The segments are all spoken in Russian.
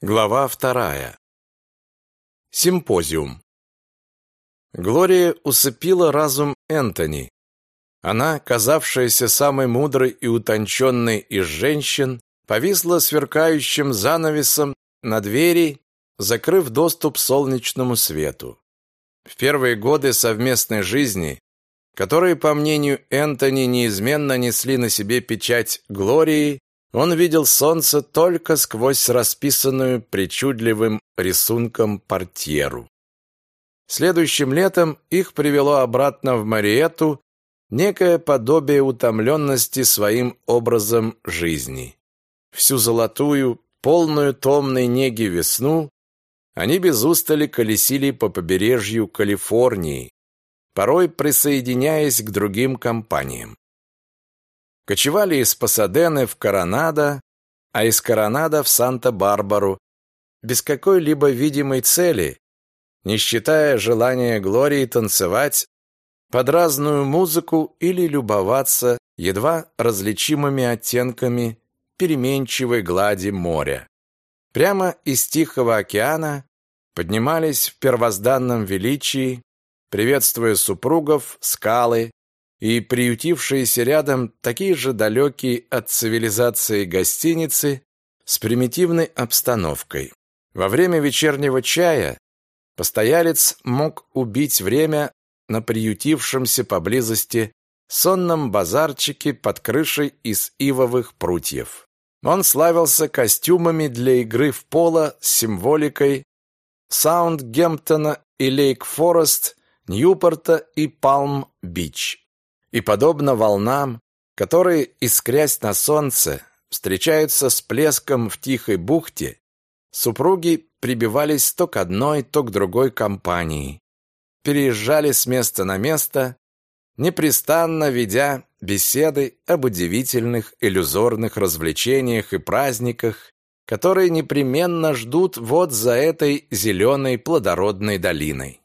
Глава вторая. Симпозиум. Глория усыпила разум Энтони. Она, казавшаяся самой мудрой и утонченной из женщин, повисла сверкающим занавесом на двери, закрыв доступ солнечному свету. В первые годы совместной жизни, которые, по мнению Энтони, неизменно несли на себе печать Глории, он видел солнце только сквозь расписанную причудливым рисунком портьеру. Следующим летом их привело обратно в Мариету некое подобие утомленности своим образом жизни. Всю золотую, полную томной неги весну они без устали колесили по побережью Калифорнии, порой присоединяясь к другим компаниям кочевали из Пасадены в Коронадо, а из Коронадо в Санта-Барбару, без какой-либо видимой цели, не считая желания Глории танцевать под разную музыку или любоваться едва различимыми оттенками переменчивой глади моря. Прямо из Тихого океана поднимались в первозданном величии, приветствуя супругов, скалы, и приютившиеся рядом такие же далекие от цивилизации гостиницы с примитивной обстановкой. Во время вечернего чая постоялец мог убить время на приютившемся поблизости сонном базарчике под крышей из ивовых прутьев. Он славился костюмами для игры в поло с символикой Саундгемптона и Лейк-Форест, Ньюпорта и Палм-Бич. И подобно волнам, которые, искрясь на солнце, встречаются с плеском в тихой бухте, супруги прибивались то к одной, то к другой компании, переезжали с места на место, непрестанно ведя беседы об удивительных иллюзорных развлечениях и праздниках, которые непременно ждут вот за этой зеленой плодородной долиной.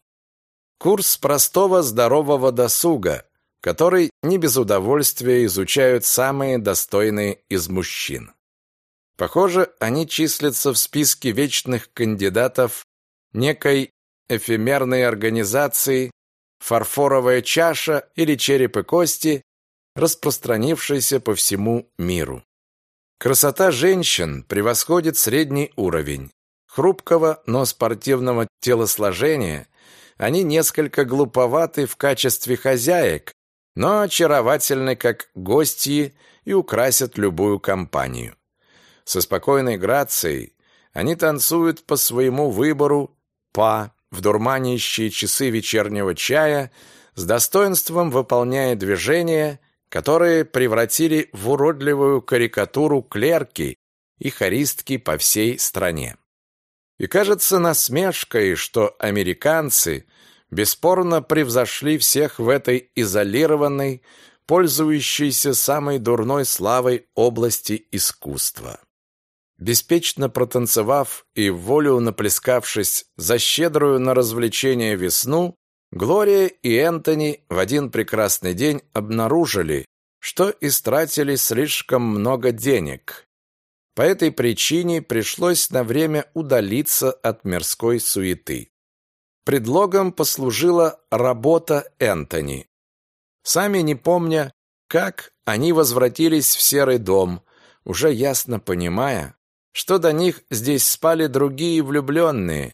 Курс простого здорового досуга, который не без удовольствия изучают самые достойные из мужчин. Похоже, они числятся в списке вечных кандидатов некой эфемерной организации «Фарфоровая чаша» или «Череп и кости», распространившейся по всему миру. Красота женщин превосходит средний уровень. Хрупкого, но спортивного телосложения они несколько глуповаты в качестве хозяек, но очаровательны как гости и украсят любую компанию. Со спокойной грацией они танцуют по своему выбору, па, в дурманящие часы вечернего чая, с достоинством выполняя движения, которые превратили в уродливую карикатуру клерки и хористки по всей стране. И кажется насмешкой, что американцы бесспорно превзошли всех в этой изолированной, пользующейся самой дурной славой области искусства. Беспечно протанцевав и волю наплескавшись за щедрую на развлечение весну, Глория и Энтони в один прекрасный день обнаружили, что истратили слишком много денег. По этой причине пришлось на время удалиться от мирской суеты. Предлогом послужила работа Энтони. Сами не помня, как они возвратились в серый дом, уже ясно понимая, что до них здесь спали другие влюбленные.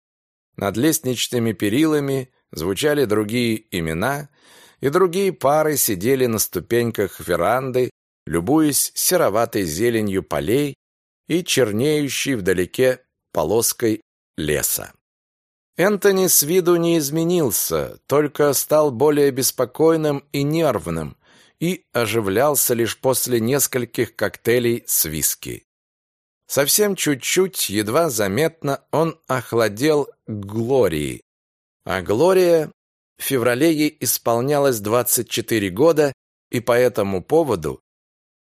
Над лестничными перилами звучали другие имена, и другие пары сидели на ступеньках веранды, любуясь сероватой зеленью полей и чернеющей вдалеке полоской леса. Энтони с виду не изменился, только стал более беспокойным и нервным и оживлялся лишь после нескольких коктейлей с виски. Совсем чуть-чуть, едва заметно, он охладел к Глории. А Глория в феврале ей исполнялось 24 года, и по этому поводу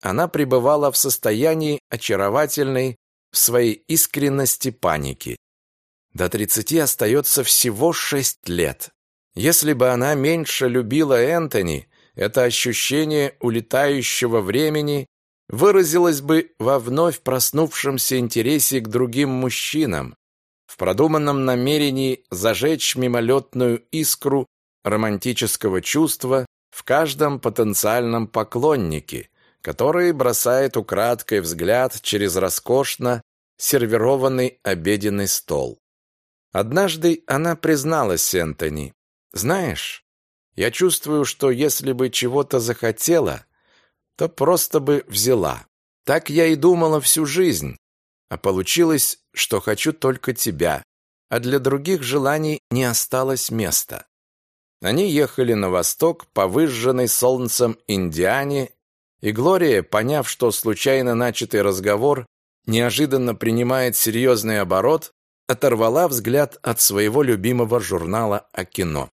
она пребывала в состоянии очаровательной в своей искренности паники. До тридцати остается всего шесть лет. Если бы она меньше любила Энтони, это ощущение улетающего времени выразилось бы во вновь проснувшемся интересе к другим мужчинам, в продуманном намерении зажечь мимолетную искру романтического чувства в каждом потенциальном поклоннике, который бросает украдкой взгляд через роскошно сервированный обеденный стол. Однажды она призналась Энтони, «Знаешь, я чувствую, что если бы чего-то захотела, то просто бы взяла. Так я и думала всю жизнь, а получилось, что хочу только тебя, а для других желаний не осталось места. Они ехали на восток по выжженной солнцем Индиане, и Глория, поняв, что случайно начатый разговор неожиданно принимает серьезный оборот, оторвала взгляд от своего любимого журнала о кино.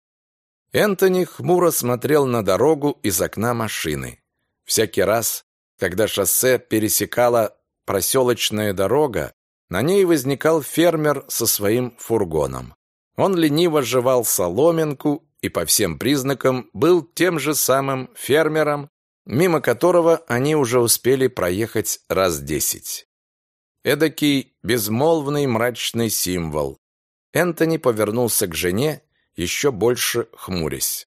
Энтони хмуро смотрел на дорогу из окна машины. Всякий раз, когда шоссе пересекала проселочная дорога, на ней возникал фермер со своим фургоном. Он лениво жевал соломинку и по всем признакам был тем же самым фермером, мимо которого они уже успели проехать раз десять. Эдакий безмолвный мрачный символ. Энтони повернулся к жене, еще больше хмурясь.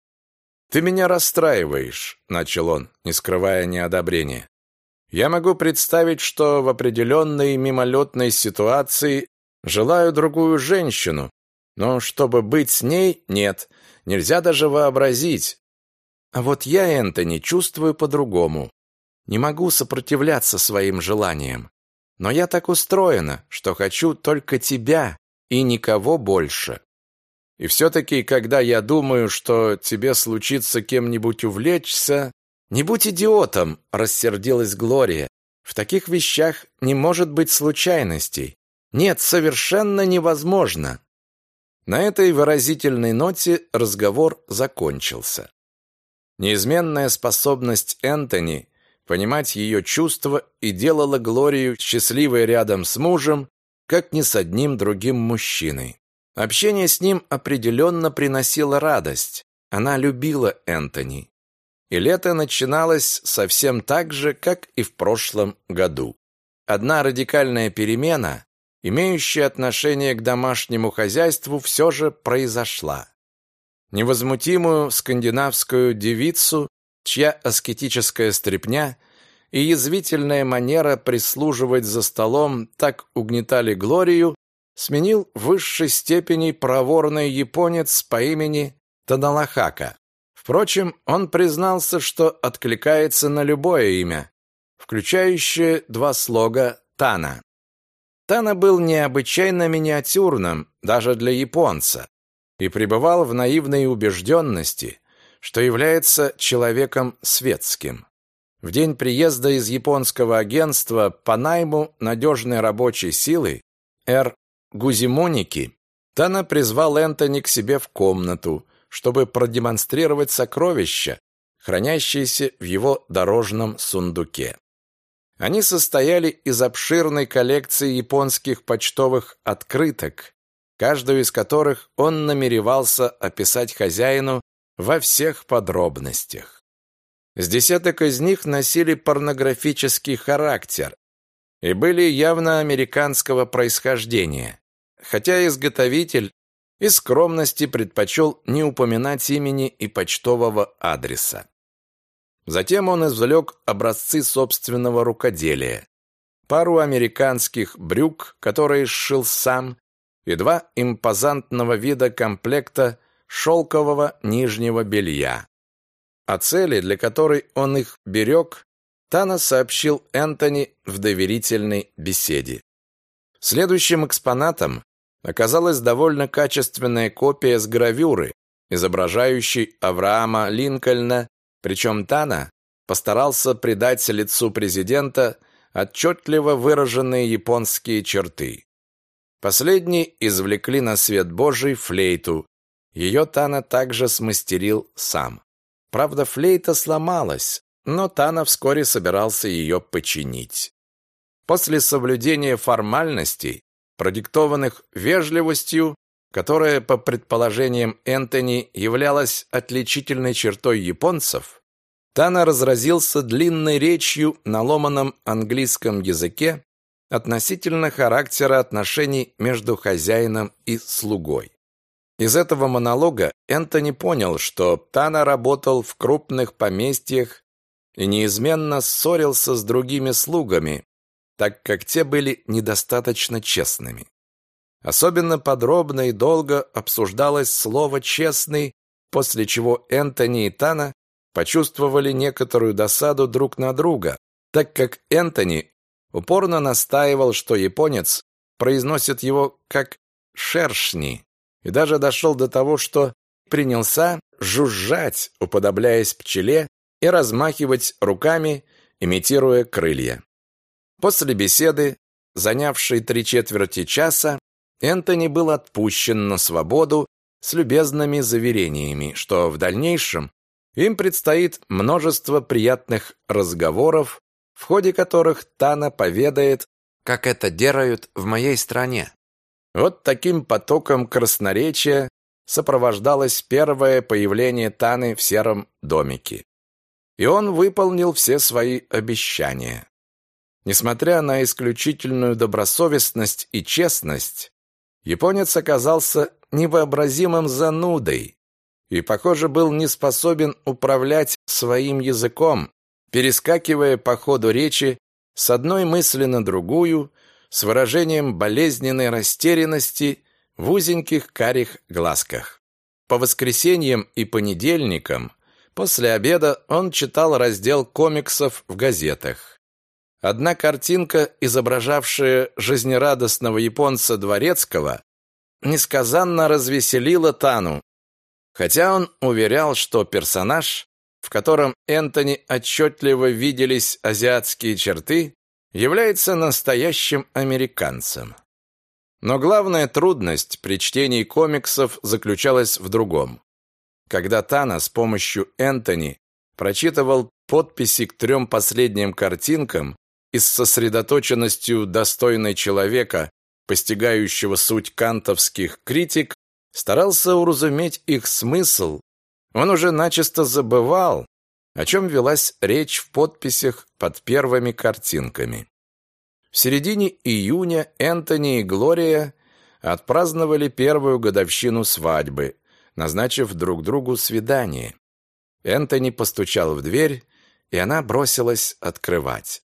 «Ты меня расстраиваешь», — начал он, не скрывая неодобрения. Я могу представить, что в определенной мимолетной ситуации желаю другую женщину, но чтобы быть с ней, нет, нельзя даже вообразить. А вот я, Энтони, чувствую по-другому. Не могу сопротивляться своим желаниям. Но я так устроена, что хочу только тебя и никого больше. И все-таки, когда я думаю, что тебе случится кем-нибудь увлечься, «Не будь идиотом!» – рассердилась Глория. «В таких вещах не может быть случайностей. Нет, совершенно невозможно!» На этой выразительной ноте разговор закончился. Неизменная способность Энтони понимать ее чувства и делала Глорию счастливой рядом с мужем, как ни с одним другим мужчиной. Общение с ним определенно приносило радость. Она любила Энтони и лето начиналось совсем так же, как и в прошлом году. Одна радикальная перемена, имеющая отношение к домашнему хозяйству, все же произошла. Невозмутимую скандинавскую девицу, чья аскетическая стряпня и язвительная манера прислуживать за столом так угнетали Глорию, сменил в высшей степени проворный японец по имени Таналахака. Впрочем, он признался, что откликается на любое имя, включающее два слога «Тана». Тана был необычайно миниатюрным, даже для японца, и пребывал в наивной убежденности, что является человеком светским. В день приезда из японского агентства по найму надежной рабочей силы Р. Гузимоники Тана призвал Энтони к себе в комнату, чтобы продемонстрировать сокровища, хранящиеся в его дорожном сундуке. Они состояли из обширной коллекции японских почтовых открыток, каждую из которых он намеревался описать хозяину во всех подробностях. С десяток из них носили порнографический характер и были явно американского происхождения, хотя изготовитель из скромности предпочел не упоминать имени и почтового адреса. Затем он извлек образцы собственного рукоделия, пару американских брюк, которые сшил сам, и два импозантного вида комплекта шелкового нижнего белья. О цели, для которой он их берег, Тана сообщил Энтони в доверительной беседе. Следующим экспонатом оказалась довольно качественная копия с гравюры, изображающей Авраама Линкольна, причем Тана постарался придать лицу президента отчетливо выраженные японские черты. Последние извлекли на свет Божий флейту. Ее Тана также смастерил сам. Правда, флейта сломалась, но Тана вскоре собирался ее починить. После соблюдения формальностей продиктованных вежливостью, которая, по предположениям Энтони, являлась отличительной чертой японцев, Тана разразился длинной речью на ломаном английском языке относительно характера отношений между хозяином и слугой. Из этого монолога Энтони понял, что Тана работал в крупных поместьях и неизменно ссорился с другими слугами, так как те были недостаточно честными. Особенно подробно и долго обсуждалось слово «честный», после чего Энтони и Тана почувствовали некоторую досаду друг на друга, так как Энтони упорно настаивал, что японец произносит его как «шершни», и даже дошел до того, что принялся жужжать, уподобляясь пчеле, и размахивать руками, имитируя крылья. После беседы, занявшей три четверти часа, Энтони был отпущен на свободу с любезными заверениями, что в дальнейшем им предстоит множество приятных разговоров, в ходе которых Тана поведает, как это делают в моей стране. Вот таким потоком красноречия сопровождалось первое появление Таны в сером домике. И он выполнил все свои обещания. Несмотря на исключительную добросовестность и честность, японец оказался невообразимым занудой и, похоже, был не способен управлять своим языком, перескакивая по ходу речи с одной мысли на другую с выражением болезненной растерянности в узеньких карих глазках. По воскресеньям и понедельникам после обеда он читал раздел комиксов в газетах. Одна картинка, изображавшая жизнерадостного японца Дворецкого, несказанно развеселила Тану, хотя он уверял, что персонаж, в котором Энтони отчетливо виделись азиатские черты, является настоящим американцем. Но главная трудность при чтении комиксов заключалась в другом. Когда Тана с помощью Энтони прочитывал подписи к трем последним картинкам и с сосредоточенностью достойной человека, постигающего суть кантовских критик, старался уразуметь их смысл, он уже начисто забывал, о чем велась речь в подписях под первыми картинками. В середине июня Энтони и Глория отпраздновали первую годовщину свадьбы, назначив друг другу свидание. Энтони постучал в дверь, и она бросилась открывать.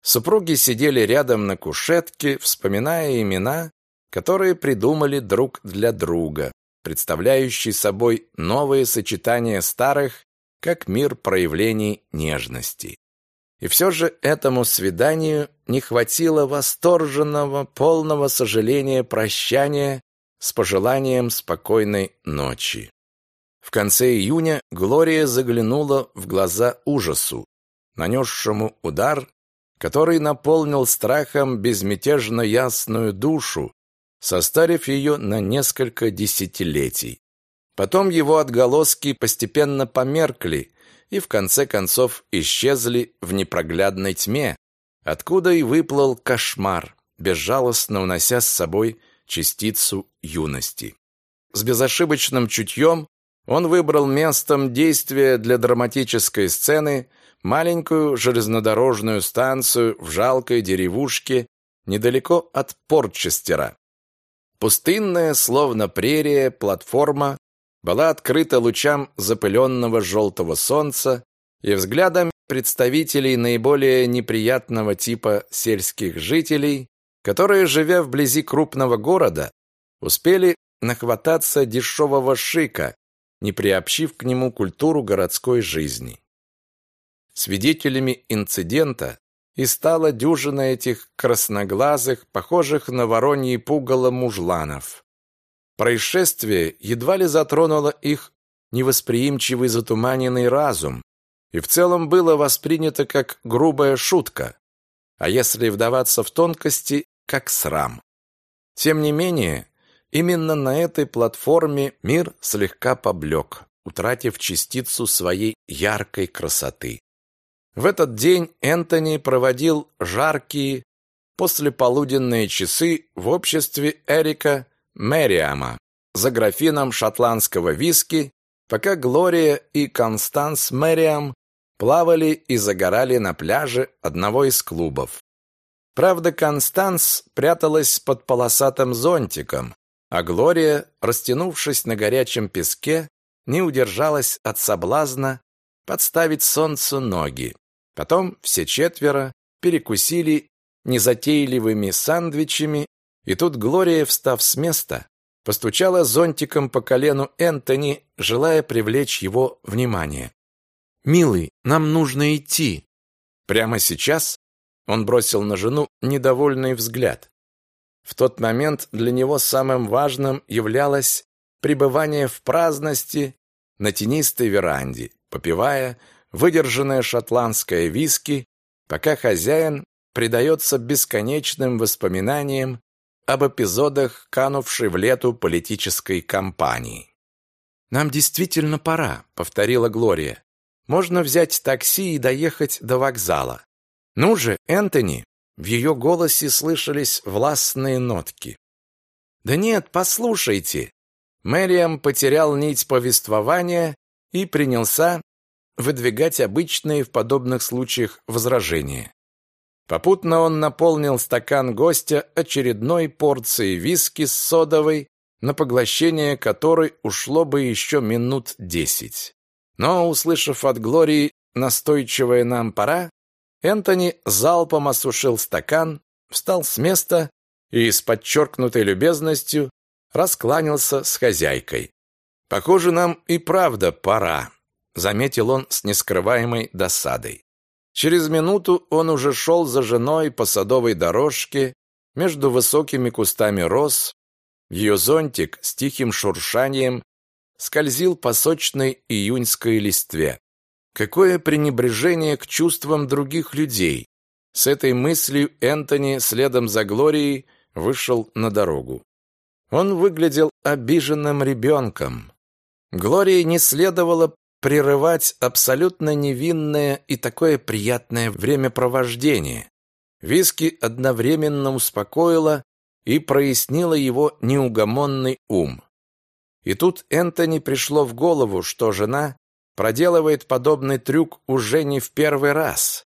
Супруги сидели рядом на кушетке, вспоминая имена, которые придумали друг для друга, представляющие собой новые сочетания старых как мир проявлений нежности. И все же этому свиданию не хватило восторженного, полного сожаления прощания с пожеланием спокойной ночи. В конце июня Глория заглянула в глаза ужасу, нанесшему удар, который наполнил страхом безмятежно ясную душу, состарив ее на несколько десятилетий. Потом его отголоски постепенно померкли и в конце концов исчезли в непроглядной тьме, откуда и выплыл кошмар, безжалостно унося с собой частицу юности. С безошибочным чутьем он выбрал местом действия для драматической сцены маленькую железнодорожную станцию в жалкой деревушке недалеко от Портчестера. Пустынная, словно прерия, платформа была открыта лучам запыленного желтого солнца и взглядом представителей наиболее неприятного типа сельских жителей, которые, живя вблизи крупного города, успели нахвататься дешевого шика, не приобщив к нему культуру городской жизни. Свидетелями инцидента и стала дюжина этих красноглазых, похожих на вороньи пугало мужланов. Происшествие едва ли затронуло их невосприимчивый затуманенный разум и в целом было воспринято как грубая шутка, а если вдаваться в тонкости, как срам. Тем не менее, именно на этой платформе мир слегка поблек, утратив частицу своей яркой красоты. В этот день Энтони проводил жаркие послеполуденные часы в обществе Эрика Мэриама за графином шотландского виски, пока Глория и Констанс Мэриам плавали и загорали на пляже одного из клубов. Правда, Констанс пряталась под полосатым зонтиком, а Глория, растянувшись на горячем песке, не удержалась от соблазна подставить солнцу ноги. Потом все четверо перекусили незатейливыми сандвичами, и тут Глория, встав с места, постучала зонтиком по колену Энтони, желая привлечь его внимание. «Милый, нам нужно идти». Прямо сейчас он бросил на жену недовольный взгляд. В тот момент для него самым важным являлось пребывание в праздности на тенистой веранде, попивая выдержанное шотландское виски, пока хозяин предается бесконечным воспоминаниям об эпизодах канувшей в лету политической кампании. «Нам действительно пора», — повторила Глория. «Можно взять такси и доехать до вокзала. Ну же, Энтони!» В ее голосе слышались властные нотки. «Да нет, послушайте!» Мэриам потерял нить повествования и принялся выдвигать обычные в подобных случаях возражения. Попутно он наполнил стакан гостя очередной порцией виски с содовой, на поглощение которой ушло бы еще минут десять. Но, услышав от Глории настойчивое нам пора, Энтони залпом осушил стакан, встал с места и с подчеркнутой любезностью раскланялся с хозяйкой. «Похоже, нам и правда пора», — заметил он с нескрываемой досадой. Через минуту он уже шел за женой по садовой дорожке между высокими кустами роз. Ее зонтик с тихим шуршанием скользил по сочной июньской листве. Какое пренебрежение к чувствам других людей! С этой мыслью Энтони следом за Глорией вышел на дорогу. Он выглядел обиженным ребенком. Глории не следовало прерывать абсолютно невинное и такое приятное времяпровождение. Виски одновременно успокоило и прояснило его неугомонный ум. И тут Энтони пришло в голову, что жена проделывает подобный трюк уже не в первый раз.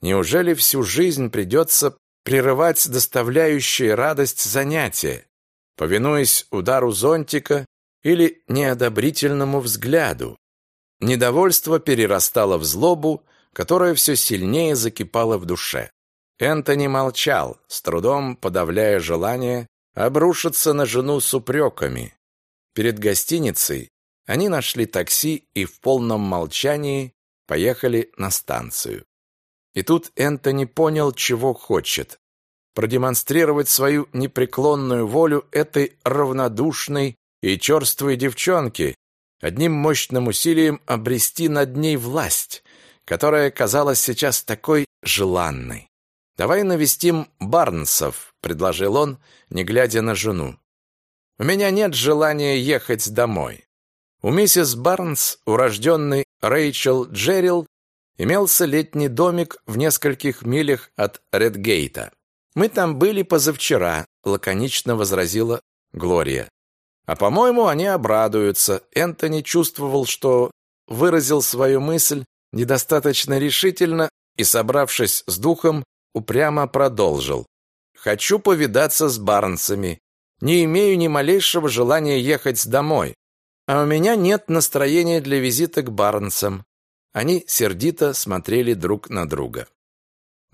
Неужели всю жизнь придется прерывать доставляющие радость занятия, повинуясь удару зонтика или неодобрительному взгляду? Недовольство перерастало в злобу, которая все сильнее закипала в душе. Энтони молчал, с трудом подавляя желание обрушиться на жену с упреками. Перед гостиницей они нашли такси и в полном молчании поехали на станцию. И тут Энтони понял, чего хочет. Продемонстрировать свою непреклонную волю этой равнодушной и черствой девчонке, одним мощным усилием обрести над ней власть, которая казалась сейчас такой желанной. «Давай навестим Барнсов», — предложил он, не глядя на жену. «У меня нет желания ехать домой». У миссис Барнс, урожденный Рэйчел Джеррилл, имелся летний домик в нескольких милях от Редгейта. «Мы там были позавчера», — лаконично возразила Глория. А по-моему, они обрадуются. Энтони чувствовал, что выразил свою мысль недостаточно решительно и, собравшись с духом, упрямо продолжил. «Хочу повидаться с Барнсами. Не имею ни малейшего желания ехать домой. А у меня нет настроения для визита к Барнсам». Они сердито смотрели друг на друга.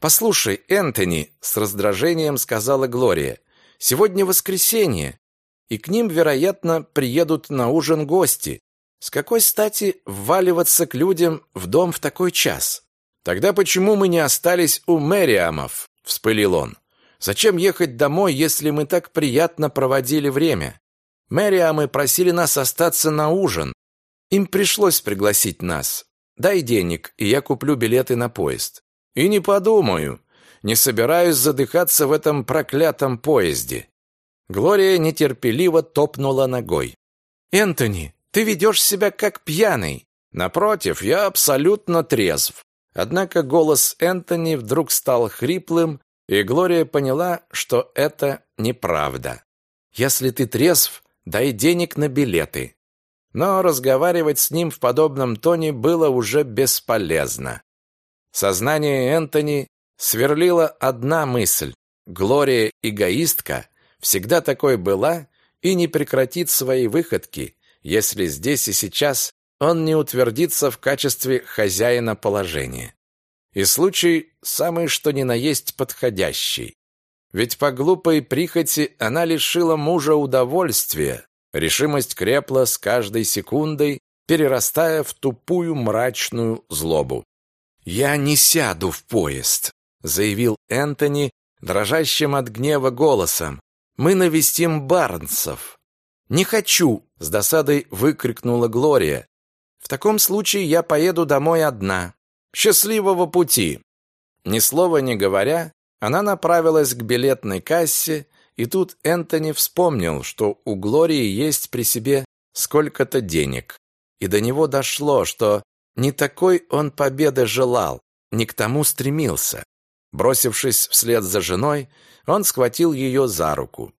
«Послушай, Энтони», — с раздражением сказала Глория, — «сегодня воскресенье и к ним, вероятно, приедут на ужин гости. С какой стати вваливаться к людям в дом в такой час? Тогда почему мы не остались у Мэриамов? вспылил он. Зачем ехать домой, если мы так приятно проводили время? Мэриамы просили нас остаться на ужин. Им пришлось пригласить нас. Дай денег, и я куплю билеты на поезд. И не подумаю. Не собираюсь задыхаться в этом проклятом поезде. Глория нетерпеливо топнула ногой. «Энтони, ты ведешь себя как пьяный!» «Напротив, я абсолютно трезв!» Однако голос Энтони вдруг стал хриплым, и Глория поняла, что это неправда. «Если ты трезв, дай денег на билеты». но разговаривать с ним в подобном тоне было уже бесполезно. Сознание Энтони сверлила одна мысль. Глория эгоистка, всегда такой была и не прекратит свои выходки, если здесь и сейчас он не утвердится в качестве хозяина положения. И случай самый что ни на есть подходящий. Ведь по глупой прихоти она лишила мужа удовольствия, решимость крепла с каждой секундой, перерастая в тупую мрачную злобу. «Я не сяду в поезд», — заявил Энтони дрожащим от гнева голосом. «Мы навестим Барнсов». «Не хочу!» — с досадой выкрикнула Глория. «В таком случае я поеду домой одна. Счастливого пути!» Ни слова не говоря, она направилась к билетной кассе, и тут Энтони вспомнил, что у Глории есть при себе сколько-то денег. И до него дошло, что не такой он победы желал, не к тому стремился. Бросившись вслед за женой, он схватил ее за руку.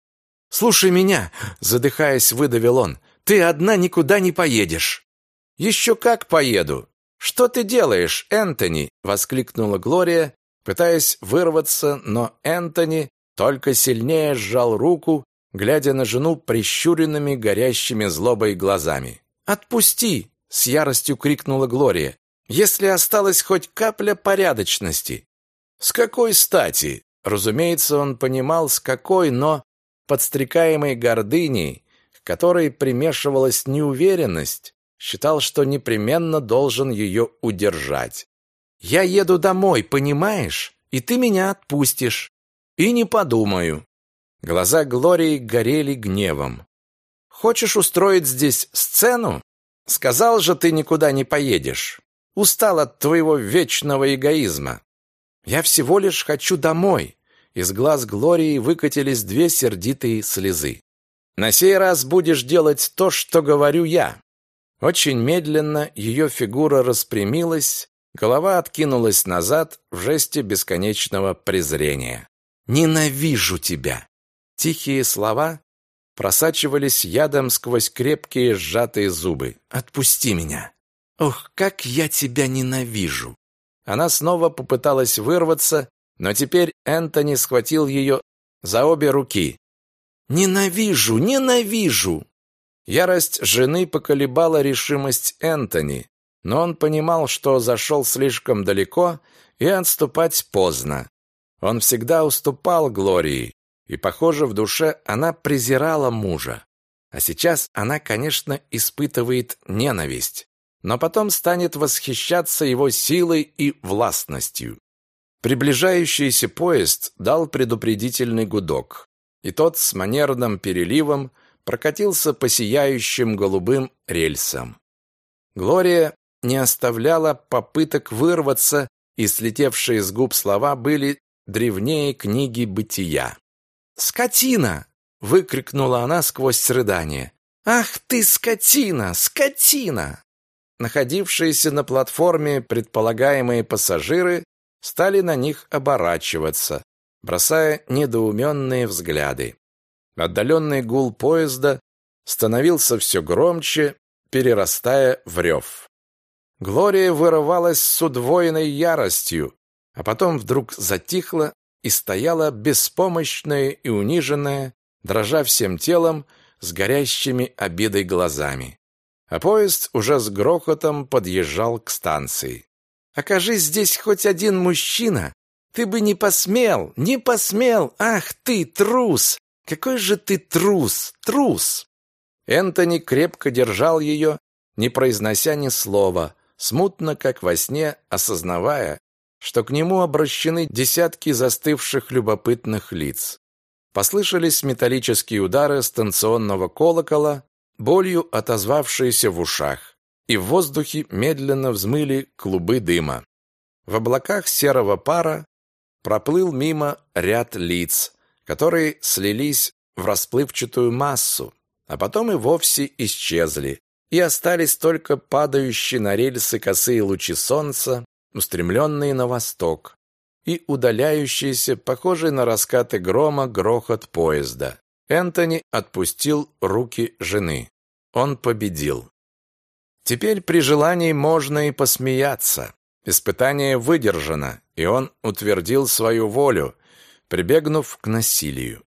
«Слушай меня!» — задыхаясь, выдавил он. «Ты одна никуда не поедешь!» «Еще как поеду! Что ты делаешь, Энтони?» — воскликнула Глория, пытаясь вырваться, но Энтони только сильнее сжал руку, глядя на жену прищуренными, горящими злобой глазами. «Отпусти!» — с яростью крикнула Глория. «Если осталась хоть капля порядочности!» «С какой стати?» Разумеется, он понимал, с какой, но подстрекаемой гордыней, к которой примешивалась неуверенность, считал, что непременно должен ее удержать. «Я еду домой, понимаешь? И ты меня отпустишь. И не подумаю». Глаза Глории горели гневом. «Хочешь устроить здесь сцену? Сказал же ты никуда не поедешь. Устал от твоего вечного эгоизма. Я всего лишь хочу домой. Из глаз Глории выкатились две сердитые слезы. «На сей раз будешь делать то, что говорю я». Очень медленно ее фигура распрямилась, голова откинулась назад в жесте бесконечного презрения. «Ненавижу тебя!» Тихие слова просачивались ядом сквозь крепкие сжатые зубы. «Отпусти меня!» «Ох, как я тебя ненавижу!» Она снова попыталась вырваться, но теперь Энтони схватил ее за обе руки. «Ненавижу! Ненавижу!» Ярость жены поколебала решимость Энтони, но он понимал, что зашел слишком далеко и отступать поздно. Он всегда уступал Глории, и, похоже, в душе она презирала мужа. А сейчас она, конечно, испытывает ненависть, но потом станет восхищаться его силой и властностью. Приближающийся поезд дал предупредительный гудок, и тот с манерным переливом прокатился по сияющим голубым рельсам. Глория не оставляла попыток вырваться, и слетевшие с губ слова были древнее книги бытия. «Скотина!» — выкрикнула она сквозь рыдание. «Ах ты, скотина! Скотина!» Находившиеся на платформе предполагаемые пассажиры стали на них оборачиваться, бросая недоуменные взгляды. Отдаленный гул поезда становился все громче, перерастая в рев. Глория вырывалась с удвоенной яростью, а потом вдруг затихла и стояла беспомощная и униженная, дрожа всем телом, с горящими обидой глазами. А поезд уже с грохотом подъезжал к станции. Окажись здесь хоть один мужчина, ты бы не посмел, не посмел. Ах ты, трус! Какой же ты трус, трус!» Энтони крепко держал ее, не произнося ни слова, смутно, как во сне, осознавая, что к нему обращены десятки застывших любопытных лиц. Послышались металлические удары станционного колокола, болью отозвавшиеся в ушах и в воздухе медленно взмыли клубы дыма. В облаках серого пара проплыл мимо ряд лиц, которые слились в расплывчатую массу, а потом и вовсе исчезли, и остались только падающие на рельсы косые лучи солнца, устремленные на восток, и удаляющиеся, похожие на раскаты грома, грохот поезда. Энтони отпустил руки жены. Он победил. Теперь при желании можно и посмеяться. Испытание выдержано, и он утвердил свою волю, прибегнув к насилию.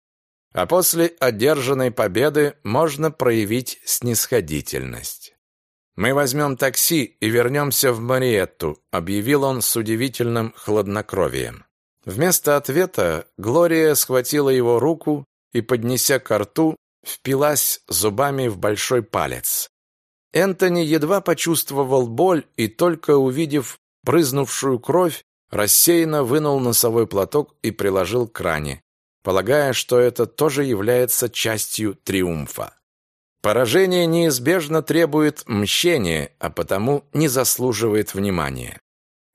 А после одержанной победы можно проявить снисходительность. «Мы возьмем такси и вернемся в Мариетту», объявил он с удивительным хладнокровием. Вместо ответа Глория схватила его руку и, поднеся к рту, впилась зубами в большой палец. Энтони едва почувствовал боль и, только увидев брызнувшую кровь, рассеянно вынул носовой платок и приложил к ране, полагая, что это тоже является частью триумфа. Поражение неизбежно требует мщения, а потому не заслуживает внимания.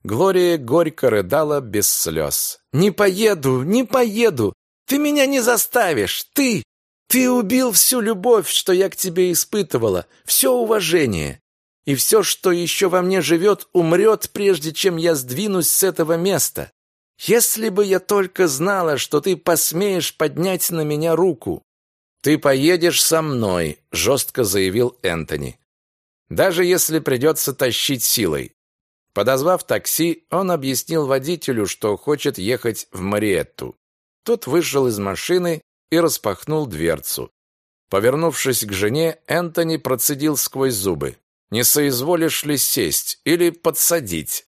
Глория горько рыдала без слез. «Не поеду, не поеду! Ты меня не заставишь! Ты! Ты убил всю любовь, что я к тебе испытывала, все уважение. И все, что еще во мне живет, умрет, прежде чем я сдвинусь с этого места. Если бы я только знала, что ты посмеешь поднять на меня руку. Ты поедешь со мной, жестко заявил Энтони. Даже если придется тащить силой. Подозвав такси, он объяснил водителю, что хочет ехать в Мариетту. Тот вышел из машины и распахнул дверцу. Повернувшись к жене, Энтони процедил сквозь зубы. Не соизволишь ли сесть или подсадить?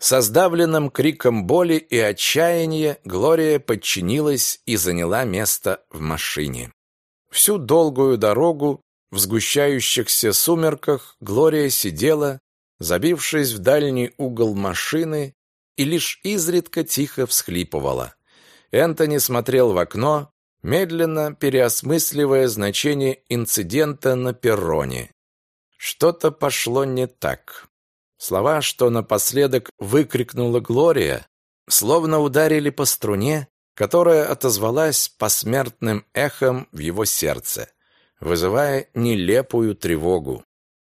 Со сдавленным криком боли и отчаяния Глория подчинилась и заняла место в машине. Всю долгую дорогу в сгущающихся сумерках Глория сидела, забившись в дальний угол машины, и лишь изредка тихо всхлипывала. Энтони смотрел в окно, медленно переосмысливая значение инцидента на перроне. Что-то пошло не так. Слова, что напоследок выкрикнула Глория, словно ударили по струне, которая отозвалась посмертным эхом в его сердце, вызывая нелепую тревогу.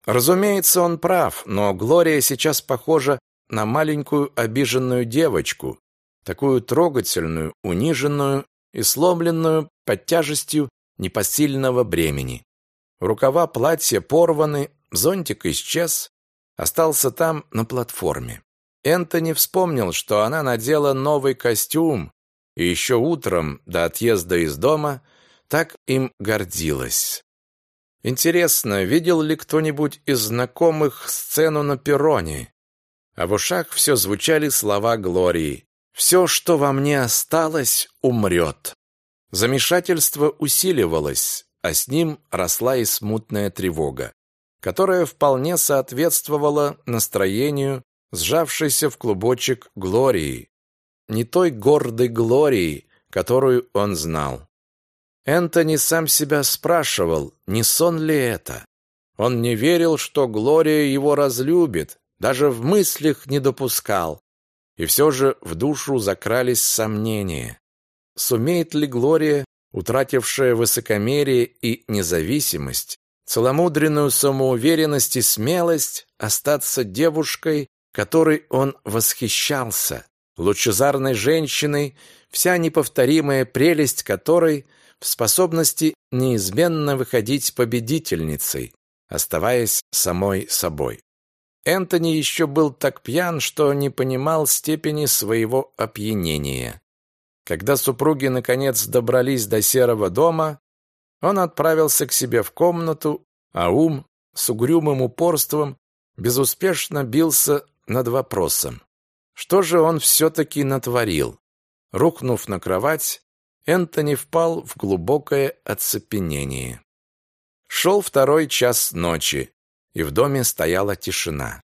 Разумеется, он прав, но Глория сейчас похожа на маленькую обиженную девочку, такую трогательную, униженную и сломленную под тяжестью непосильного бремени. Рукава платья порваны, зонтик исчез, остался там на платформе. Энтони вспомнил, что она надела новый костюм, и еще утром, до отъезда из дома, так им гордилась. Интересно, видел ли кто-нибудь из знакомых сцену на перроне? А в ушах все звучали слова Глории. «Все, что во мне осталось, умрет». Замешательство усиливалось а с ним росла и смутная тревога, которая вполне соответствовала настроению сжавшейся в клубочек Глории, не той гордой Глории, которую он знал. Энтони сам себя спрашивал, не сон ли это. Он не верил, что Глория его разлюбит, даже в мыслях не допускал. И все же в душу закрались сомнения. Сумеет ли Глория утратившая высокомерие и независимость, целомудренную самоуверенность и смелость, остаться девушкой, которой он восхищался, лучезарной женщиной, вся неповторимая прелесть которой в способности неизменно выходить победительницей, оставаясь самой собой. Энтони еще был так пьян, что не понимал степени своего опьянения. Когда супруги наконец добрались до серого дома, он отправился к себе в комнату, а ум с угрюмым упорством безуспешно бился над вопросом. Что же он все-таки натворил? Рухнув на кровать, Энтони впал в глубокое оцепенение. Шел второй час ночи, и в доме стояла тишина.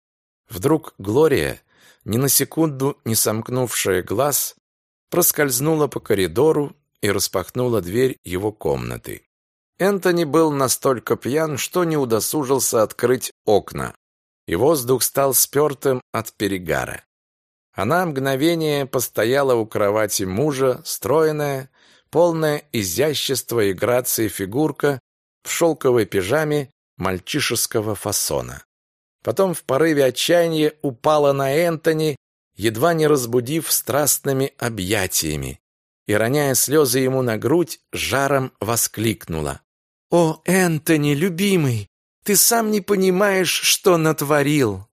Вдруг Глория, ни на секунду не сомкнувшая глаз, проскользнула по коридору и распахнула дверь его комнаты. Энтони был настолько пьян, что не удосужился открыть окна, и воздух стал спертым от перегара. Она мгновение постояла у кровати мужа, стройная, полная изящества и грации фигурка в шелковой пижаме мальчишеского фасона. Потом в порыве отчаяния упала на Энтони едва не разбудив страстными объятиями, и, роняя слезы ему на грудь, жаром воскликнула. «О, Энтони, любимый, Ты сам не понимаешь, что натворил!»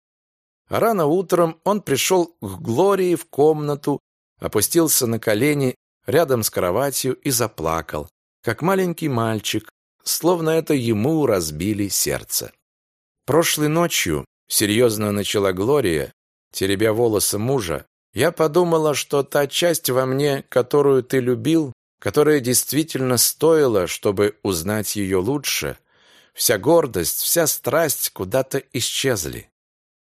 Рано утром он пришел к Глории в комнату, опустился на колени рядом с кроватью и заплакал, как маленький мальчик, словно это ему разбили сердце. Прошлой ночью, серьезно начала Глория, теребя волосы мужа, я подумала, что та часть во мне, которую ты любил, которая действительно стоила, чтобы узнать ее лучше, вся гордость, вся страсть куда-то исчезли.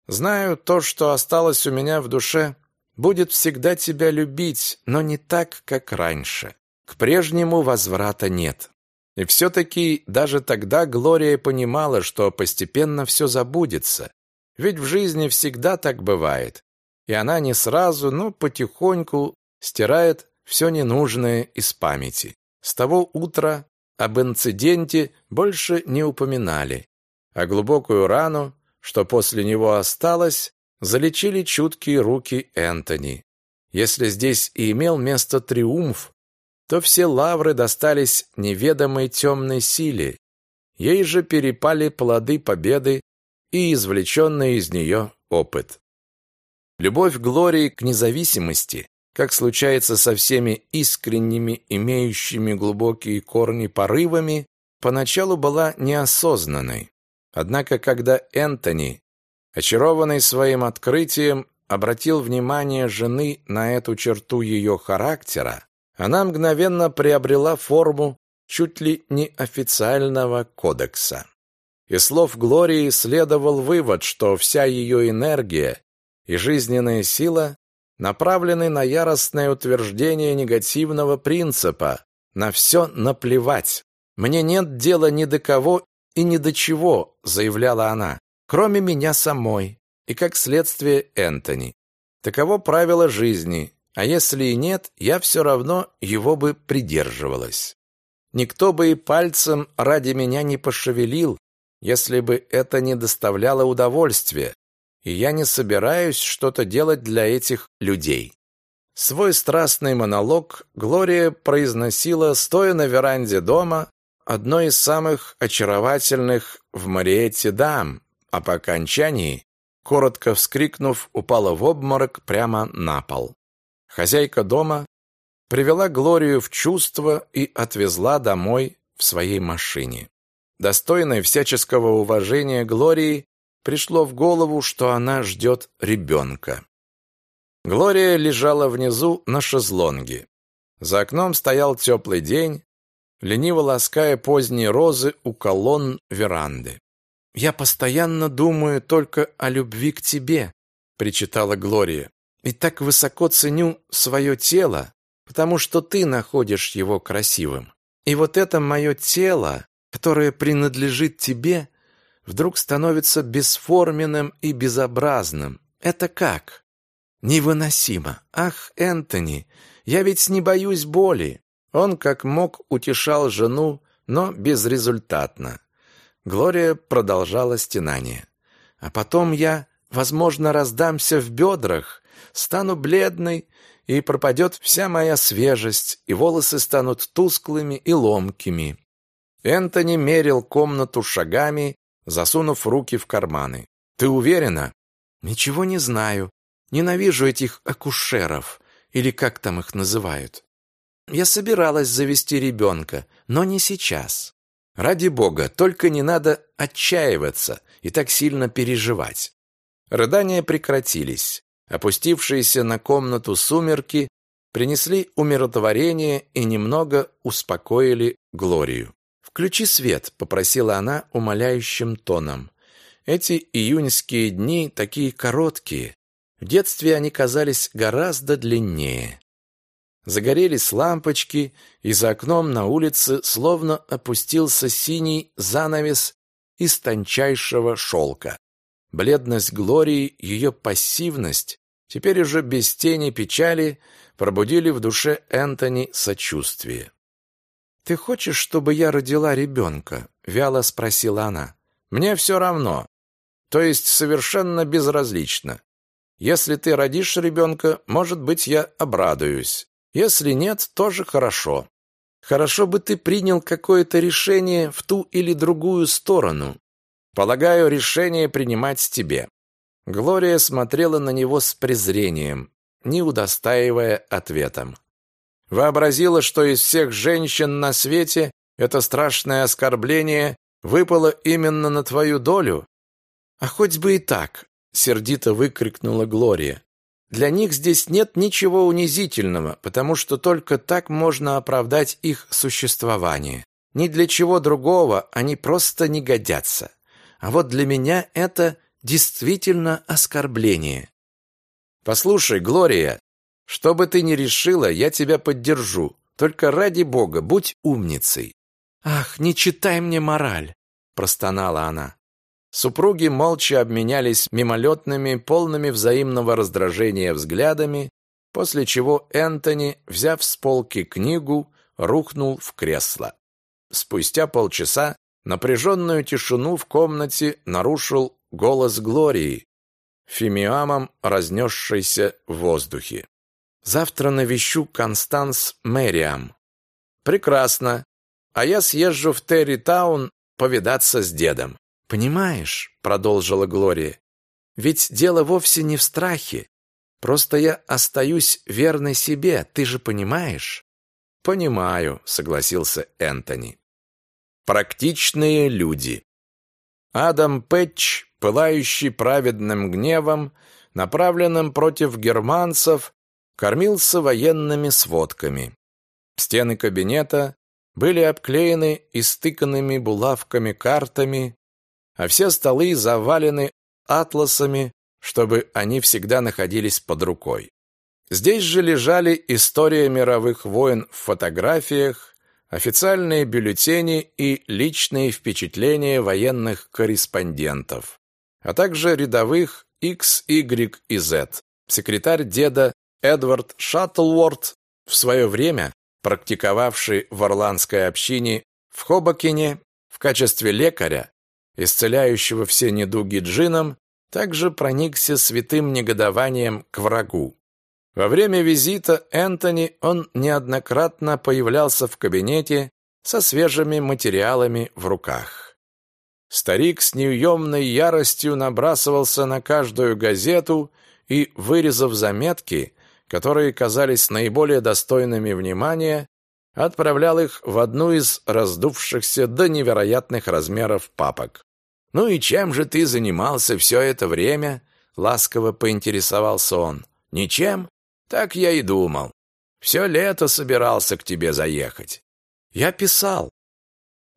Знаю, то, что осталось у меня в душе, будет всегда тебя любить, но не так, как раньше. К прежнему возврата нет. И все-таки даже тогда Глория понимала, что постепенно все забудется. Ведь в жизни всегда так бывает. И она не сразу, но потихоньку стирает все ненужное из памяти. С того утра об инциденте больше не упоминали, а глубокую рану, что после него осталось, залечили чуткие руки Энтони. Если здесь и имел место триумф, то все лавры достались неведомой темной силе. Ей же перепали плоды победы и извлеченный из нее опыт. Любовь Глории к независимости, как случается со всеми искренними, имеющими глубокие корни порывами, поначалу была неосознанной. Однако, когда Энтони, очарованный своим открытием, обратил внимание жены на эту черту ее характера, она мгновенно приобрела форму чуть ли не официального кодекса. Из слов Глории следовал вывод, что вся ее энергия и жизненная сила направлены на яростное утверждение негативного принципа «на все наплевать». «Мне нет дела ни до кого и ни до чего», заявляла она, «кроме меня самой» и, как следствие, Энтони. Таково правило жизни, а если и нет, я все равно его бы придерживалась. Никто бы и пальцем ради меня не пошевелил, если бы это не доставляло удовольствия, и я не собираюсь что-то делать для этих людей. Свой страстный монолог Глория произносила, стоя на веранде дома, одной из самых очаровательных в Мариетте дам, а по окончании, коротко вскрикнув, упала в обморок прямо на пол. Хозяйка дома привела Глорию в чувство и отвезла домой в своей машине. Достойной всяческого уважения Глории пришло в голову, что она ждет ребенка. Глория лежала внизу на шезлонге. За окном стоял теплый день, лениво лаская поздние розы у колонн веранды. «Я постоянно думаю только о любви к тебе», — причитала Глория и так высоко ценю свое тело, потому что ты находишь его красивым. И вот это мое тело, которое принадлежит тебе, вдруг становится бесформенным и безобразным. Это как? Невыносимо. Ах, Энтони, я ведь не боюсь боли. Он как мог утешал жену, но безрезультатно. Глория продолжала стенание. А потом я, возможно, раздамся в бедрах, стану бледной, и пропадет вся моя свежесть, и волосы станут тусклыми и ломкими. Энтони мерил комнату шагами, засунув руки в карманы. «Ты уверена?» «Ничего не знаю. Ненавижу этих акушеров, или как там их называют. Я собиралась завести ребенка, но не сейчас. Ради бога, только не надо отчаиваться и так сильно переживать». Рыдания прекратились. Опустившиеся на комнату сумерки принесли умиротворение и немного успокоили Глорию. «Включи свет», — попросила она умоляющим тоном. «Эти июньские дни такие короткие. В детстве они казались гораздо длиннее». Загорелись лампочки, и за окном на улице словно опустился синий занавес из тончайшего шелка. Бледность Глории, ее пассивность, теперь уже без тени печали, пробудили в душе Энтони сочувствие. «Ты хочешь, чтобы я родила ребенка?» — вяло спросила она. «Мне все равно. То есть совершенно безразлично. Если ты родишь ребенка, может быть, я обрадуюсь. Если нет, тоже хорошо. Хорошо бы ты принял какое-то решение в ту или другую сторону. Полагаю, решение принимать тебе». Глория смотрела на него с презрением, не удостаивая ответом. Вообразила, что из всех женщин на свете это страшное оскорбление выпало именно на твою долю? А хоть бы и так, сердито выкрикнула Глория. Для них здесь нет ничего унизительного, потому что только так можно оправдать их существование. Ни для чего другого они просто не годятся. А вот для меня это действительно оскорбление. Послушай, Глория, что бы ты ни решила, я тебя поддержу. Только ради бога, будь умницей. Ах, не читай мне мораль, простонала она. Супруги молча обменялись мимолетными, полными взаимного раздражения взглядами, после чего Энтони, взяв с полки книгу, рухнул в кресло. Спустя полчаса напряженную тишину в комнате нарушил голос Глории, фимиамом разнесшийся в воздухе. «Завтра навещу Констанс Мэриам». «Прекрасно. А я съезжу в Терри-таун повидаться с дедом. «Понимаешь», — продолжила Глория, «ведь дело вовсе не в страхе. Просто я остаюсь верной себе, ты же понимаешь?» «Понимаю», — согласился Энтони. «Практичные люди». Адам Пэтч, пылающий праведным гневом, направленным против германцев, кормился военными сводками. Стены кабинета были обклеены истыканными булавками картами, а все столы завалены атласами, чтобы они всегда находились под рукой. Здесь же лежали история мировых войн в фотографиях, официальные бюллетени и личные впечатления военных корреспондентов, а также рядовых X, Y и Z. Секретарь деда Эдвард Шаттлворд, в свое время практиковавший в орландской общине в Хобокине в качестве лекаря, исцеляющего все недуги джином, также проникся святым негодованием к врагу. Во время визита Энтони он неоднократно появлялся в кабинете со свежими материалами в руках. Старик с неуемной яростью набрасывался на каждую газету и, вырезав заметки, которые казались наиболее достойными внимания, отправлял их в одну из раздувшихся до невероятных размеров папок. «Ну и чем же ты занимался все это время?» — ласково поинтересовался он. «Ничем? Так я и думал. Все лето собирался к тебе заехать». «Я писал.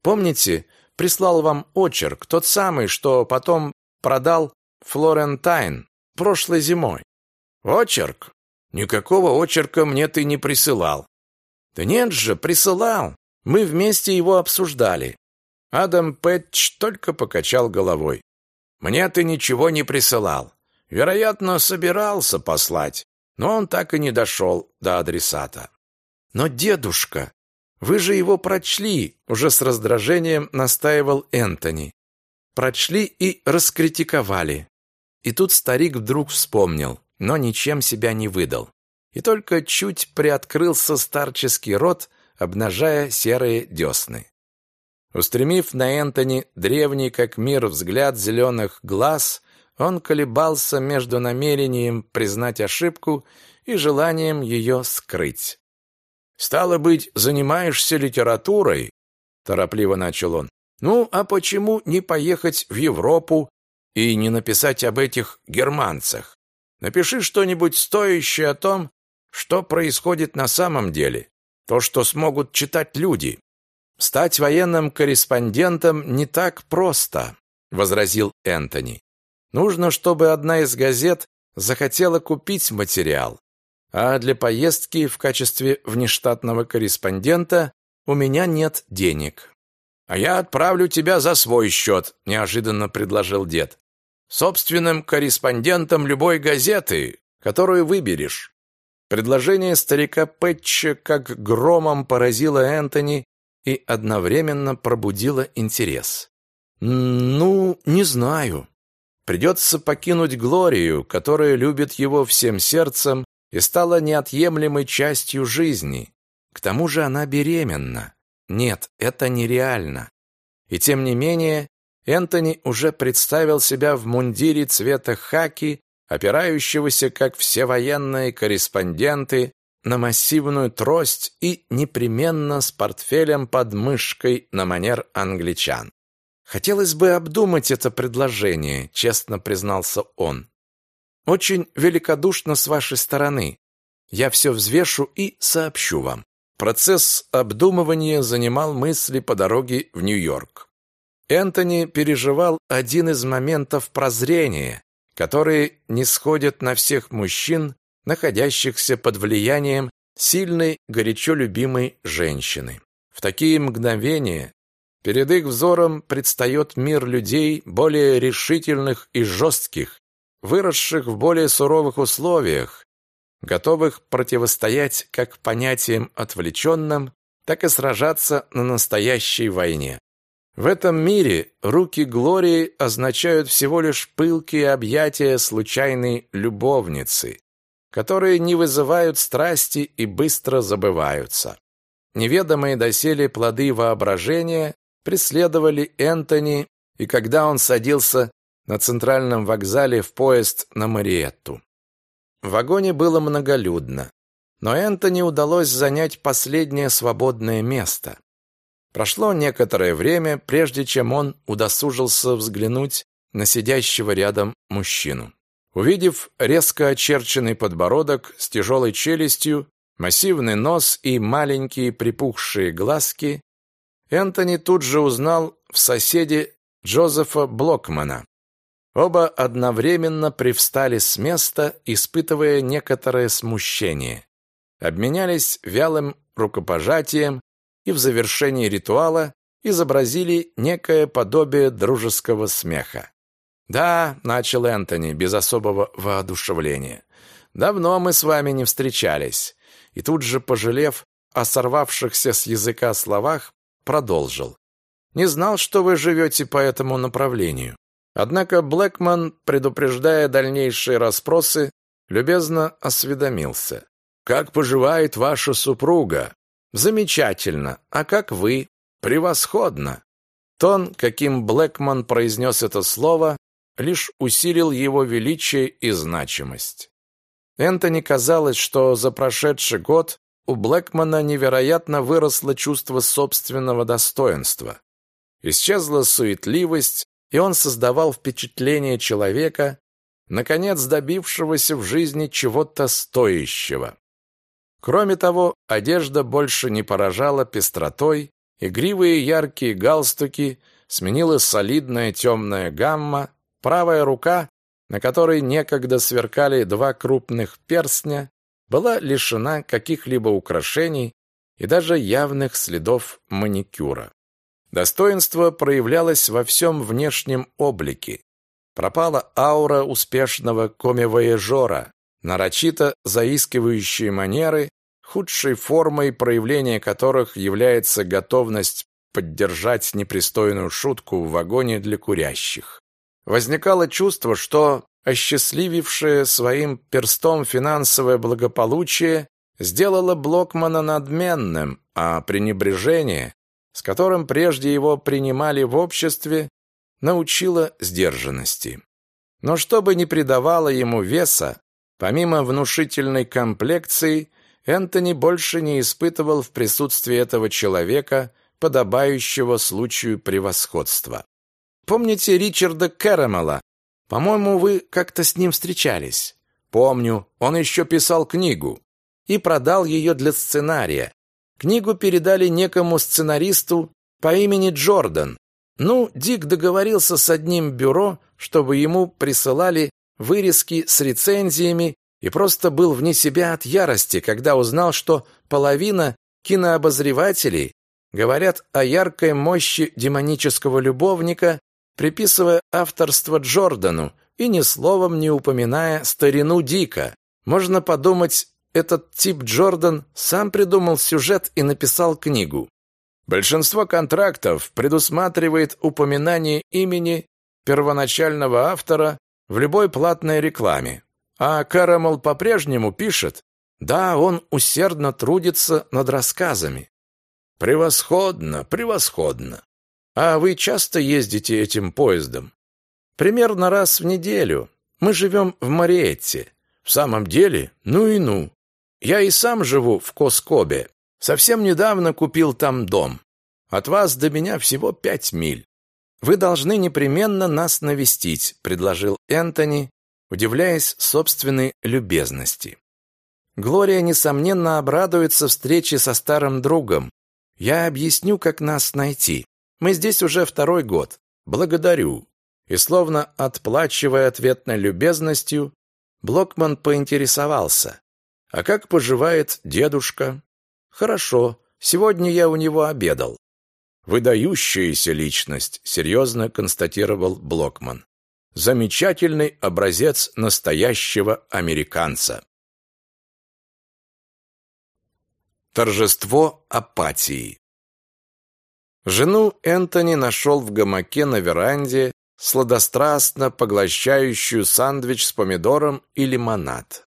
Помните, прислал вам очерк, тот самый, что потом продал Флорентайн прошлой зимой?» «Очерк? Никакого очерка мне ты не присылал». «Да нет же, присылал. Мы вместе его обсуждали. Адам Пэтч только покачал головой. «Мне ты ничего не присылал. Вероятно, собирался послать, но он так и не дошел до адресата». «Но, дедушка, вы же его прочли!» Уже с раздражением настаивал Энтони. «Прочли и раскритиковали». И тут старик вдруг вспомнил, но ничем себя не выдал. И только чуть приоткрылся старческий рот, обнажая серые десны. Устремив на Энтони древний как мир взгляд зеленых глаз, он колебался между намерением признать ошибку и желанием ее скрыть. «Стало быть, занимаешься литературой?» – торопливо начал он. «Ну, а почему не поехать в Европу и не написать об этих германцах? Напиши что-нибудь стоящее о том, что происходит на самом деле, то, что смогут читать люди. Стать военным корреспондентом не так просто, возразил Энтони. Нужно, чтобы одна из газет захотела купить материал. А для поездки в качестве внештатного корреспондента у меня нет денег. А я отправлю тебя за свой счет», – неожиданно предложил дед. Собственным корреспондентом любой газеты, которую выберешь. Предложение старика Пэтча как громом поразило Энтони и одновременно пробудила интерес. «Ну, не знаю. Придется покинуть Глорию, которая любит его всем сердцем и стала неотъемлемой частью жизни. К тому же она беременна. Нет, это нереально. И тем не менее, Энтони уже представил себя в мундире цвета хаки, опирающегося, как все военные корреспонденты, на массивную трость и непременно с портфелем под мышкой на манер англичан. «Хотелось бы обдумать это предложение», — честно признался он. «Очень великодушно с вашей стороны. Я все взвешу и сообщу вам». Процесс обдумывания занимал мысли по дороге в Нью-Йорк. Энтони переживал один из моментов прозрения, которые не сходят на всех мужчин, находящихся под влиянием сильной, горячо любимой женщины. В такие мгновения перед их взором предстает мир людей более решительных и жестких, выросших в более суровых условиях, готовых противостоять как понятиям отвлеченным, так и сражаться на настоящей войне. В этом мире руки Глории означают всего лишь пылкие объятия случайной любовницы, которые не вызывают страсти и быстро забываются. Неведомые доселе плоды воображения преследовали Энтони, и когда он садился на центральном вокзале в поезд на Мариетту. В вагоне было многолюдно, но Энтони удалось занять последнее свободное место. Прошло некоторое время, прежде чем он удосужился взглянуть на сидящего рядом мужчину. Увидев резко очерченный подбородок с тяжелой челюстью, массивный нос и маленькие припухшие глазки, Энтони тут же узнал в соседе Джозефа Блокмана, Оба одновременно привстали с места, испытывая некоторое смущение. Обменялись вялым рукопожатием и в завершении ритуала изобразили некое подобие дружеского смеха. «Да», — начал Энтони без особого воодушевления, «давно мы с вами не встречались». И тут же, пожалев о сорвавшихся с языка словах, продолжил. «Не знал, что вы живете по этому направлению. Однако Блэкман, предупреждая дальнейшие расспросы, любезно осведомился. «Как поживает ваша супруга?» «Замечательно. А как вы?» «Превосходно!» Тон, каким Блэкман произнес это слово, лишь усилил его величие и значимость. Энтони казалось, что за прошедший год у Блэкмана невероятно выросло чувство собственного достоинства. Исчезла суетливость, и он создавал впечатление человека, наконец добившегося в жизни чего-то стоящего. Кроме того, одежда больше не поражала пестротой, игривые яркие галстуки сменила солидная темная гамма, правая рука, на которой некогда сверкали два крупных перстня, была лишена каких-либо украшений и даже явных следов маникюра. Достоинство проявлялось во всем внешнем облике. Пропала аура успешного комивояжера, нарочито заискивающие манеры, худшей формой проявления которых является готовность поддержать непристойную шутку в вагоне для курящих. Возникало чувство, что осчастливившее своим перстом финансовое благополучие сделало Блокмана надменным, а пренебрежение с которым прежде его принимали в обществе, научила сдержанности. Но что бы ни придавало ему веса, помимо внушительной комплекции, Энтони больше не испытывал в присутствии этого человека подобающего случаю превосходства. Помните Ричарда Кэрэмела? По-моему, вы как-то с ним встречались. Помню, он еще писал книгу и продал ее для сценария. Книгу передали некому сценаристу по имени Джордан. Ну, Дик договорился с одним бюро, чтобы ему присылали вырезки с рецензиями и просто был вне себя от ярости, когда узнал, что половина кинообозревателей говорят о яркой мощи демонического любовника, приписывая авторство Джордану и ни словом не упоминая старину Дика. Можно подумать, этот тип Джордан сам придумал сюжет и написал книгу. Большинство контрактов предусматривает упоминание имени первоначального автора в любой платной рекламе. А Карамел по-прежнему пишет, да, он усердно трудится над рассказами. Превосходно, превосходно. А вы часто ездите этим поездом? Примерно раз в неделю. Мы живем в Мариетте. В самом деле? Ну и ну. Я и сам живу в Коскобе. Совсем недавно купил там дом. От вас до меня всего пять миль. Вы должны непременно нас навестить, предложил Энтони, удивляясь собственной любезности. Глория несомненно обрадуется встрече со старым другом. Я объясню, как нас найти. Мы здесь уже второй год. Благодарю. И словно отплачивая ответной любезностью, Блокман поинтересовался: "А как поживает дедушка?" "Хорошо. Сегодня я у него обедал. Выдающаяся личность, серьезно констатировал Блокман. Замечательный образец настоящего американца. Торжество апатии. Жену Энтони нашел в гамаке на веранде, сладострастно поглощающую сандвич с помидором и лимонад.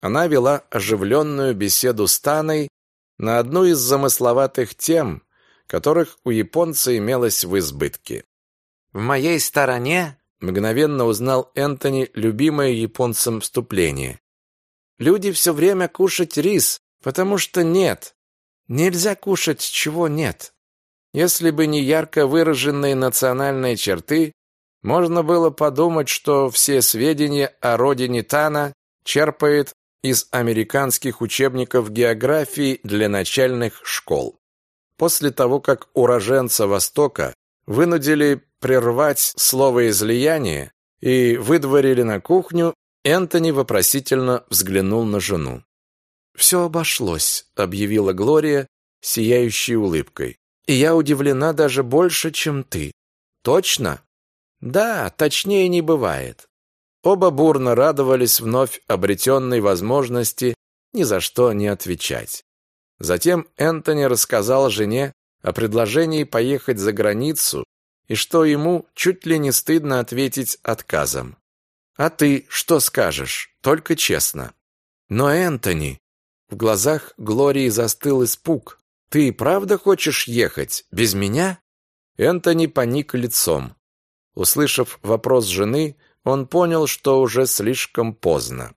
Она вела оживленную беседу с Таной на одну из замысловатых тем, которых у японца имелось в избытке. В моей стороне мгновенно узнал Энтони любимое японцем вступление. Люди все время кушать рис, потому что нет. Нельзя кушать, чего нет. Если бы не ярко выраженные национальные черты, можно было подумать, что все сведения о родине Тана черпает из американских учебников географии для начальных школ. После того, как уроженца Востока вынудили прервать слово излияние и выдворили на кухню, Энтони вопросительно взглянул на жену. «Все обошлось», — объявила Глория, сияющей улыбкой. «И я удивлена даже больше, чем ты». «Точно?» «Да, точнее не бывает». Оба бурно радовались вновь обретенной возможности ни за что не отвечать. Затем Энтони рассказал жене о предложении поехать за границу и что ему чуть ли не стыдно ответить отказом. «А ты что скажешь? Только честно». «Но, Энтони...» В глазах Глории застыл испуг. «Ты правда хочешь ехать? Без меня?» Энтони поник лицом. Услышав вопрос жены, он понял, что уже слишком поздно.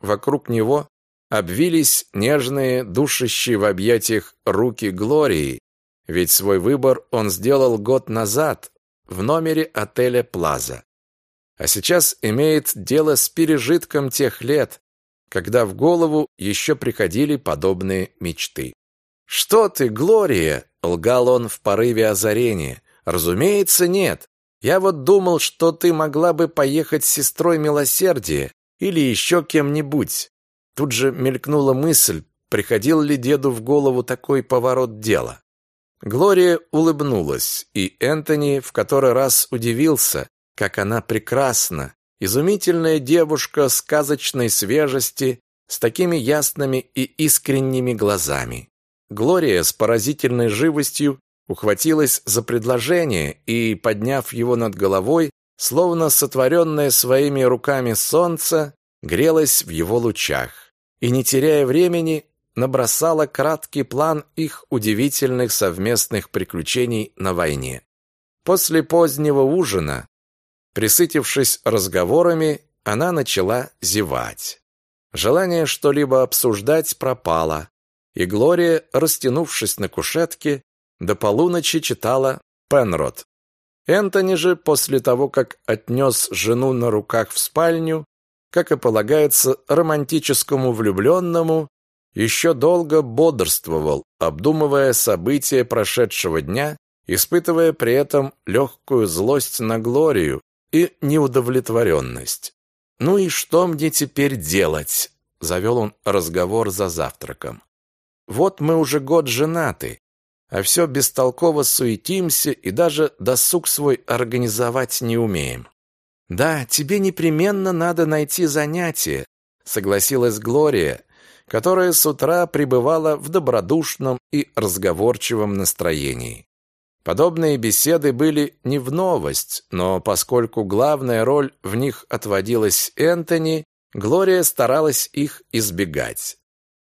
Вокруг него обвились нежные, душащие в объятиях руки Глории, ведь свой выбор он сделал год назад в номере отеля Плаза. А сейчас имеет дело с пережитком тех лет, когда в голову еще приходили подобные мечты. «Что ты, Глория?» — лгал он в порыве озарения. «Разумеется, нет. Я вот думал, что ты могла бы поехать с сестрой Милосердия или еще кем-нибудь. Тут же мелькнула мысль, приходил ли деду в голову такой поворот дела. Глория улыбнулась, и Энтони в который раз удивился, как она прекрасна, изумительная девушка сказочной свежести, с такими ясными и искренними глазами. Глория с поразительной живостью ухватилась за предложение и, подняв его над головой, словно сотворенное своими руками солнце, грелась в его лучах и, не теряя времени, набросала краткий план их удивительных совместных приключений на войне. После позднего ужина, присытившись разговорами, она начала зевать. Желание что-либо обсуждать пропало, и Глория, растянувшись на кушетке, до полуночи читала Пенрод. Энтони же, после того, как отнес жену на руках в спальню, как и полагается романтическому влюбленному, еще долго бодрствовал, обдумывая события прошедшего дня, испытывая при этом легкую злость на Глорию и неудовлетворенность. «Ну и что мне теперь делать?» — завел он разговор за завтраком. «Вот мы уже год женаты, а все бестолково суетимся и даже досуг свой организовать не умеем. Да, тебе непременно надо найти занятие, согласилась Глория, которая с утра пребывала в добродушном и разговорчивом настроении. Подобные беседы были не в новость, но поскольку главная роль в них отводилась Энтони, Глория старалась их избегать.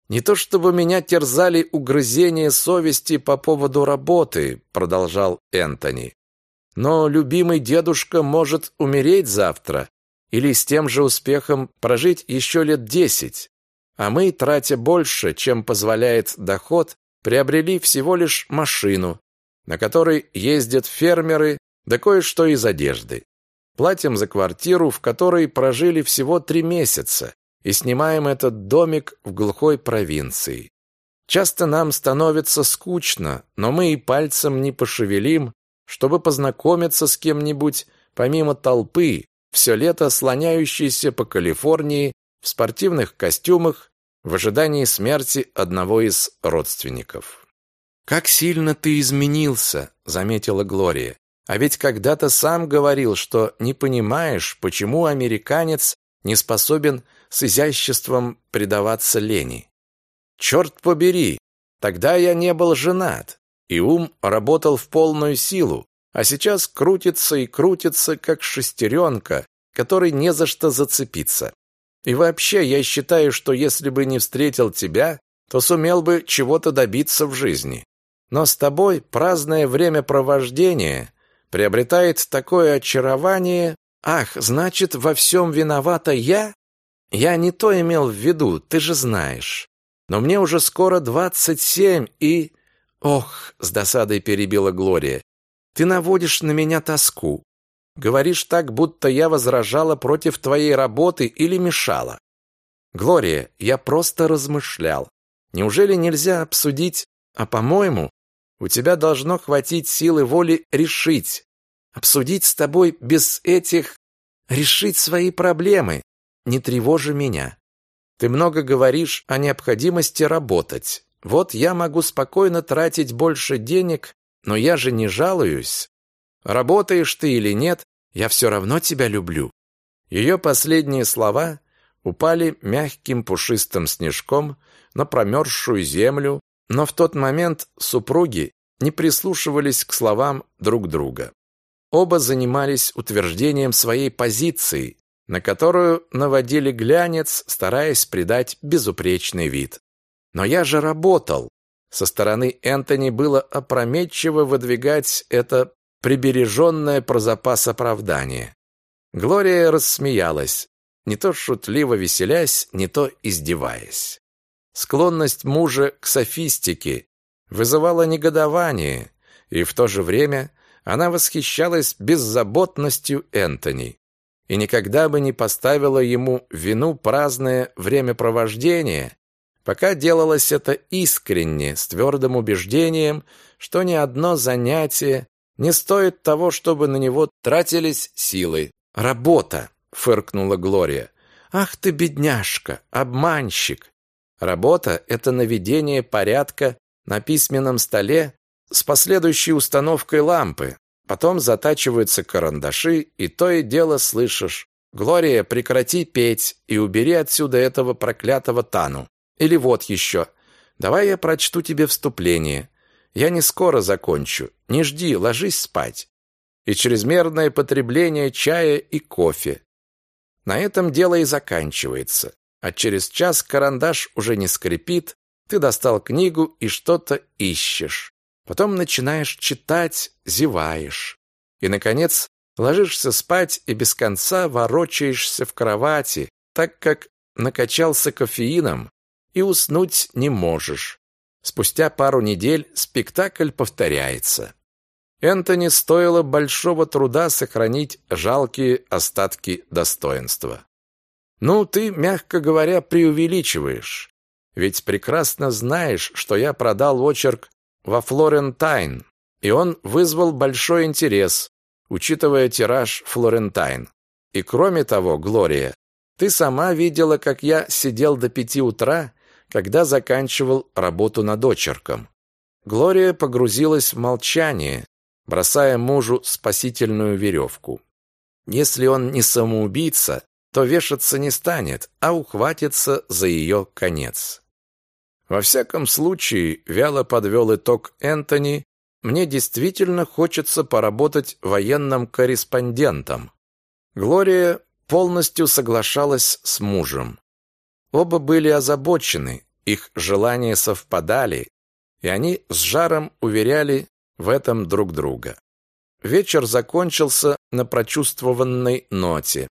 Не то чтобы меня терзали угрызения совести по поводу работы, продолжал Энтони. Но любимый дедушка может умереть завтра или с тем же успехом прожить еще лет десять. А мы, тратя больше, чем позволяет доход, приобрели всего лишь машину, на которой ездят фермеры, да кое-что из одежды. Платим за квартиру, в которой прожили всего три месяца, и снимаем этот домик в глухой провинции. Часто нам становится скучно, но мы и пальцем не пошевелим, чтобы познакомиться с кем-нибудь, помимо толпы, все лето слоняющейся по Калифорнии в спортивных костюмах в ожидании смерти одного из родственников. «Как сильно ты изменился», — заметила Глория. «А ведь когда-то сам говорил, что не понимаешь, почему американец не способен с изяществом предаваться лени. Черт побери, тогда я не был женат, и ум работал в полную силу, а сейчас крутится и крутится, как шестеренка, которой не за что зацепиться. И вообще, я считаю, что если бы не встретил тебя, то сумел бы чего-то добиться в жизни. Но с тобой праздное времяпровождение приобретает такое очарование. Ах, значит, во всем виновата я? Я не то имел в виду, ты же знаешь. Но мне уже скоро двадцать семь и... Ох, с досадой перебила Глория. Ты наводишь на меня тоску. Говоришь так, будто я возражала против твоей работы или мешала. Глория, я просто размышлял. Неужели нельзя обсудить, а, по-моему, у тебя должно хватить силы воли решить, обсудить с тобой без этих, решить свои проблемы, не тревожи меня. Ты много говоришь о необходимости работать. Вот я могу спокойно тратить больше денег, но я же не жалуюсь. Работаешь ты или нет, я все равно тебя люблю. Ее последние слова упали мягким пушистым снежком на промерзшую землю, но в тот момент супруги не прислушивались к словам друг друга. Оба занимались утверждением своей позиции, на которую наводили глянец, стараясь придать безупречный вид. Но я же работал. Со стороны Энтони было опрометчиво выдвигать это прибереженное про запас оправдание. Глория рассмеялась, не то шутливо веселясь, не то издеваясь. Склонность мужа к софистике вызывала негодование, и в то же время она восхищалась беззаботностью Энтони и никогда бы не поставила ему вину праздное времяпровождение, пока делалось это искренне, с твердым убеждением, что ни одно занятие не стоит того, чтобы на него тратились силы. «Работа!» — фыркнула Глория. «Ах ты, бедняжка, обманщик!» Работа — это наведение порядка на письменном столе с последующей установкой лампы, Потом затачиваются карандаши, и то и дело слышишь. «Глория, прекрати петь и убери отсюда этого проклятого Тану». Или вот еще. «Давай я прочту тебе вступление. Я не скоро закончу. Не жди, ложись спать». И чрезмерное потребление чая и кофе. На этом дело и заканчивается. А через час карандаш уже не скрипит, ты достал книгу и что-то ищешь. Потом начинаешь читать, зеваешь. И, наконец, ложишься спать и без конца ворочаешься в кровати, так как накачался кофеином и уснуть не можешь. Спустя пару недель спектакль повторяется. Энтони стоило большого труда сохранить жалкие остатки достоинства. Ну, ты, мягко говоря, преувеличиваешь. Ведь прекрасно знаешь, что я продал очерк во Флорентайн, и он вызвал большой интерес, учитывая тираж Флорентайн. И кроме того, Глория, ты сама видела, как я сидел до пяти утра, когда заканчивал работу над очерком. Глория погрузилась в молчание, бросая мужу спасительную веревку. Если он не самоубийца, то вешаться не станет, а ухватится за ее конец. Во всяком случае, вяло подвел итог Энтони, мне действительно хочется поработать военным корреспондентом. Глория полностью соглашалась с мужем. Оба были озабочены, их желания совпадали, и они с жаром уверяли в этом друг друга. Вечер закончился на прочувствованной ноте.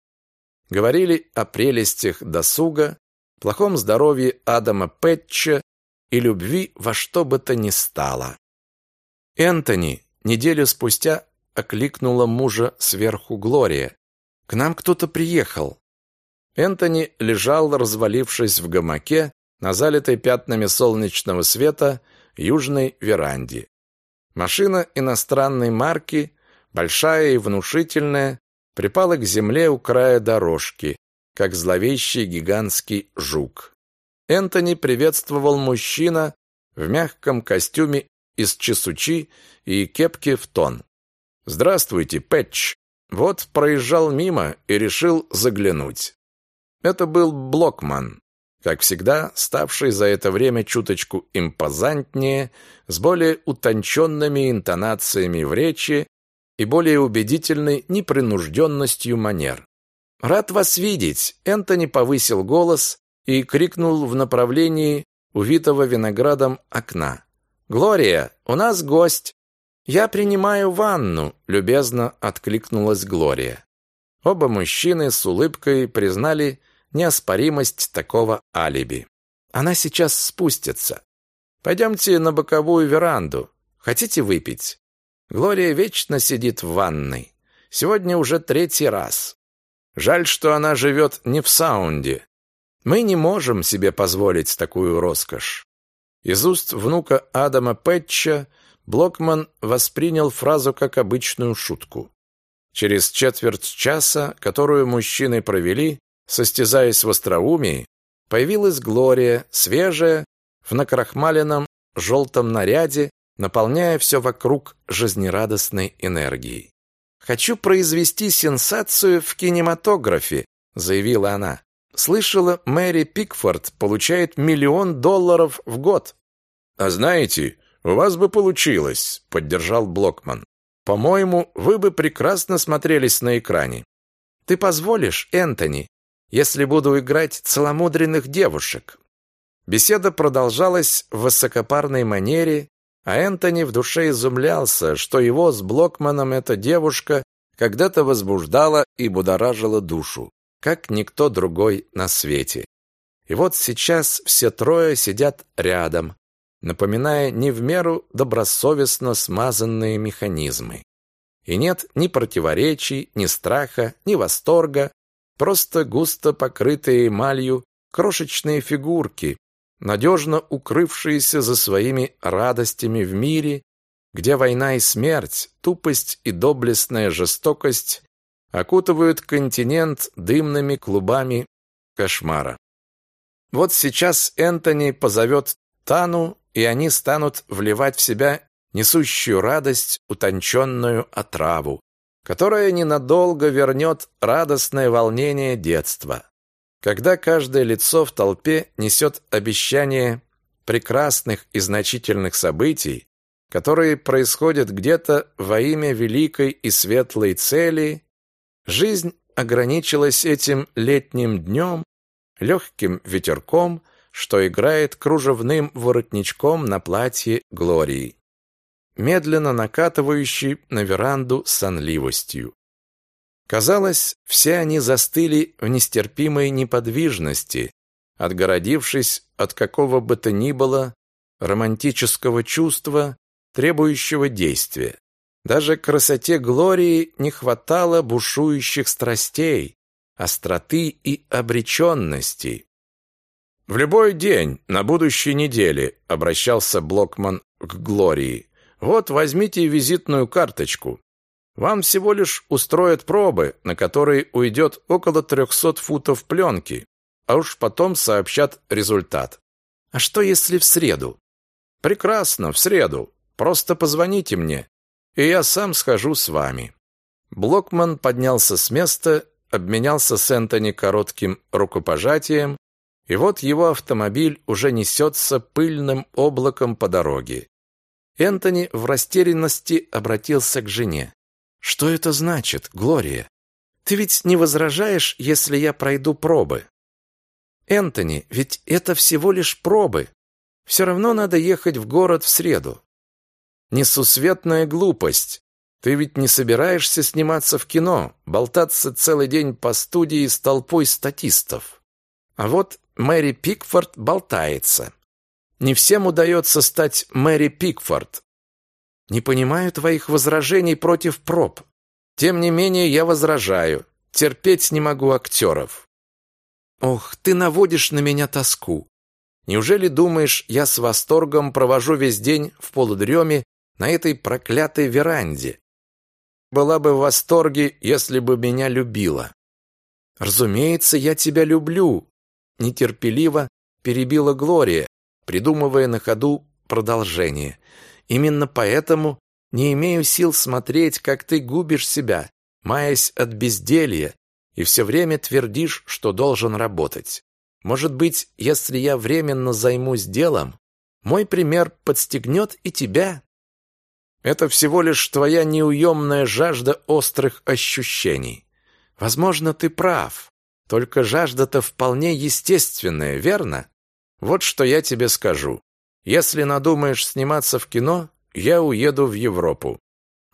Говорили о прелестях досуга, плохом здоровье Адама Пэтча и любви во что бы то ни стало. Энтони неделю спустя окликнула мужа сверху Глория. «К нам кто-то приехал». Энтони лежал, развалившись в гамаке на залитой пятнами солнечного света южной веранде. Машина иностранной марки, большая и внушительная, припала к земле у края дорожки, как зловещий гигантский жук. Энтони приветствовал мужчина в мягком костюме из чесучи и кепке в тон. «Здравствуйте, Пэтч!» Вот проезжал мимо и решил заглянуть. Это был Блокман, как всегда, ставший за это время чуточку импозантнее, с более утонченными интонациями в речи и более убедительной непринужденностью манер. «Рад вас видеть!» Энтони повысил голос и крикнул в направлении увитого виноградом окна. «Глория, у нас гость!» «Я принимаю ванну», — любезно откликнулась Глория. Оба мужчины с улыбкой признали неоспоримость такого алиби. Она сейчас спустится. Пойдемте на боковую веранду. Хотите выпить? Глория вечно сидит в ванной. Сегодня уже третий раз. Жаль, что она живет не в саунде. Мы не можем себе позволить такую роскошь. Из уст внука Адама Пэтча Блокман воспринял фразу как обычную шутку. Через четверть часа, которую мужчины провели, состязаясь в остроумии, появилась Глория, свежая, в накрахмаленном желтом наряде, наполняя все вокруг жизнерадостной энергией. «Хочу произвести сенсацию в кинематографе», — заявила она. «Слышала, Мэри Пикфорд получает миллион долларов в год». «А знаете, у вас бы получилось», — поддержал Блокман. «По-моему, вы бы прекрасно смотрелись на экране». «Ты позволишь, Энтони?» если буду играть целомудренных девушек. Беседа продолжалась в высокопарной манере, а Энтони в душе изумлялся, что его с Блокманом эта девушка когда-то возбуждала и будоражила душу, как никто другой на свете. И вот сейчас все трое сидят рядом, напоминая не в меру добросовестно смазанные механизмы. И нет ни противоречий, ни страха, ни восторга, Просто густо покрытые эмалью крошечные фигурки, надежно укрывшиеся за своими радостями в мире, где война и смерть, тупость и доблестная жестокость окутывают континент дымными клубами кошмара. Вот сейчас Энтони позовет Тану, и они станут вливать в себя несущую радость утонченную отраву, которая ненадолго вернет радостное волнение детства, когда каждое лицо в толпе несет обещание прекрасных и значительных событий, которые происходят где-то во имя великой и светлой цели, жизнь ограничилась этим летним днем, легким ветерком, что играет кружевным воротничком на платье Глории медленно накатывающий на веранду сонливостью. Казалось, все они застыли в нестерпимой неподвижности, отгородившись от какого бы то ни было романтического чувства, требующего действия. Даже красоте Глории не хватало бушующих страстей, остроты и обреченности. «В любой день на будущей неделе», — обращался Блокман к Глории, вот возьмите визитную карточку. Вам всего лишь устроят пробы, на которые уйдет около 300 футов пленки, а уж потом сообщат результат. А что если в среду? Прекрасно, в среду. Просто позвоните мне, и я сам схожу с вами. Блокман поднялся с места, обменялся с Энтони коротким рукопожатием, и вот его автомобиль уже несется пыльным облаком по дороге. Энтони в растерянности обратился к жене. «Что это значит, Глория? Ты ведь не возражаешь, если я пройду пробы?» Энтони, ведь это всего лишь пробы. Все равно надо ехать в город в среду. Несусветная глупость. Ты ведь не собираешься сниматься в кино, болтаться целый день по студии с толпой статистов. А вот Мэри Пикфорд болтается. Не всем удается стать Мэри Пикфорд. Не понимаю твоих возражений против проб. Тем не менее, я возражаю. Терпеть не могу актеров. Ох, ты наводишь на меня тоску. Неужели думаешь, я с восторгом провожу весь день в полудреме на этой проклятой веранде? Была бы в восторге, если бы меня любила. Разумеется, я тебя люблю, нетерпеливо перебила Глория, придумывая на ходу продолжение. Именно поэтому не имею сил смотреть, как ты губишь себя, маясь от безделья, и все время твердишь, что должен работать. Может быть, если я временно займусь делом, мой пример подстегнет и тебя. Это всего лишь твоя неуемная жажда острых ощущений. Возможно, ты прав. Только жажда-то вполне естественная, верно? Вот что я тебе скажу. Если надумаешь сниматься в кино, я уеду в Европу.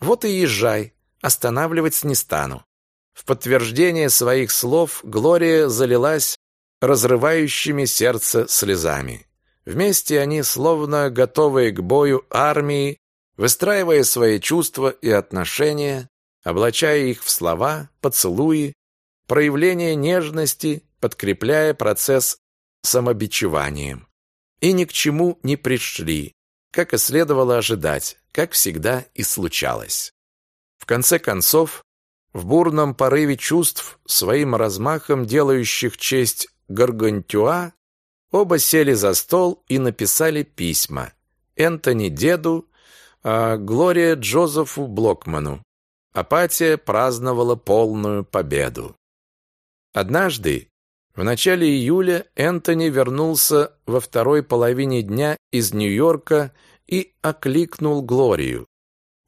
Вот и езжай, останавливать не стану. В подтверждение своих слов Глория залилась разрывающими сердце слезами. Вместе они, словно готовые к бою армии, выстраивая свои чувства и отношения, облачая их в слова, поцелуи, проявление нежности, подкрепляя процесс самобичеванием. И ни к чему не пришли, как и следовало ожидать, как всегда и случалось. В конце концов, в бурном порыве чувств, своим размахом делающих честь Гаргантюа, оба сели за стол и написали письма. Энтони деду, а Глория Джозефу Блокману. Апатия праздновала полную победу. Однажды, в начале июля, Энтони вернулся во второй половине дня из Нью-Йорка и окликнул Глорию.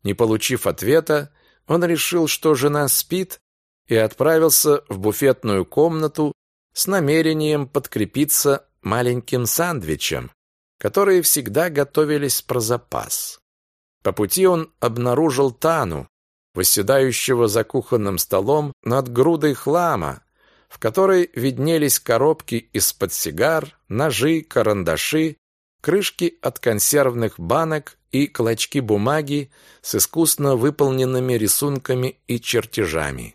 Не получив ответа, он решил, что жена спит, и отправился в буфетную комнату с намерением подкрепиться маленьким сандвичем, которые всегда готовились про запас. По пути он обнаружил Тану, восседающего за кухонным столом над грудой хлама, в которой виднелись коробки из-под сигар, ножи, карандаши, крышки от консервных банок и клочки бумаги с искусно выполненными рисунками и чертежами.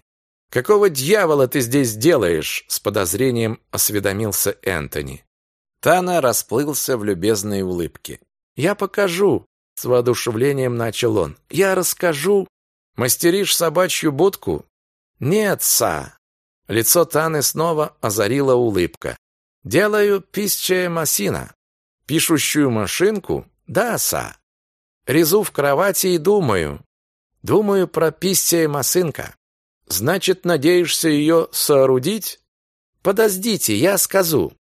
«Какого дьявола ты здесь делаешь?» с подозрением осведомился Энтони. Тана расплылся в любезной улыбке. «Я покажу», — с воодушевлением начал он. «Я расскажу. Мастеришь собачью будку?» «Нет, са». Лицо Таны снова озарила улыбка. «Делаю писчая масина». «Пишущую машинку?» «Да, са». Резу в кровати и думаю. Думаю про писчая масынка. Значит, надеешься ее соорудить? Подождите, я скажу.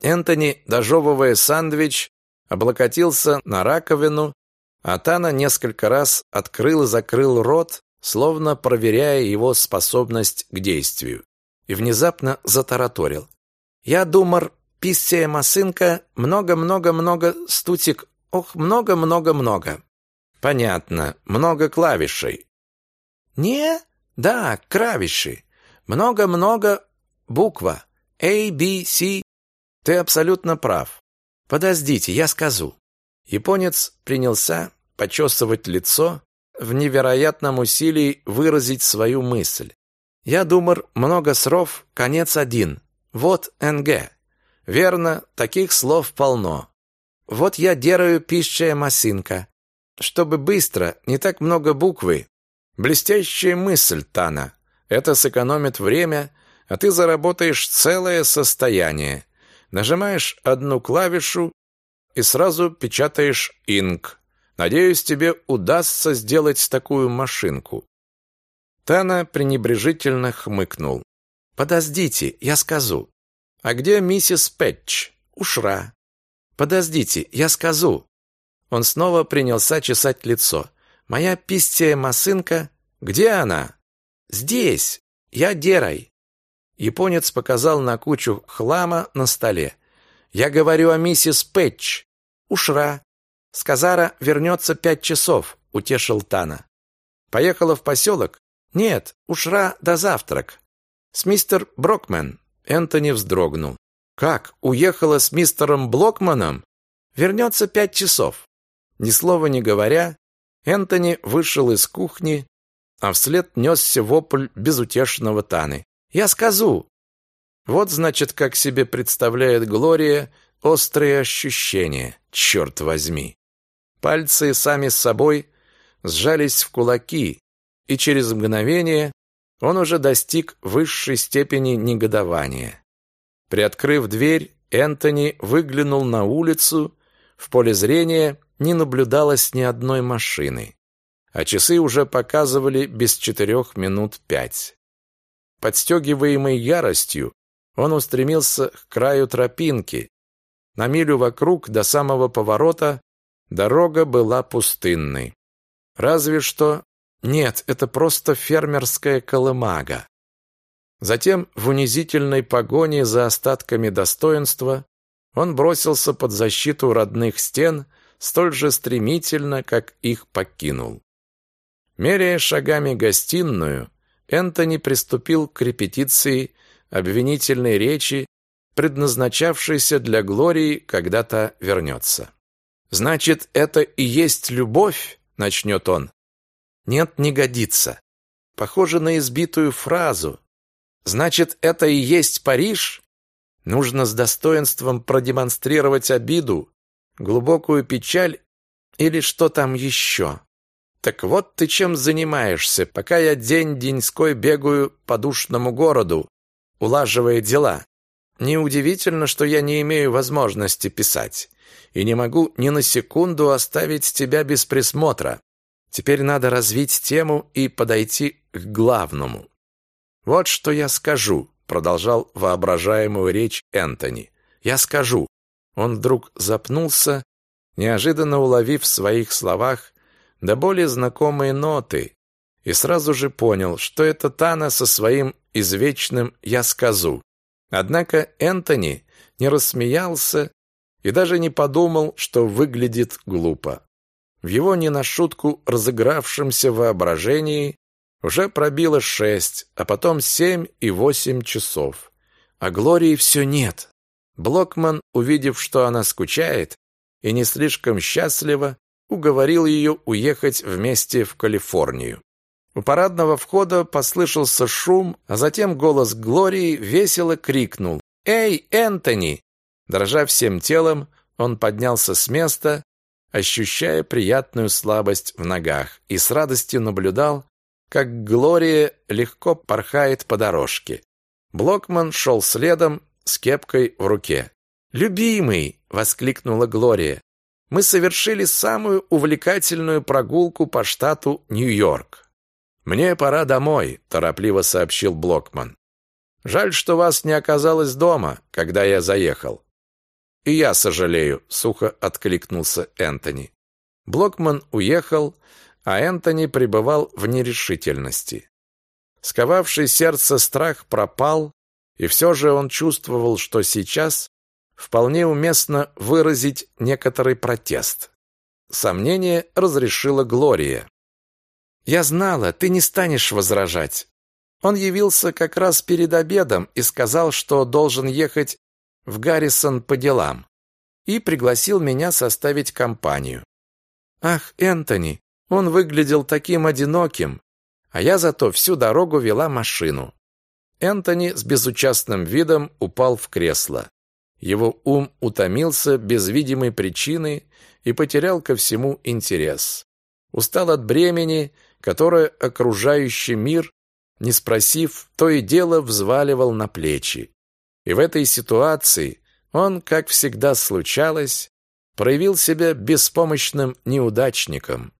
Энтони, дожевывая сандвич, облокотился на раковину, а Тана несколько раз открыл и закрыл рот, словно проверяя его способность к действию, и внезапно затараторил. «Я думар, писая масынка, много-много-много стутик, ох, много-много-много». «Понятно, много клавишей». «Не, да, клавиши. Много-много буква. A, B, C. Ты абсолютно прав. Подождите, я скажу. Японец принялся почесывать лицо в невероятном усилии выразить свою мысль. Я думал, много слов, конец один. Вот НГ. Верно, таких слов полно. Вот я делаю пищая масинка. Чтобы быстро, не так много буквы, Блестящая мысль, Тана. Это сэкономит время, а ты заработаешь целое состояние. Нажимаешь одну клавишу и сразу печатаешь инк. Надеюсь, тебе удастся сделать такую машинку. Тана пренебрежительно хмыкнул. Подождите, я скажу. А где миссис Пэтч? Ушра. Подождите, я скажу. Он снова принялся чесать лицо. Моя пистия масынка, где она? Здесь. Я Дерай. Японец показал на кучу хлама на столе. «Я говорю о миссис Пэтч. Ушра. Сказара вернется пять часов», — утешил Тана. «Поехала в поселок?» «Нет, ушра до завтрак. С мистер Брокмен». Энтони вздрогнул. «Как? Уехала с мистером Блокманом? Вернется пять часов». Ни слова не говоря, Энтони вышел из кухни, а вслед несся вопль безутешного Таны. «Я сказу!» Вот, значит, как себе представляет Глория острые ощущения, черт возьми. Пальцы сами с собой сжались в кулаки, и через мгновение он уже достиг высшей степени негодования. Приоткрыв дверь, Энтони выглянул на улицу, в поле зрения не наблюдалось ни одной машины, а часы уже показывали без четырех минут пять. Подстегиваемый яростью, он устремился к краю тропинки. На милю вокруг до самого поворота дорога была пустынной. Разве что... Нет, это просто фермерская колымага. Затем, в унизительной погоне за остатками достоинства, он бросился под защиту родных стен столь же стремительно, как их покинул. Меряя шагами гостиную, Энтони приступил к репетиции обвинительной речи, предназначавшейся для Глории, когда-то вернется. «Значит, это и есть любовь?» — начнет он. «Нет, не годится. Похоже на избитую фразу. Значит, это и есть Париж?» Нужно с достоинством продемонстрировать обиду, глубокую печаль или что там еще. Так вот ты чем занимаешься, пока я день-деньской бегаю по душному городу, улаживая дела. Неудивительно, что я не имею возможности писать и не могу ни на секунду оставить тебя без присмотра. Теперь надо развить тему и подойти к главному. Вот что я скажу, продолжал воображаемую речь Энтони. Я скажу. Он вдруг запнулся, неожиданно уловив в своих словах до более знакомые ноты, и сразу же понял, что это Тана со своим извечным «я сказу». Однако Энтони не рассмеялся и даже не подумал, что выглядит глупо. В его не на шутку разыгравшемся воображении уже пробило шесть, а потом семь и восемь часов. А Глории все нет. Блокман, увидев, что она скучает и не слишком счастлива, уговорил ее уехать вместе в Калифорнию. У парадного входа послышался шум, а затем голос Глории весело крикнул «Эй, Энтони!». Дрожа всем телом, он поднялся с места, ощущая приятную слабость в ногах, и с радостью наблюдал, как Глория легко порхает по дорожке. Блокман шел следом с кепкой в руке. «Любимый!» — воскликнула Глория. «Мы совершили самую увлекательную прогулку по штату Нью-Йорк». «Мне пора домой», — торопливо сообщил Блокман. «Жаль, что вас не оказалось дома, когда я заехал». «И я сожалею», — сухо откликнулся Энтони. Блокман уехал, а Энтони пребывал в нерешительности. Сковавший сердце страх пропал, и все же он чувствовал, что сейчас вполне уместно выразить некоторый протест. Сомнение разрешила Глория. «Я знала, ты не станешь возражать. Он явился как раз перед обедом и сказал, что должен ехать в Гаррисон по делам, и пригласил меня составить компанию. Ах, Энтони, он выглядел таким одиноким, а я зато всю дорогу вела машину. Энтони с безучастным видом упал в кресло. Его ум утомился без видимой причины и потерял ко всему интерес. Устал от бремени, которое окружающий мир, не спросив, то и дело взваливал на плечи. И в этой ситуации он, как всегда случалось, проявил себя беспомощным неудачником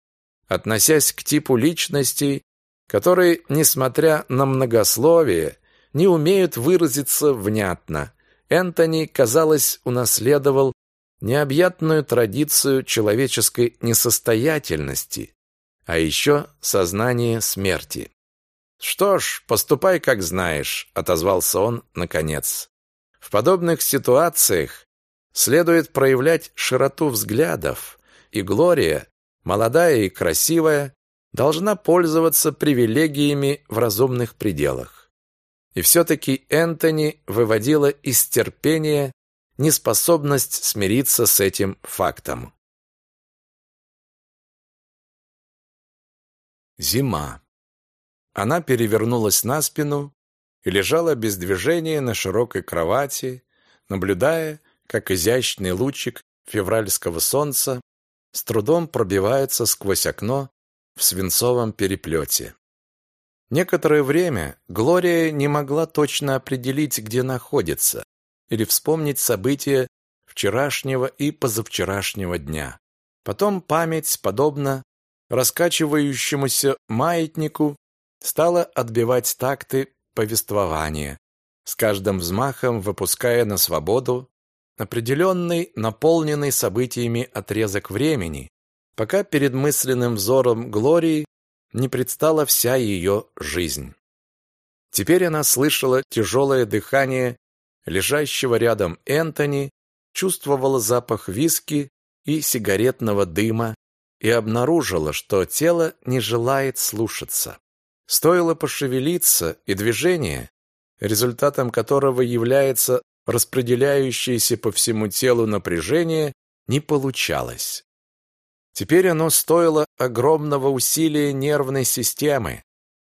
относясь к типу личностей, которые, несмотря на многословие, не умеют выразиться внятно. Энтони, казалось, унаследовал необъятную традицию человеческой несостоятельности, а еще сознание смерти. Что ж, поступай как знаешь, отозвался он наконец. В подобных ситуациях следует проявлять широту взглядов, и Глория, молодая и красивая, должна пользоваться привилегиями в разумных пределах. И все-таки Энтони выводила из терпения неспособность смириться с этим фактом. Зима. Она перевернулась на спину и лежала без движения на широкой кровати, наблюдая, как изящный лучик февральского солнца с трудом пробивается сквозь окно в свинцовом переплете. Некоторое время Глория не могла точно определить, где находится, или вспомнить события вчерашнего и позавчерашнего дня. Потом память, подобно раскачивающемуся маятнику, стала отбивать такты повествования, с каждым взмахом выпуская на свободу определенный, наполненный событиями отрезок времени, пока перед мысленным взором Глории не предстала вся ее жизнь. Теперь она слышала тяжелое дыхание лежащего рядом Энтони, чувствовала запах виски и сигаретного дыма и обнаружила, что тело не желает слушаться. Стоило пошевелиться, и движение, результатом которого является распределяющееся по всему телу напряжение, не получалось. Теперь оно стоило огромного усилия нервной системы,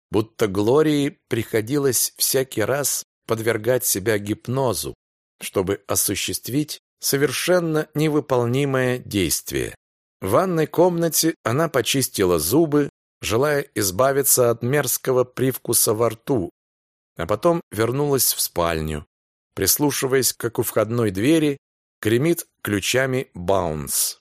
будто Глории приходилось всякий раз подвергать себя гипнозу, чтобы осуществить совершенно невыполнимое действие. В ванной комнате она почистила зубы, желая избавиться от мерзкого привкуса во рту, а потом вернулась в спальню, прислушиваясь, как у входной двери гремит ключами баунс.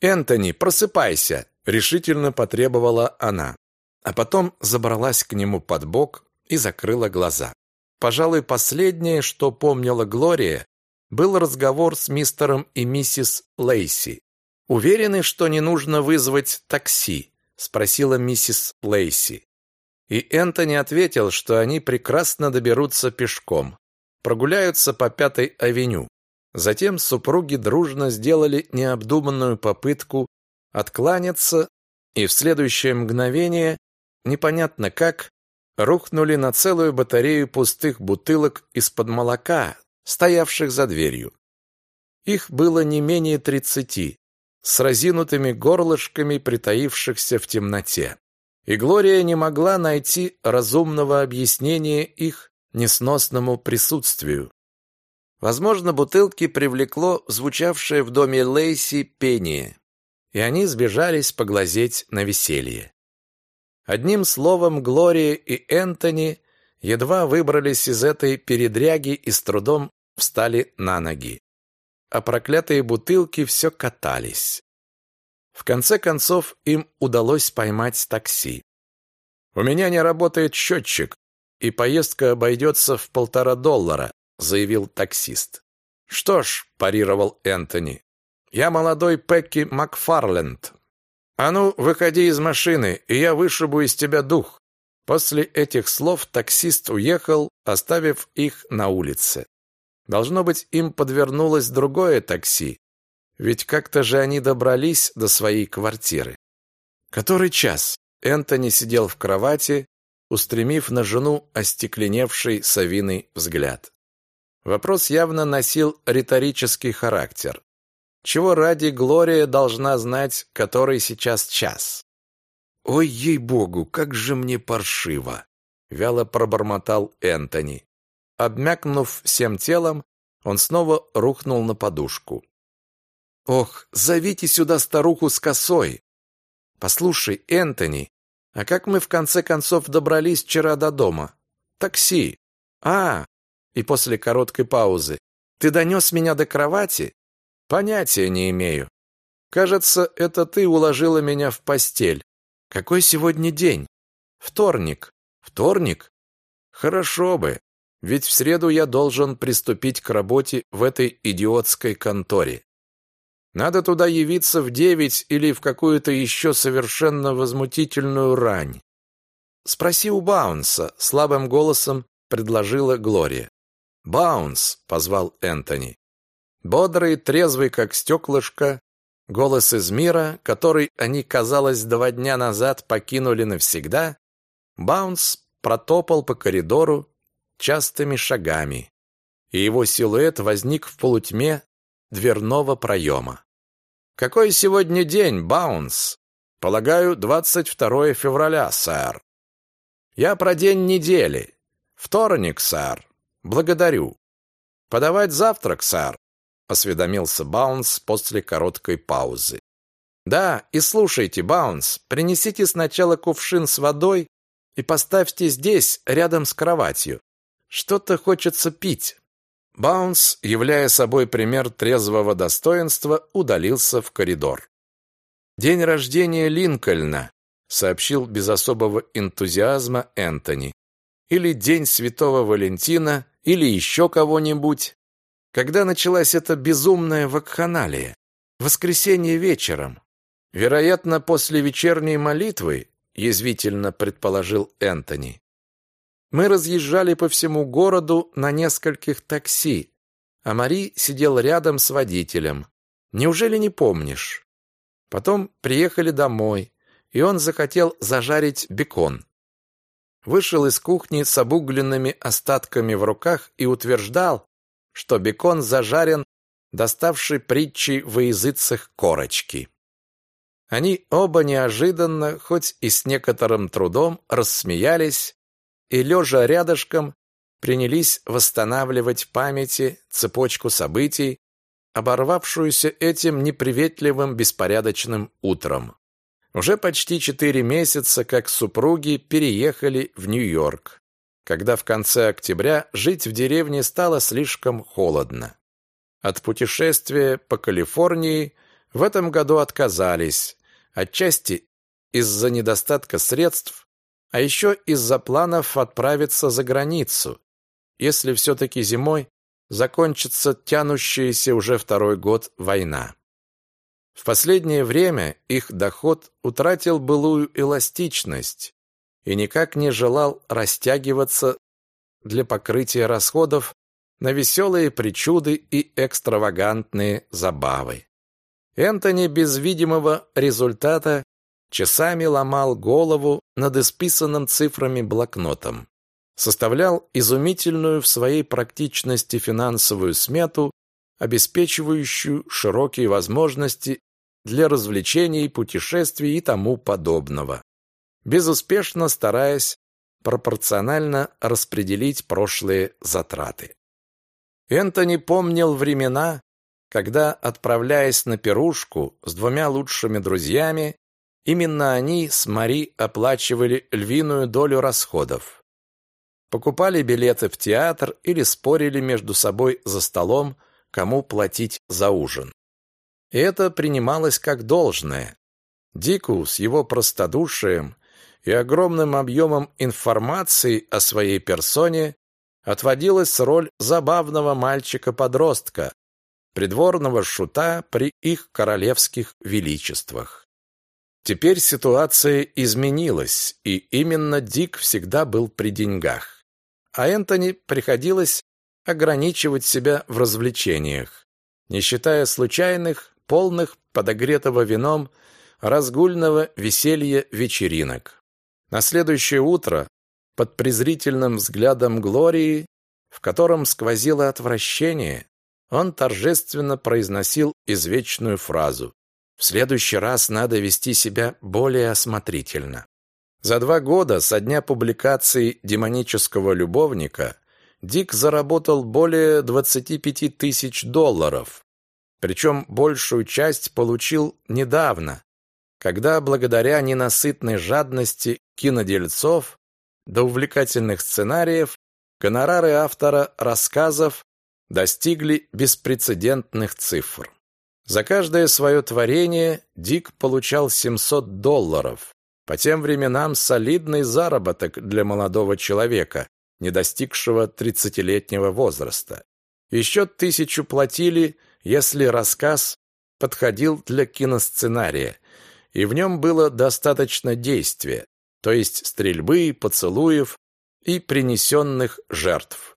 «Энтони, просыпайся!» — решительно потребовала она. А потом забралась к нему под бок и закрыла глаза. Пожалуй, последнее, что помнила Глория, был разговор с мистером и миссис Лейси. «Уверены, что не нужно вызвать такси?» — спросила миссис Лейси. И Энтони ответил, что они прекрасно доберутся пешком. Прогуляются по Пятой авеню. Затем супруги дружно сделали необдуманную попытку откланяться, и в следующее мгновение, непонятно как, рухнули на целую батарею пустых бутылок из-под молока, стоявших за дверью. Их было не менее тридцати, с разинутыми горлышками, притаившихся в темноте. И Глория не могла найти разумного объяснения их несносному присутствию. Возможно, бутылки привлекло звучавшее в доме Лейси пение, и они сбежались поглазеть на веселье. Одним словом, Глория и Энтони едва выбрались из этой передряги и с трудом встали на ноги. А проклятые бутылки все катались. В конце концов, им удалось поймать такси. «У меня не работает счетчик, и поездка обойдется в полтора доллара», заявил таксист. «Что ж», – парировал Энтони, – «я молодой Пекки Макфарленд, «А ну, выходи из машины, и я вышибу из тебя дух!» После этих слов таксист уехал, оставив их на улице. Должно быть, им подвернулось другое такси, ведь как-то же они добрались до своей квартиры. Который час? Энтони сидел в кровати, устремив на жену остекленевший совиный взгляд. Вопрос явно носил риторический характер. Чего ради Глория должна знать, который сейчас час? Ой, ей-богу, как же мне паршиво, вяло пробормотал Энтони. Обмякнув всем телом, он снова рухнул на подушку. Ох, зовите сюда старуху с косой. Послушай, Энтони, а как мы в конце концов добрались вчера до дома? Такси. А, и после короткой паузы. Ты донес меня до кровати? Понятия не имею. Кажется, это ты уложила меня в постель. Какой сегодня день? Вторник. Вторник? Хорошо бы, ведь в среду я должен приступить к работе в этой идиотской конторе. Надо туда явиться в девять или в какую-то еще совершенно возмутительную рань. спроси у Баунса, слабым голосом предложила Глория. Баунс, позвал Энтони. Бодрый, трезвый, как стеклышко, голос из мира, который они, казалось, два дня назад покинули навсегда, Баунс протопал по коридору частыми шагами, и его силуэт возник в полутьме дверного проема. «Какой сегодня день, Баунс?» «Полагаю, 22 февраля, сэр». «Я про день недели. Вторник, сэр. Благодарю». «Подавать завтрак, сэр», — осведомился Баунс после короткой паузы. «Да, и слушайте, Баунс, принесите сначала кувшин с водой и поставьте здесь, рядом с кроватью. Что-то хочется пить». Баунс, являя собой пример трезвого достоинства, удалился в коридор. «День рождения Линкольна», — сообщил без особого энтузиазма Энтони. «Или День Святого Валентина, или еще кого-нибудь. Когда началась эта безумная вакханалия? Воскресенье вечером. Вероятно, после вечерней молитвы, язвительно предположил Энтони. Мы разъезжали по всему городу на нескольких такси, а Мари сидел рядом с водителем. Неужели не помнишь? Потом приехали домой, и он захотел зажарить бекон. Вышел из кухни с обугленными остатками в руках и утверждал, что бекон зажарен доставший притчи во языцах корочки. Они оба неожиданно, хоть и с некоторым трудом, рассмеялись, и, лежа рядышком, принялись восстанавливать памяти цепочку событий, оборвавшуюся этим неприветливым беспорядочным утром. Уже почти четыре месяца, как супруги переехали в Нью-Йорк, когда в конце октября жить в деревне стало слишком холодно. От путешествия по Калифорнии в этом году отказались, отчасти из-за недостатка средств, а еще из-за планов отправиться за границу, если все-таки зимой закончится тянущаяся уже второй год война. В последнее время их доход утратил былую эластичность и никак не желал растягиваться для покрытия расходов на веселые причуды и экстравагантные забавы. Энтони без видимого результата часами ломал голову над исписанным цифрами блокнотом. Составлял изумительную в своей практичности финансовую смету, обеспечивающую широкие возможности для развлечений, путешествий и тому подобного, безуспешно стараясь пропорционально распределить прошлые затраты. Энтони помнил времена, когда, отправляясь на пирушку с двумя лучшими друзьями, Именно они с Мари оплачивали львиную долю расходов. Покупали билеты в театр или спорили между собой за столом, кому платить за ужин. И это принималось как должное. Дику с его простодушием и огромным объемом информации о своей персоне отводилась роль забавного мальчика-подростка, придворного шута при их королевских величествах. Теперь ситуация изменилась, и именно Дик всегда был при деньгах. А Энтони приходилось ограничивать себя в развлечениях, не считая случайных, полных подогретого вином, разгульного веселья вечеринок. На следующее утро, под презрительным взглядом Глории, в котором сквозило отвращение, он торжественно произносил извечную фразу в следующий раз надо вести себя более осмотрительно. За два года со дня публикации «Демонического любовника» Дик заработал более 25 тысяч долларов, причем большую часть получил недавно, когда благодаря ненасытной жадности кинодельцов до увлекательных сценариев гонорары автора рассказов достигли беспрецедентных цифр. За каждое свое творение Дик получал 700 долларов. По тем временам солидный заработок для молодого человека, не достигшего тридцатилетнего возраста. Еще тысячу платили, если рассказ подходил для киносценария, и в нем было достаточно действия, то есть стрельбы, поцелуев и принесенных жертв.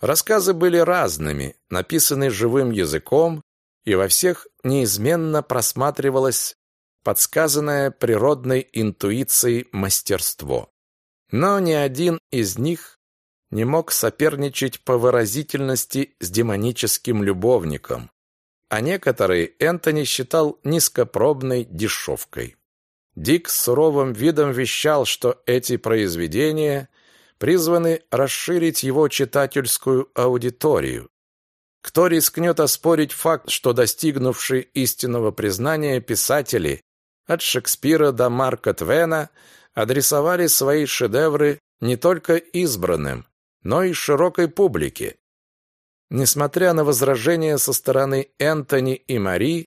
Рассказы были разными, написаны живым языком, и во всех неизменно просматривалось подсказанное природной интуицией мастерство. Но ни один из них не мог соперничать по выразительности с демоническим любовником, а некоторые Энтони считал низкопробной дешевкой. Дик с суровым видом вещал, что эти произведения призваны расширить его читательскую аудиторию. Кто рискнет оспорить факт, что достигнувшие истинного признания писатели от Шекспира до Марка Твена адресовали свои шедевры не только избранным, но и широкой публике. Несмотря на возражения со стороны Энтони и Мари,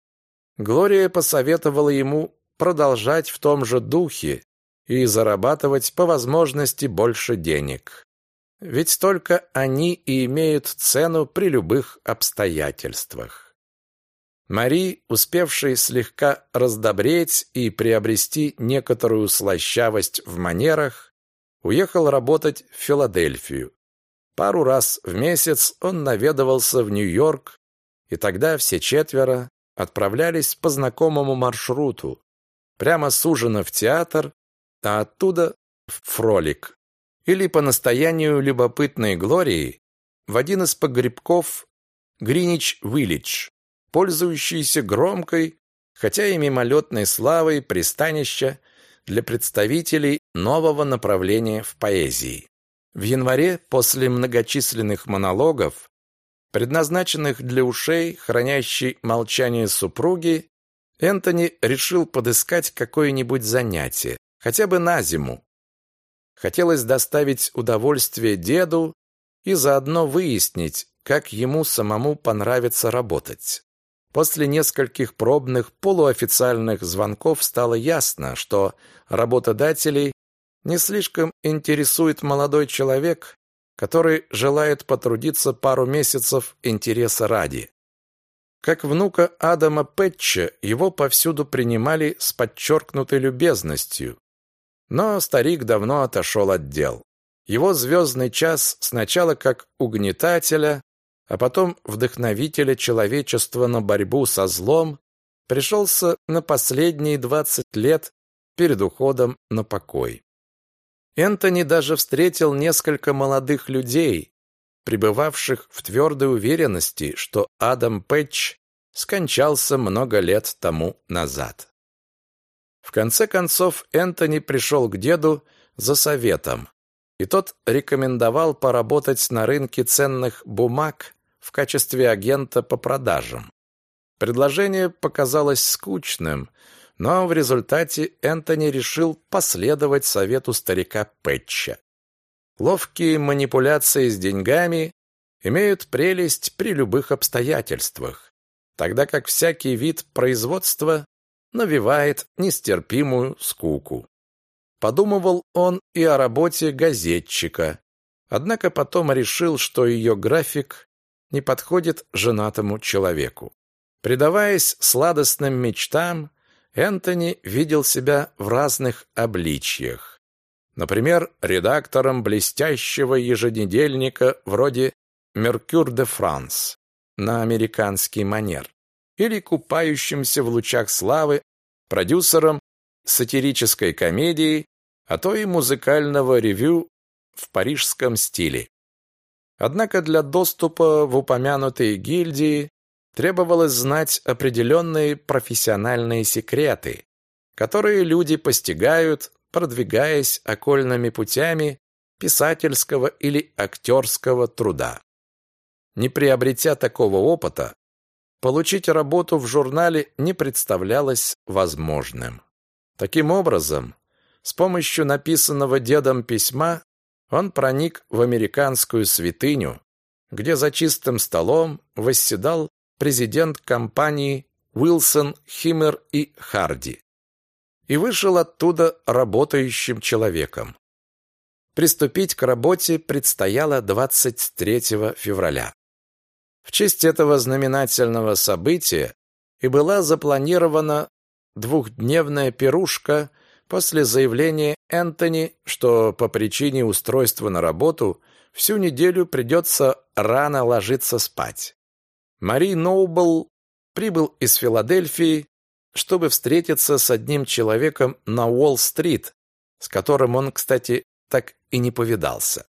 Глория посоветовала ему продолжать в том же духе и зарабатывать по возможности больше денег. Ведь только они и имеют цену при любых обстоятельствах. Мари, успевший слегка раздобреть и приобрести некоторую слащавость в манерах, уехал работать в Филадельфию. Пару раз в месяц он наведывался в Нью-Йорк, и тогда все четверо отправлялись по знакомому маршруту, прямо с ужина в театр, а оттуда в фролик. Или по настоянию любопытной Глории в один из погребков Гринич-Виллидж, пользующийся громкой, хотя и мимолетной славой пристанища для представителей нового направления в поэзии. В январе, после многочисленных монологов, предназначенных для ушей, хранящей молчание супруги, Энтони решил подыскать какое-нибудь занятие, хотя бы на зиму. Хотелось доставить удовольствие деду и заодно выяснить, как ему самому понравится работать. После нескольких пробных полуофициальных звонков стало ясно, что работодателей не слишком интересует молодой человек, который желает потрудиться пару месяцев интереса ради. Как внука Адама Пэтча, его повсюду принимали с подчеркнутой любезностью. Но старик давно отошел от дел. Его звездный час сначала как угнетателя, а потом вдохновителя человечества на борьбу со злом, пришелся на последние 20 лет перед уходом на покой. Энтони даже встретил несколько молодых людей, пребывавших в твердой уверенности, что Адам Пэтч скончался много лет тому назад. В конце концов Энтони пришел к деду за советом, и тот рекомендовал поработать на рынке ценных бумаг в качестве агента по продажам. Предложение показалось скучным, но в результате Энтони решил последовать совету старика Пэтча. Ловкие манипуляции с деньгами имеют прелесть при любых обстоятельствах, тогда как всякий вид производства навевает нестерпимую скуку. Подумывал он и о работе газетчика, однако потом решил, что ее график не подходит женатому человеку. Предаваясь сладостным мечтам, Энтони видел себя в разных обличьях. Например, редактором блестящего еженедельника вроде «Меркюр де Франс» на американский манер или купающимся в лучах славы продюсером сатирической комедии, а то и музыкального ревю в парижском стиле. Однако для доступа в упомянутые гильдии требовалось знать определенные профессиональные секреты, которые люди постигают продвигаясь окольными путями писательского или актерского труда. Не приобретя такого опыта, получить работу в журнале не представлялось возможным. Таким образом, с помощью написанного дедом письма он проник в американскую святыню, где за чистым столом восседал президент компании Уилсон, Химмер и Харди и вышел оттуда работающим человеком. Приступить к работе предстояло 23 февраля. В честь этого знаменательного события и была запланирована двухдневная пирушка после заявления Энтони, что по причине устройства на работу всю неделю придется рано ложиться спать. Мари Ноубл прибыл из Филадельфии, чтобы встретиться с одним человеком на Уолл-стрит, с которым он, кстати, так и не повидался.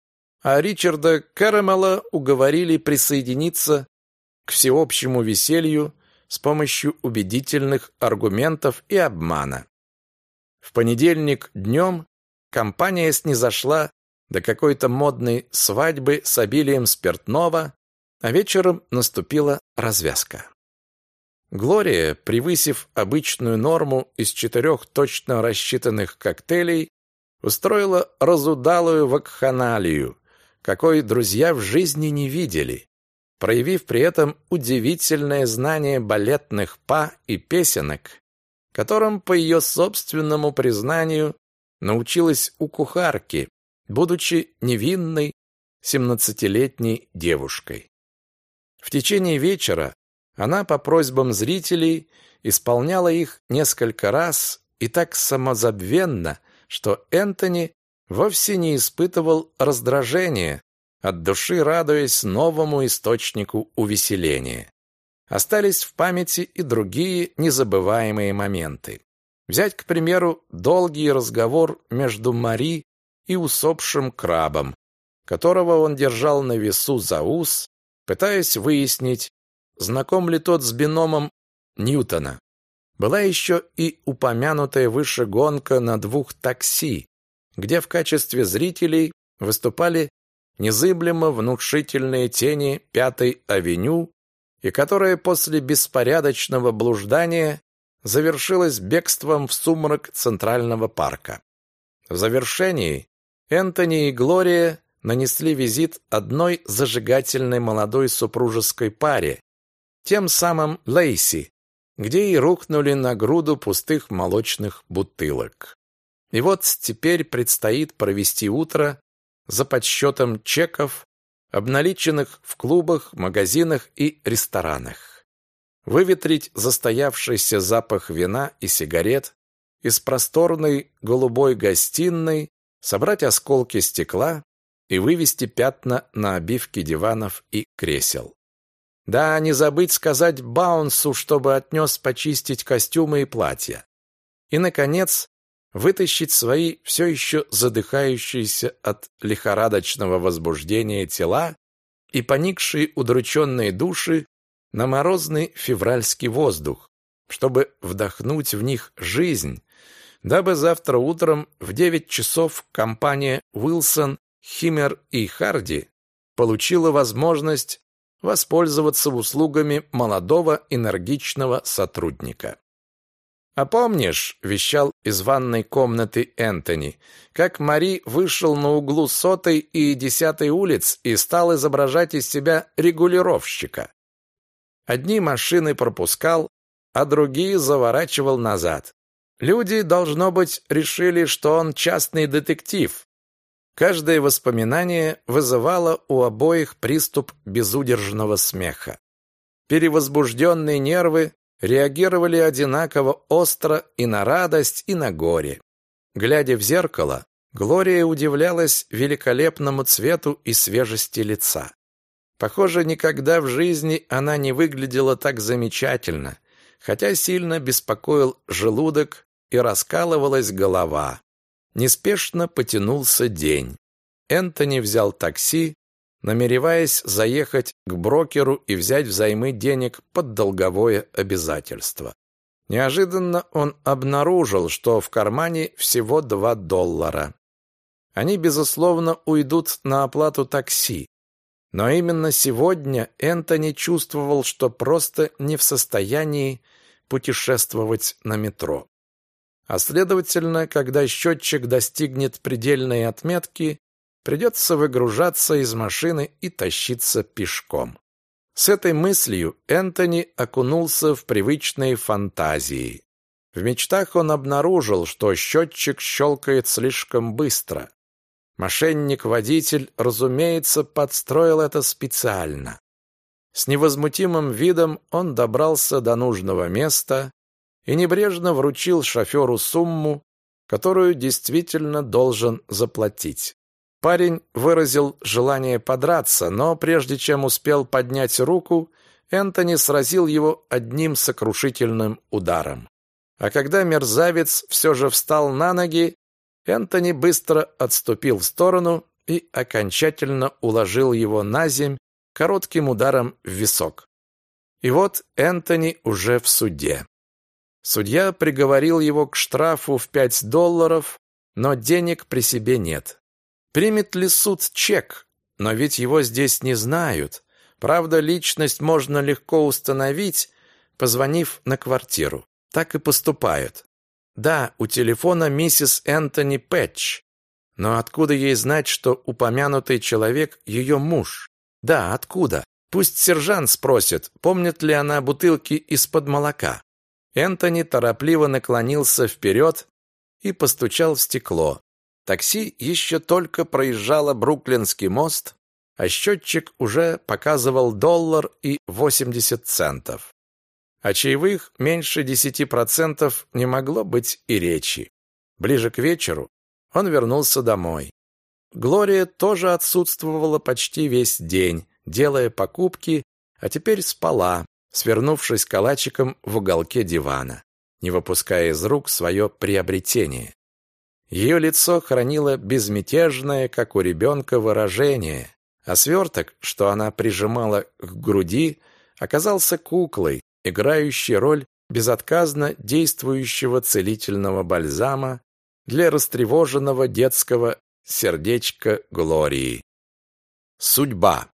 А Ричарда Кэрэмела уговорили присоединиться к всеобщему веселью с помощью убедительных аргументов и обмана. В понедельник днем компания снизошла до какой-то модной свадьбы с обилием спиртного, а вечером наступила развязка. Глория, превысив обычную норму из четырех точно рассчитанных коктейлей, устроила разудалую вакханалию, какой друзья в жизни не видели, проявив при этом удивительное знание балетных па и песенок, которым, по ее собственному признанию, научилась у кухарки, будучи невинной семнадцатилетней девушкой. В течение вечера она по просьбам зрителей исполняла их несколько раз и так самозабвенно, что Энтони вовсе не испытывал раздражения, от души радуясь новому источнику увеселения. Остались в памяти и другие незабываемые моменты. Взять, к примеру, долгий разговор между Мари и усопшим крабом, которого он держал на весу за ус, пытаясь выяснить, знаком ли тот с биномом Ньютона. Была еще и упомянутая выше гонка на двух такси, где в качестве зрителей выступали незыблемо внушительные тени Пятой авеню и которая после беспорядочного блуждания завершилась бегством в сумрак Центрального парка. В завершении Энтони и Глория нанесли визит одной зажигательной молодой супружеской паре, тем самым Лейси, где и рухнули на груду пустых молочных бутылок. И вот теперь предстоит провести утро за подсчетом чеков, обналиченных в клубах, магазинах и ресторанах. Выветрить застоявшийся запах вина и сигарет из просторной голубой гостиной, собрать осколки стекла и вывести пятна на обивке диванов и кресел. Да, не забыть сказать Баунсу, чтобы отнес почистить костюмы и платья. И, наконец, вытащить свои все еще задыхающиеся от лихорадочного возбуждения тела и поникшие удрученные души на морозный февральский воздух, чтобы вдохнуть в них жизнь, дабы завтра утром в девять часов компания Уилсон, Химмер и Харди получила возможность воспользоваться услугами молодого энергичного сотрудника. «А помнишь, — вещал из ванной комнаты Энтони, — как Мари вышел на углу сотой и десятой улиц и стал изображать из себя регулировщика? Одни машины пропускал, а другие заворачивал назад. Люди, должно быть, решили, что он частный детектив, Каждое воспоминание вызывало у обоих приступ безудержного смеха. Перевозбужденные нервы реагировали одинаково остро и на радость, и на горе. Глядя в зеркало, Глория удивлялась великолепному цвету и свежести лица. Похоже, никогда в жизни она не выглядела так замечательно, хотя сильно беспокоил желудок и раскалывалась голова. Неспешно потянулся день. Энтони взял такси, намереваясь заехать к брокеру и взять взаймы денег под долговое обязательство. Неожиданно он обнаружил, что в кармане всего два доллара. Они, безусловно, уйдут на оплату такси. Но именно сегодня Энтони чувствовал, что просто не в состоянии путешествовать на метро. А следовательно, когда счетчик достигнет предельной отметки, придется выгружаться из машины и тащиться пешком. С этой мыслью Энтони окунулся в привычные фантазии. В мечтах он обнаружил, что счетчик щелкает слишком быстро. Мошенник-водитель, разумеется, подстроил это специально. С невозмутимым видом он добрался до нужного места и небрежно вручил шоферу сумму, которую действительно должен заплатить. Парень выразил желание подраться, но прежде чем успел поднять руку, Энтони сразил его одним сокрушительным ударом. А когда мерзавец все же встал на ноги, Энтони быстро отступил в сторону и окончательно уложил его на земь коротким ударом в висок. И вот Энтони уже в суде. Судья приговорил его к штрафу в 5 долларов, но денег при себе нет. Примет ли суд чек? Но ведь его здесь не знают. Правда, личность можно легко установить, позвонив на квартиру. Так и поступают. Да, у телефона миссис Энтони Пэтч. Но откуда ей знать, что упомянутый человек ее муж? Да, откуда? Пусть сержант спросит, помнит ли она бутылки из-под молока. Энтони торопливо наклонился вперед и постучал в стекло. Такси еще только проезжало Бруклинский мост, а счетчик уже показывал доллар и 80 центов. О чаевых меньше 10% не могло быть и речи. Ближе к вечеру он вернулся домой. Глория тоже отсутствовала почти весь день, делая покупки, а теперь спала, свернувшись калачиком в уголке дивана, не выпуская из рук свое приобретение. Ее лицо хранило безмятежное, как у ребенка, выражение, а сверток, что она прижимала к груди, оказался куклой, играющей роль безотказно действующего целительного бальзама для растревоженного детского сердечка Глории. Судьба.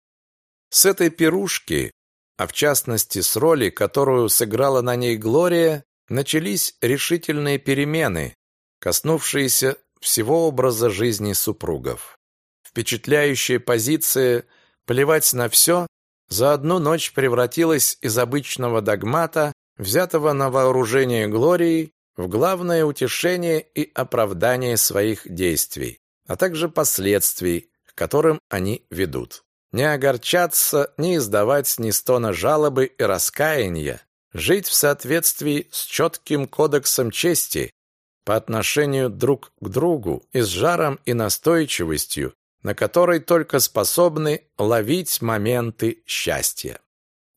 С этой пирушки, а в частности с роли, которую сыграла на ней Глория, начались решительные перемены, коснувшиеся всего образа жизни супругов. Впечатляющая позиция плевать на все за одну ночь превратилась из обычного догмата, взятого на вооружение Глории, в главное утешение и оправдание своих действий, а также последствий, к которым они ведут. Не огорчаться, не издавать ни стона жалобы и раскаяния, жить в соответствии с четким кодексом чести по отношению друг к другу и с жаром и настойчивостью, на которой только способны ловить моменты счастья.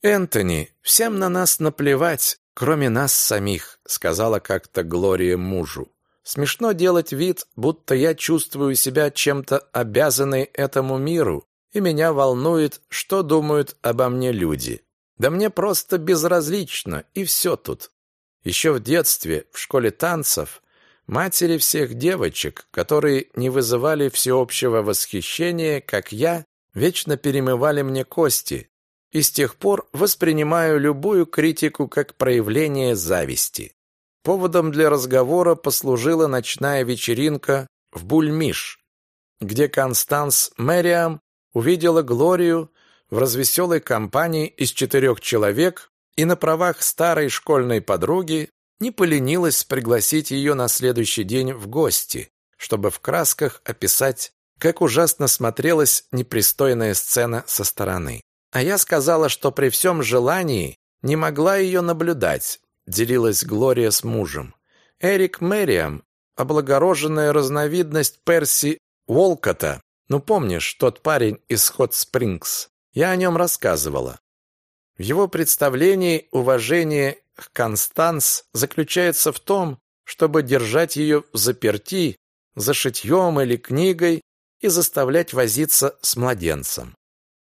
«Энтони, всем на нас наплевать, кроме нас самих», сказала как-то Глория мужу. «Смешно делать вид, будто я чувствую себя чем-то обязанной этому миру, и меня волнует, что думают обо мне люди. Да мне просто безразлично, и все тут. Еще в детстве, в школе танцев, матери всех девочек, которые не вызывали всеобщего восхищения, как я, вечно перемывали мне кости, и с тех пор воспринимаю любую критику как проявление зависти. Поводом для разговора послужила ночная вечеринка в Бульмиш, где Констанс Мэриам увидела Глорию в развеселой компании из четырех человек и на правах старой школьной подруги не поленилась пригласить ее на следующий день в гости, чтобы в красках описать, как ужасно смотрелась непристойная сцена со стороны. А я сказала, что при всем желании не могла ее наблюдать, делилась Глория с мужем. Эрик Мэриам, облагороженная разновидность Перси Уолкота, ну, помнишь, тот парень из Хот Спрингс? Я о нем рассказывала. В его представлении уважение к Констанс заключается в том, чтобы держать ее в заперти, за шитьем или книгой и заставлять возиться с младенцем.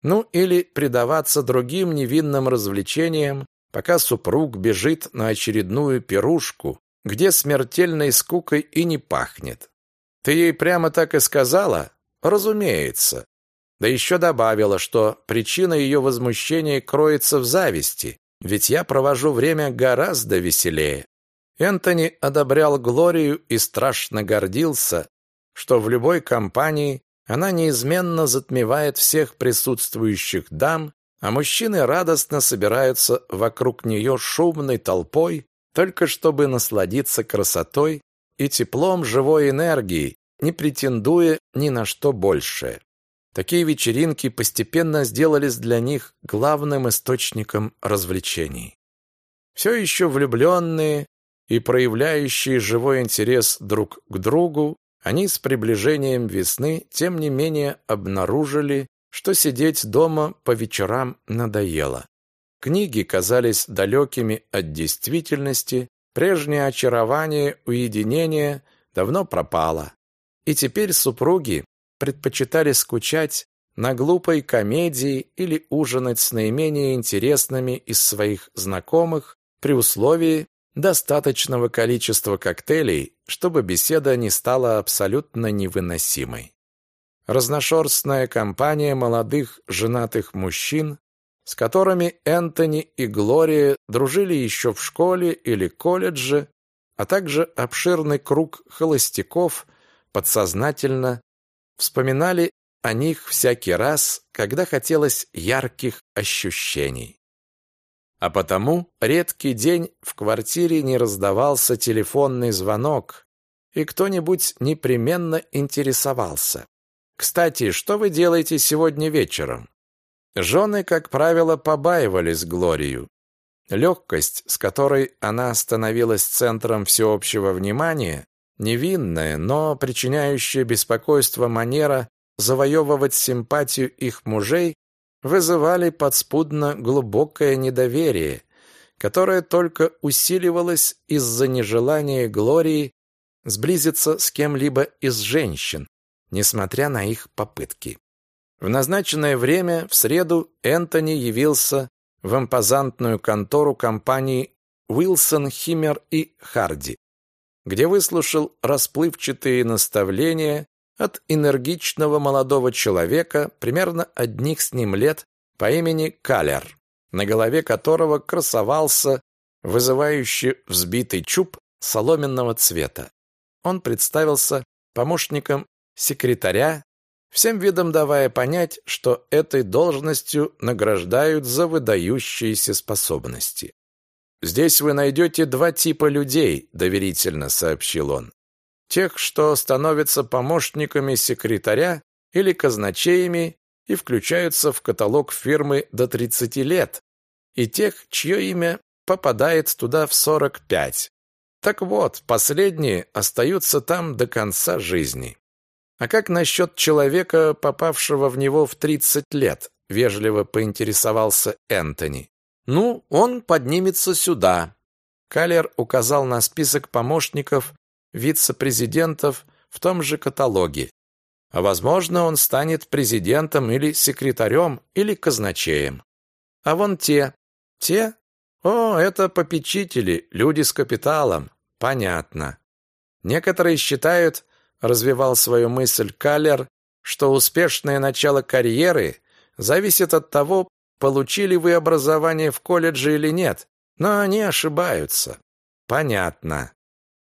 Ну, или предаваться другим невинным развлечениям, пока супруг бежит на очередную пирушку, где смертельной скукой и не пахнет. Ты ей прямо так и сказала? Разумеется. Да еще добавила, что причина ее возмущения кроется в зависти, ведь я провожу время гораздо веселее. Энтони одобрял Глорию и страшно гордился, что в любой компании она неизменно затмевает всех присутствующих дам, а мужчины радостно собираются вокруг нее шумной толпой, только чтобы насладиться красотой и теплом живой энергии, не претендуя ни на что большее. Такие вечеринки постепенно сделались для них главным источником развлечений. Все еще влюбленные, и проявляющие живой интерес друг к другу, они с приближением весны, тем не менее, обнаружили, что сидеть дома по вечерам надоело. Книги казались далекими от действительности, прежнее очарование уединения давно пропало. И теперь супруги предпочитали скучать на глупой комедии или ужинать с наименее интересными из своих знакомых при условии достаточного количества коктейлей, чтобы беседа не стала абсолютно невыносимой. Разношерстная компания молодых женатых мужчин, с которыми Энтони и Глория дружили еще в школе или колледже, а также обширный круг холостяков подсознательно вспоминали о них всякий раз, когда хотелось ярких ощущений. А потому редкий день в квартире не раздавался телефонный звонок, и кто-нибудь непременно интересовался. «Кстати, что вы делаете сегодня вечером?» Жены, как правило, побаивались Глорию. Легкость, с которой она становилась центром всеобщего внимания, невинная, но причиняющая беспокойство манера завоевывать симпатию их мужей вызывали подспудно глубокое недоверие, которое только усиливалось из-за нежелания Глории сблизиться с кем-либо из женщин, несмотря на их попытки. В назначенное время, в среду, Энтони явился в импозантную контору компании Уилсон, Химмер и Харди, где выслушал расплывчатые наставления от энергичного молодого человека, примерно одних с ним лет, по имени Калер, на голове которого красовался вызывающий взбитый чуб соломенного цвета. Он представился помощником секретаря, всем видом давая понять, что этой должностью награждают за выдающиеся способности. «Здесь вы найдете два типа людей», — доверительно сообщил он тех, что становятся помощниками секретаря или казначеями и включаются в каталог фирмы до 30 лет, и тех, чье имя попадает туда в 45. Так вот, последние остаются там до конца жизни. А как насчет человека, попавшего в него в 30 лет? Вежливо поинтересовался Энтони. Ну, он поднимется сюда. Калер указал на список помощников, вице-президентов в том же каталоге. А возможно, он станет президентом или секретарем, или казначеем. А вон те. Те? О, это попечители, люди с капиталом. Понятно. Некоторые считают, развивал свою мысль Каллер, что успешное начало карьеры зависит от того, получили вы образование в колледже или нет, но они ошибаются. Понятно.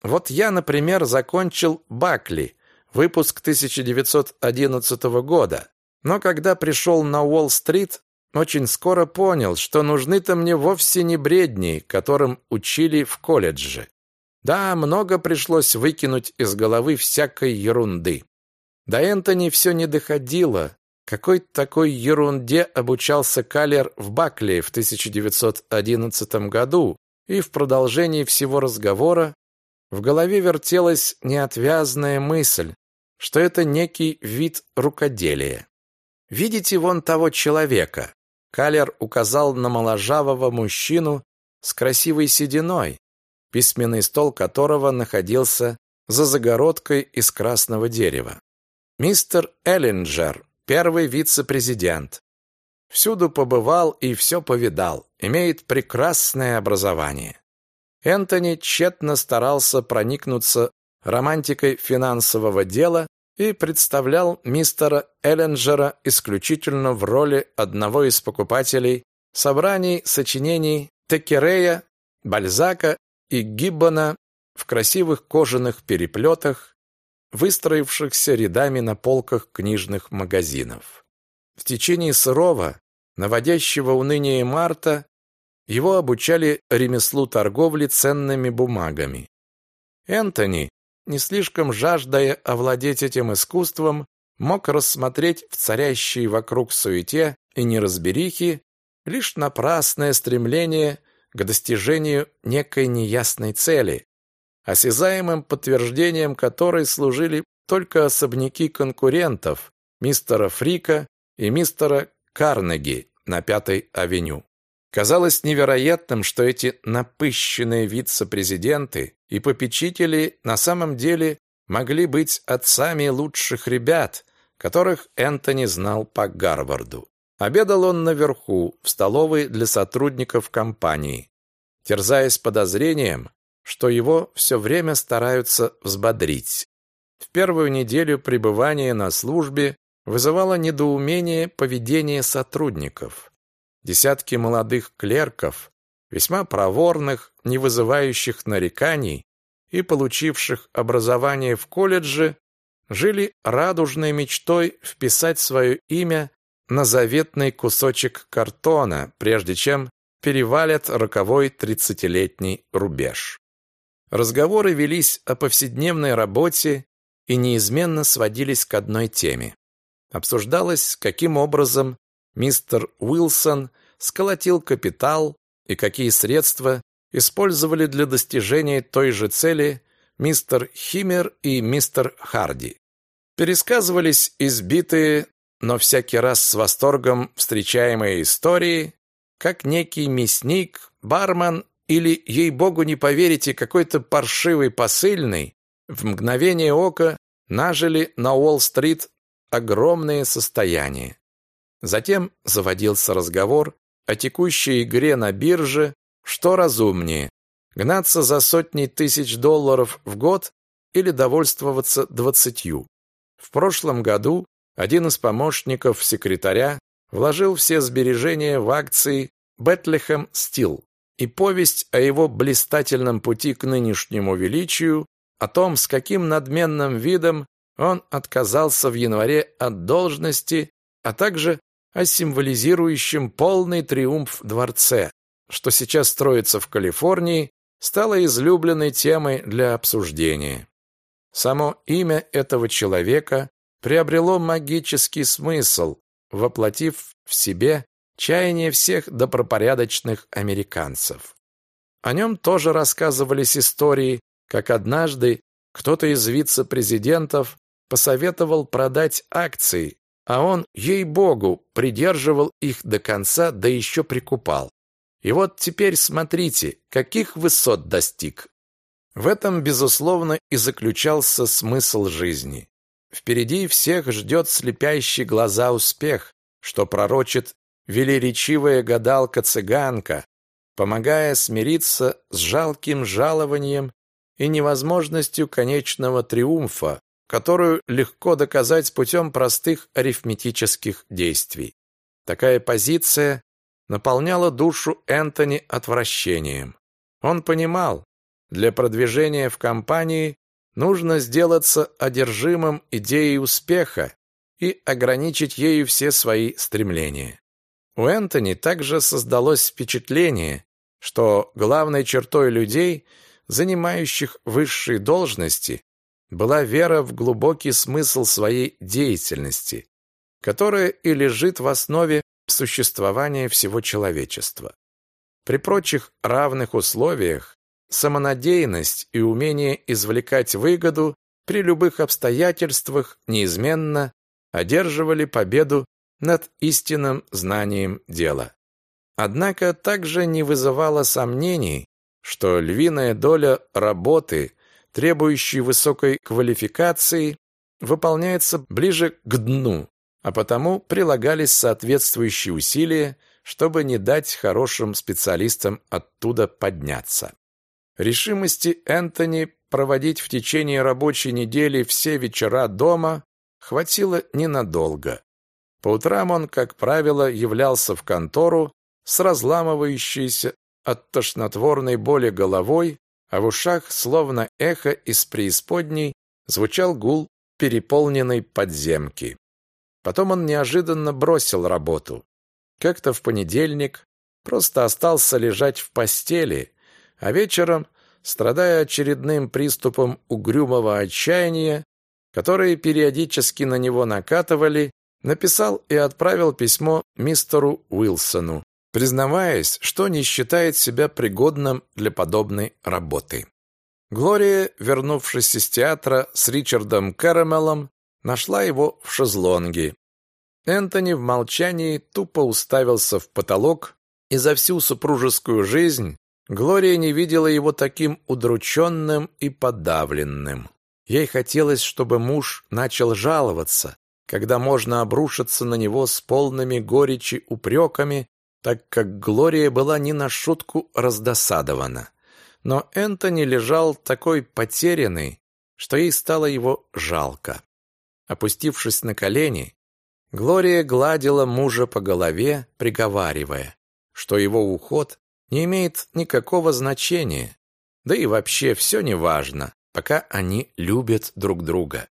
Вот я, например, закончил Бакли, выпуск 1911 года, но когда пришел на Уолл-стрит, очень скоро понял, что нужны-то мне вовсе не бредни, которым учили в колледже. Да, много пришлось выкинуть из головы всякой ерунды. До Энтони все не доходило. Какой такой ерунде обучался Каллер в Бакли в 1911 году, и в продолжении всего разговора в голове вертелась неотвязная мысль, что это некий вид рукоделия. «Видите вон того человека?» Калер указал на моложавого мужчину с красивой сединой, письменный стол которого находился за загородкой из красного дерева. Мистер Эллинджер, первый вице-президент. Всюду побывал и все повидал, имеет прекрасное образование. Энтони тщетно старался проникнуться романтикой финансового дела и представлял мистера Элленджера исключительно в роли одного из покупателей собраний сочинений Текерея, Бальзака и Гиббона в красивых кожаных переплетах, выстроившихся рядами на полках книжных магазинов. В течение сырого, наводящего уныние марта его обучали ремеслу торговли ценными бумагами. Энтони, не слишком жаждая овладеть этим искусством, мог рассмотреть в царящей вокруг суете и неразберихе лишь напрасное стремление к достижению некой неясной цели, осязаемым подтверждением которой служили только особняки конкурентов мистера Фрика и мистера Карнеги на Пятой авеню. Казалось невероятным, что эти напыщенные вице-президенты и попечители на самом деле могли быть отцами лучших ребят, которых Энтони знал по Гарварду. Обедал он наверху, в столовой для сотрудников компании, терзаясь подозрением, что его все время стараются взбодрить. В первую неделю пребывания на службе вызывало недоумение поведение сотрудников. Десятки молодых клерков, весьма проворных, не вызывающих нареканий и получивших образование в колледже, жили радужной мечтой вписать свое имя на заветный кусочек картона, прежде чем перевалят роковой тридцатилетний рубеж. Разговоры велись о повседневной работе и неизменно сводились к одной теме. Обсуждалось, каким образом мистер Уилсон сколотил капитал и какие средства использовали для достижения той же цели мистер Химмер и мистер Харди. Пересказывались избитые, но всякий раз с восторгом встречаемые истории, как некий мясник, бармен или, ей-богу, не поверите, какой-то паршивый посыльный в мгновение ока нажили на Уолл-стрит огромные состояния. Затем заводился разговор о текущей игре на бирже, что разумнее – гнаться за сотни тысяч долларов в год или довольствоваться двадцатью. В прошлом году один из помощников секретаря вложил все сбережения в акции Bethlehem Steel, и повесть о его блистательном пути к нынешнему величию, о том, с каким надменным видом он отказался в январе от должности, а также о символизирующем полный триумф дворце, что сейчас строится в Калифорнии, стало излюбленной темой для обсуждения. Само имя этого человека приобрело магический смысл, воплотив в себе чаяние всех добропорядочных американцев. О нем тоже рассказывались истории, как однажды кто-то из вице-президентов посоветовал продать акции, а он, ей-богу, придерживал их до конца, да еще прикупал. И вот теперь смотрите, каких высот достиг. В этом, безусловно, и заключался смысл жизни. Впереди всех ждет слепящий глаза успех, что пророчит велеречивая гадалка-цыганка, помогая смириться с жалким жалованием и невозможностью конечного триумфа, которую легко доказать путем простых арифметических действий. Такая позиция наполняла душу Энтони отвращением. Он понимал, для продвижения в компании нужно сделаться одержимым идеей успеха и ограничить ею все свои стремления. У Энтони также создалось впечатление, что главной чертой людей, занимающих высшие должности, была вера в глубокий смысл своей деятельности, которая и лежит в основе существования всего человечества. При прочих равных условиях самонадеянность и умение извлекать выгоду при любых обстоятельствах неизменно одерживали победу над истинным знанием дела. Однако также не вызывало сомнений, что львиная доля работы требующий высокой квалификации, выполняется ближе к дну, а потому прилагались соответствующие усилия, чтобы не дать хорошим специалистам оттуда подняться. Решимости Энтони проводить в течение рабочей недели все вечера дома хватило ненадолго. По утрам он, как правило, являлся в контору с разламывающейся от тошнотворной боли головой а в ушах, словно эхо из преисподней, звучал гул переполненной подземки. Потом он неожиданно бросил работу. Как-то в понедельник просто остался лежать в постели, а вечером, страдая очередным приступом угрюмого отчаяния, которые периодически на него накатывали, написал и отправил письмо мистеру Уилсону, признаваясь, что не считает себя пригодным для подобной работы. Глория, вернувшись из театра с Ричардом Кэрэмелом, нашла его в шезлонге. Энтони в молчании тупо уставился в потолок, и за всю супружескую жизнь Глория не видела его таким удрученным и подавленным. Ей хотелось, чтобы муж начал жаловаться, когда можно обрушиться на него с полными горечи упреками, так как Глория была не на шутку раздосадована. Но Энтони лежал такой потерянный, что ей стало его жалко. Опустившись на колени, Глория гладила мужа по голове, приговаривая, что его уход не имеет никакого значения, да и вообще все неважно, пока они любят друг друга.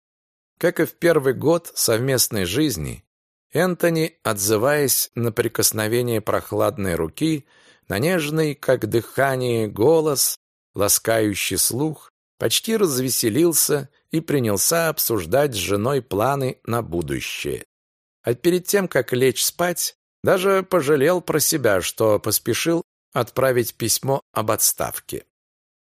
Как и в первый год совместной жизни, Энтони, отзываясь на прикосновение прохладной руки, на нежный, как дыхание, голос, ласкающий слух, почти развеселился и принялся обсуждать с женой планы на будущее. А перед тем, как лечь спать, даже пожалел про себя, что поспешил отправить письмо об отставке.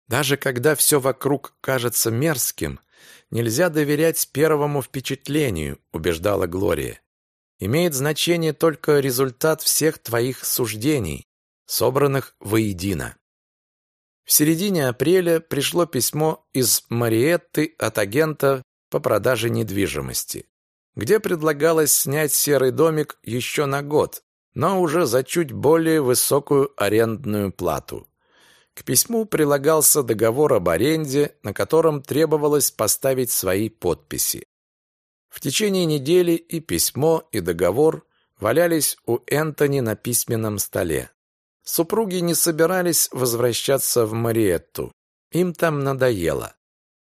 Даже когда все вокруг кажется мерзким, нельзя доверять первому впечатлению, убеждала Глория. Имеет значение только результат всех твоих суждений, собранных воедино. В середине апреля пришло письмо из Мариетты от агента по продаже недвижимости, где предлагалось снять серый домик еще на год, но уже за чуть более высокую арендную плату. К письму прилагался договор об аренде, на котором требовалось поставить свои подписи. В течение недели и письмо, и договор валялись у Энтони на письменном столе. Супруги не собирались возвращаться в Мариетту. Им там надоело.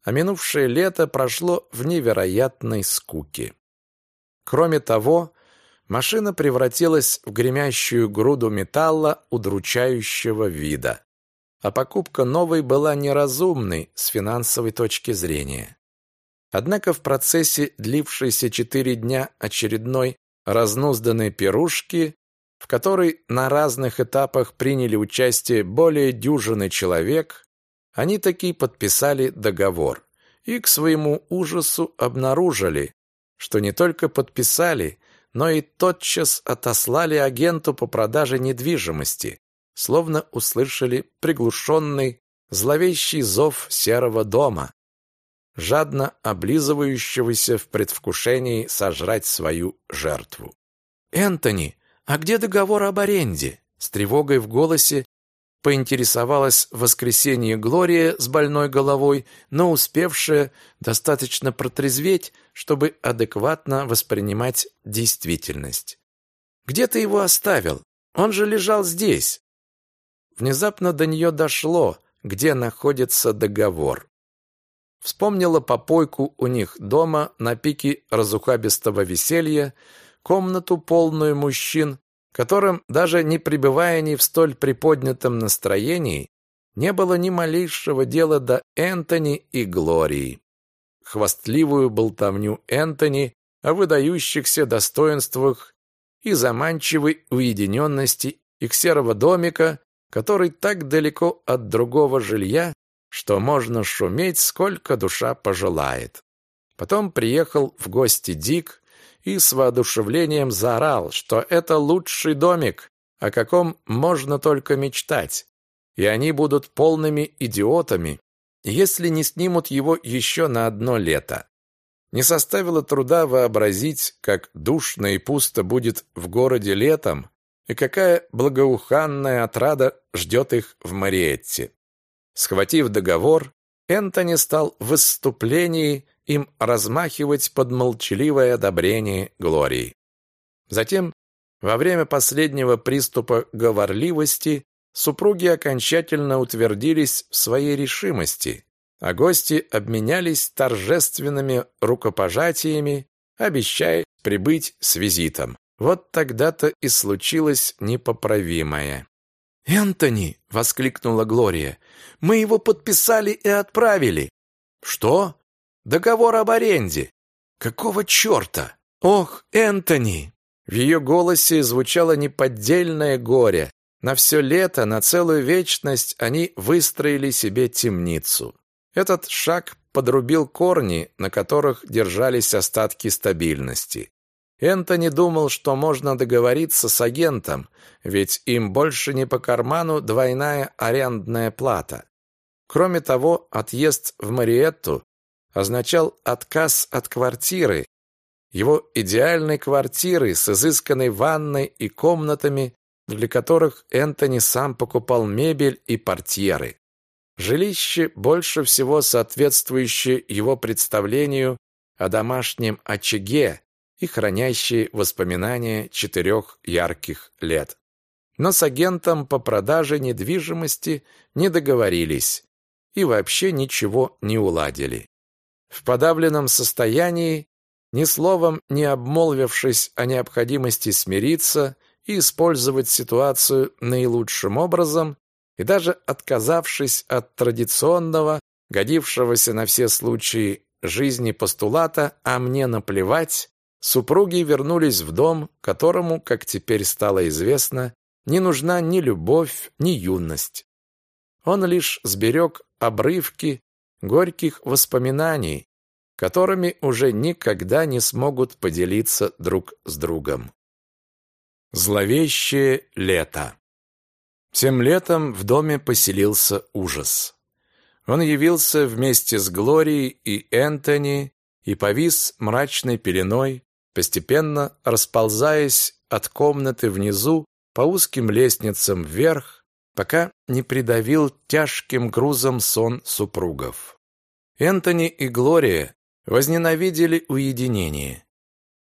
А минувшее лето прошло в невероятной скуке. Кроме того, машина превратилась в гремящую груду металла удручающего вида. А покупка новой была неразумной с финансовой точки зрения. Однако в процессе, длившейся четыре дня очередной разнузданной пирушки, в которой на разных этапах приняли участие более дюжины человек, они таки подписали договор и к своему ужасу обнаружили, что не только подписали, но и тотчас отослали агенту по продаже недвижимости, словно услышали приглушенный, зловещий зов серого дома, жадно облизывающегося в предвкушении сожрать свою жертву. «Энтони, а где договор об аренде?» С тревогой в голосе поинтересовалась в воскресенье Глория с больной головой, но успевшая достаточно протрезветь, чтобы адекватно воспринимать действительность. «Где ты его оставил? Он же лежал здесь!» Внезапно до нее дошло, где находится договор. Вспомнила попойку у них дома на пике разухабистого веселья, комнату, полную мужчин, которым, даже не пребывая ни в столь приподнятом настроении, не было ни малейшего дела до Энтони и Глории. Хвастливую болтовню Энтони о выдающихся достоинствах и заманчивой уединенности их серого домика, который так далеко от другого жилья, что можно шуметь, сколько душа пожелает. Потом приехал в гости Дик и с воодушевлением заорал, что это лучший домик, о каком можно только мечтать, и они будут полными идиотами, если не снимут его еще на одно лето. Не составило труда вообразить, как душно и пусто будет в городе летом, и какая благоуханная отрада ждет их в Мариетте. Схватив договор, Энтони стал в выступлении им размахивать под молчаливое одобрение Глории. Затем, во время последнего приступа говорливости, супруги окончательно утвердились в своей решимости, а гости обменялись торжественными рукопожатиями, обещая прибыть с визитом. Вот тогда-то и случилось непоправимое. «Энтони!» — воскликнула Глория. «Мы его подписали и отправили». «Что?» Договор об аренде. Какого черта? Ох, Энтони! В ее голосе звучало неподдельное горе, На все лето, на целую вечность они выстроили себе темницу. Этот шаг подрубил корни, на которых держались остатки стабильности. Энтони думал, что можно договориться с агентом, ведь им больше не по карману двойная арендная плата. Кроме того, отъезд в Мариетту означал отказ от квартиры, его идеальной квартиры с изысканной ванной и комнатами, для которых Энтони сам покупал мебель и портьеры. Жилище, больше всего соответствующее его представлению о домашнем очаге и хранящее воспоминания четырех ярких лет. Но с агентом по продаже недвижимости не договорились и вообще ничего не уладили. В подавленном состоянии, ни словом не обмолвившись о необходимости смириться и использовать ситуацию наилучшим образом, и даже отказавшись от традиционного, годившегося на все случаи жизни постулата «а мне наплевать», супруги вернулись в дом, которому, как теперь стало известно, не нужна ни любовь, ни юность. Он лишь сберег обрывки горьких воспоминаний, которыми уже никогда не смогут поделиться друг с другом. Зловещее лето тем летом в доме поселился ужас. Он явился вместе с Глорией и Энтони и повис мрачной пеленой, постепенно расползаясь от комнаты внизу по узким лестницам вверх, пока не придавил тяжким грузом сон супругов. Энтони и Глория возненавидели уединение.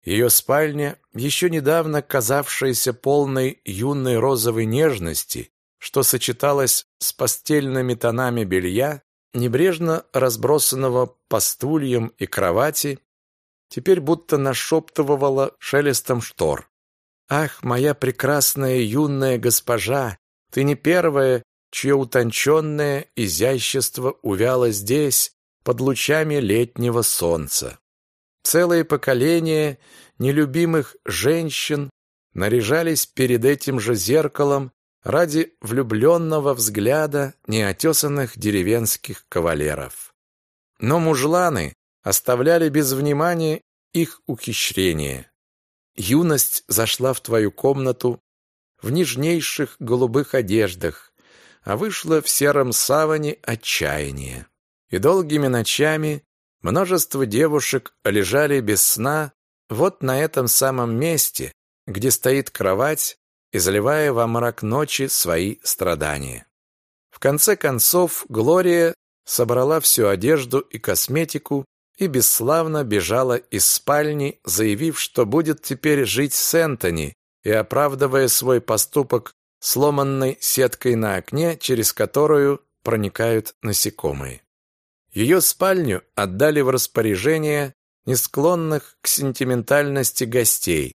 Ее спальня, еще недавно казавшаяся полной юной розовой нежности, что сочеталось с постельными тонами белья, небрежно разбросанного по стульям и кровати, теперь будто нашептывала шелестом штор. «Ах, моя прекрасная юная госпожа, ты не первая, чье утонченное изящество увяло здесь, под лучами летнего солнца. Целые поколения нелюбимых женщин наряжались перед этим же зеркалом ради влюбленного взгляда неотесанных деревенских кавалеров. Но мужланы оставляли без внимания их ухищрения. Юность зашла в твою комнату в нежнейших голубых одеждах, а вышла в сером саване отчаяния. И долгими ночами множество девушек лежали без сна вот на этом самом месте, где стоит кровать, изливая во мрак ночи свои страдания. В конце концов, Глория собрала всю одежду и косметику и бесславно бежала из спальни, заявив, что будет теперь жить с Энтони и оправдывая свой поступок сломанной сеткой на окне, через которую проникают насекомые. Ее спальню отдали в распоряжение не склонных к сентиментальности гостей,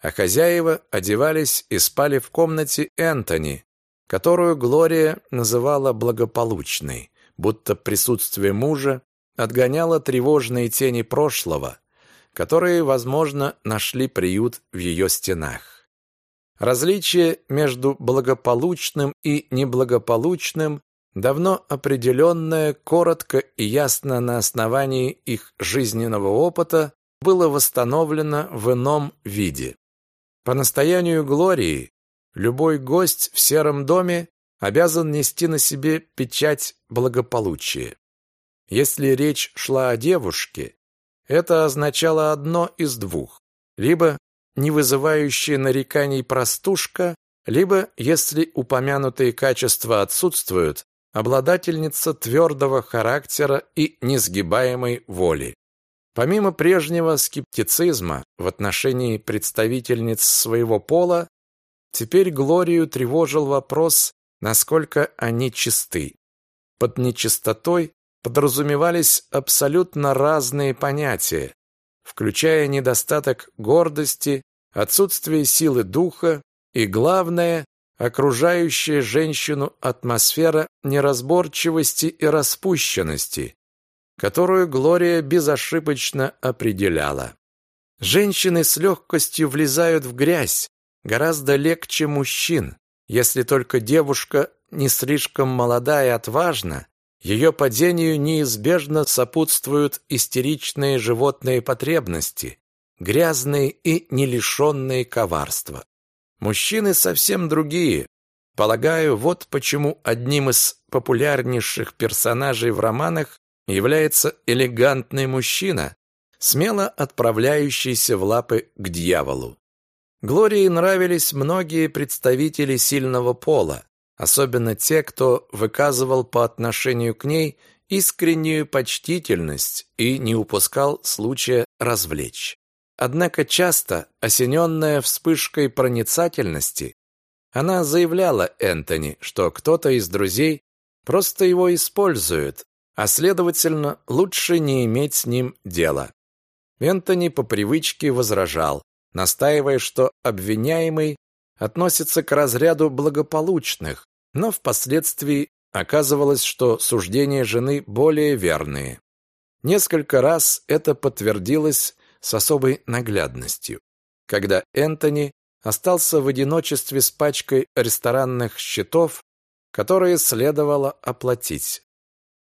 а хозяева одевались и спали в комнате Энтони, которую Глория называла благополучной, будто присутствие мужа отгоняло тревожные тени прошлого, которые, возможно, нашли приют в ее стенах. Различие между благополучным и неблагополучным давно определенное, коротко и ясно на основании их жизненного опыта, было восстановлено в ином виде. По настоянию Глории, любой гость в сером доме обязан нести на себе печать благополучия. Если речь шла о девушке, это означало одно из двух. Либо не вызывающая нареканий простушка, либо, если упомянутые качества отсутствуют, обладательница твердого характера и несгибаемой воли. Помимо прежнего скептицизма в отношении представительниц своего пола, теперь Глорию тревожил вопрос, насколько они чисты. Под нечистотой подразумевались абсолютно разные понятия, включая недостаток гордости, отсутствие силы духа и, главное, окружающая женщину атмосфера неразборчивости и распущенности, которую Глория безошибочно определяла. Женщины с легкостью влезают в грязь, гораздо легче мужчин, Если только девушка не слишком молода и отважна, ее падению неизбежно сопутствуют истеричные животные потребности, грязные и не лишенные коварства. Мужчины совсем другие. Полагаю, вот почему одним из популярнейших персонажей в романах является элегантный мужчина, смело отправляющийся в лапы к дьяволу. Глории нравились многие представители сильного пола, особенно те, кто выказывал по отношению к ней искреннюю почтительность и не упускал случая развлечь. Однако часто, осененная вспышкой проницательности, она заявляла Энтони, что кто-то из друзей просто его использует, а следовательно, лучше не иметь с ним дела. Энтони по привычке возражал, настаивая, что обвиняемый относится к разряду благополучных, но впоследствии оказывалось, что суждения жены более верные. Несколько раз это подтвердилось с особой наглядностью, когда Энтони остался в одиночестве с пачкой ресторанных счетов, которые следовало оплатить.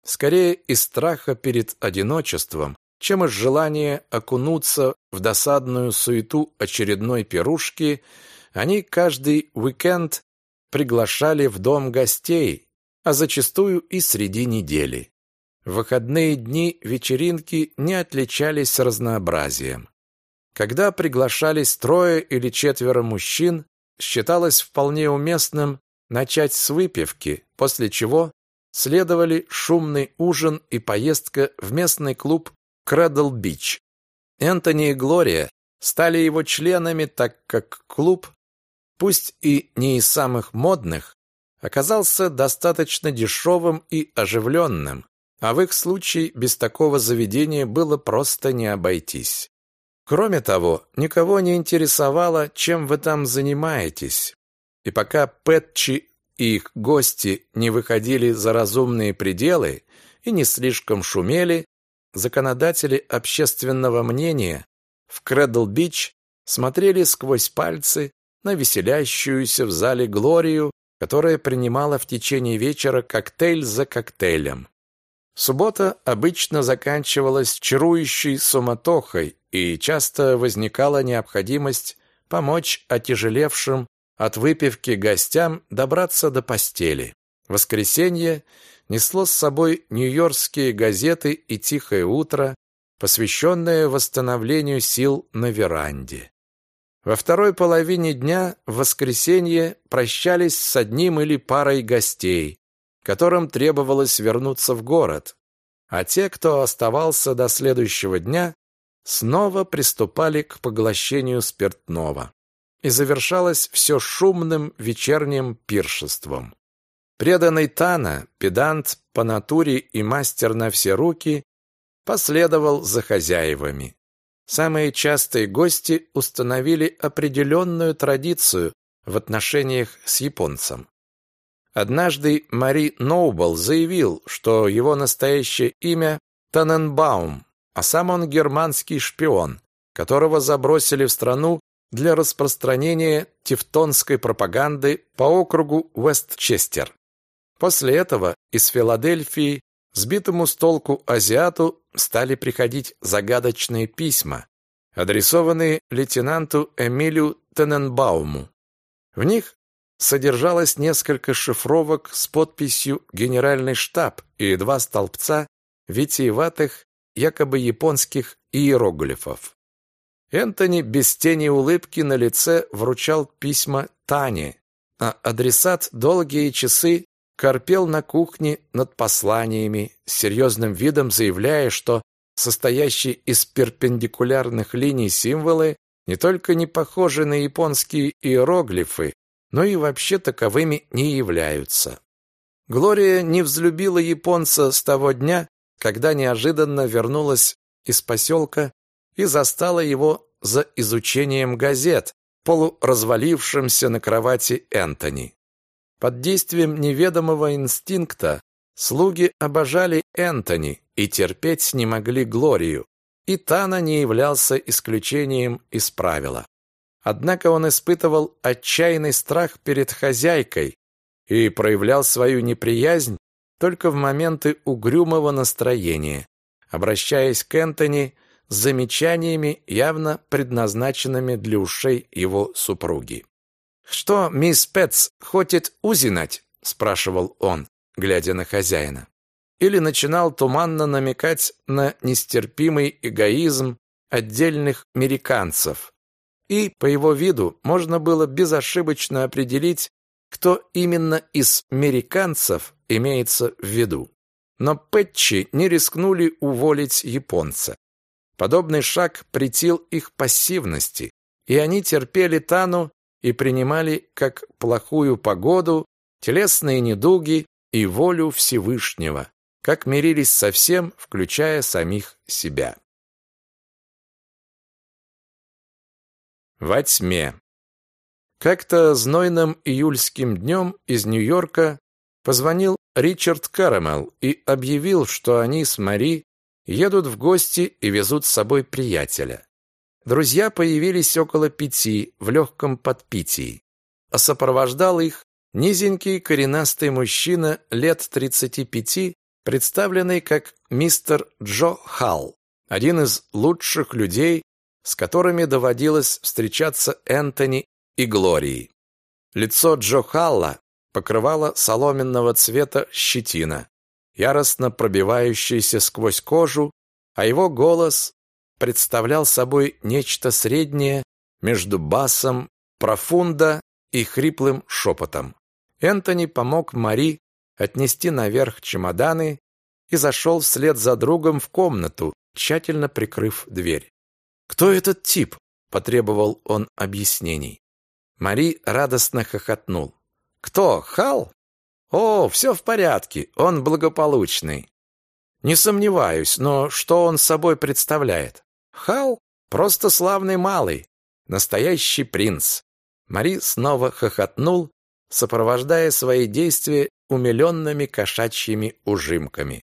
Скорее из страха перед одиночеством, чем из желания окунуться в досадную суету очередной пирушки, они каждый уикенд приглашали в дом гостей, а зачастую и среди недели. В выходные дни вечеринки не отличались разнообразием. Когда приглашались трое или четверо мужчин, считалось вполне уместным начать с выпивки, после чего следовали шумный ужин и поездка в местный клуб Кредл-Бич. Энтони и Глория стали его членами, так как клуб пусть и не из самых модных, оказался достаточно дешевым и оживленным, а в их случае без такого заведения было просто не обойтись. Кроме того, никого не интересовало, чем вы там занимаетесь. И пока Пэтчи и их гости не выходили за разумные пределы и не слишком шумели, законодатели общественного мнения в Кредл-Бич смотрели сквозь пальцы на веселящуюся в зале Глорию, которая принимала в течение вечера коктейль за коктейлем. Суббота обычно заканчивалась чарующей суматохой, и часто возникала необходимость помочь отяжелевшим от выпивки гостям добраться до постели. Воскресенье несло с собой нью-йоркские газеты и «Тихое утро», посвященное восстановлению сил на веранде. Во второй половине дня в воскресенье прощались с одним или парой гостей, которым требовалось вернуться в город, а те, кто оставался до следующего дня, снова приступали к поглощению спиртного. И завершалось все шумным вечерним пиршеством. Преданный Тана, педант по натуре и мастер на все руки, последовал за хозяевами. Самые частые гости установили определенную традицию в отношениях с японцем. Однажды Мари Ноубл заявил, что его настоящее имя Таненбаум, а сам он германский шпион, которого забросили в страну для распространения тевтонской пропаганды по округу Вестчестер. После этого из Филадельфии Сбитому с толку азиату стали приходить загадочные письма, адресованные лейтенанту Эмилю Тененбауму. В них содержалось несколько шифровок с подписью «Генеральный штаб» и два столбца витиеватых, якобы японских иероглифов. Энтони без тени улыбки на лице вручал письма Тане, а адресат долгие часы корпел на кухне над посланиями, с серьезным видом заявляя, что состоящие из перпендикулярных линий символы не только не похожи на японские иероглифы, но и вообще таковыми не являются. Глория не взлюбила японца с того дня, когда неожиданно вернулась из поселка и застала его за изучением газет, полуразвалившимся на кровати Энтони. Под действием неведомого инстинкта слуги обожали Энтони и терпеть не могли Глорию, и Тана не являлся исключением из правила. Однако он испытывал отчаянный страх перед хозяйкой и проявлял свою неприязнь только в моменты угрюмого настроения, обращаясь к Энтони с замечаниями, явно предназначенными для ушей его супруги. «Что мисс Пэтс хочет узнать?» – спрашивал он, глядя на хозяина. Или начинал туманно намекать на нестерпимый эгоизм отдельных американцев. И по его виду можно было безошибочно определить, кто именно из американцев имеется в виду. Но Пэтчи не рискнули уволить японца. Подобный шаг претил их пассивности, и они терпели Тану и принимали как плохую погоду, телесные недуги и волю Всевышнего, как мирились со всем, включая самих себя. Во тьме. Как-то знойным июльским днем из Нью-Йорка позвонил Ричард Карамел и объявил, что они с Мари едут в гости и везут с собой приятеля. Друзья появились около пяти в легком подпитии, а сопровождал их низенький коренастый мужчина лет 35, представленный как мистер Джо Халл, один из лучших людей, с которыми доводилось встречаться Энтони и Глории. Лицо Джо Халла покрывало соломенного цвета щетина, яростно пробивающаяся сквозь кожу, а его голос представлял собой нечто среднее между басом профунда и хриплым шепотом. Энтони помог Мари отнести наверх чемоданы и зашел вслед за другом в комнату, тщательно прикрыв дверь. «Кто этот тип?» – потребовал он объяснений. Мари радостно хохотнул. «Кто, Хал? О, все в порядке, он благополучный». «Не сомневаюсь, но что он собой представляет?» «Хал? Просто славный малый, настоящий принц». Мари снова хохотнул, сопровождая свои действия умиленными кошачьими ужимками.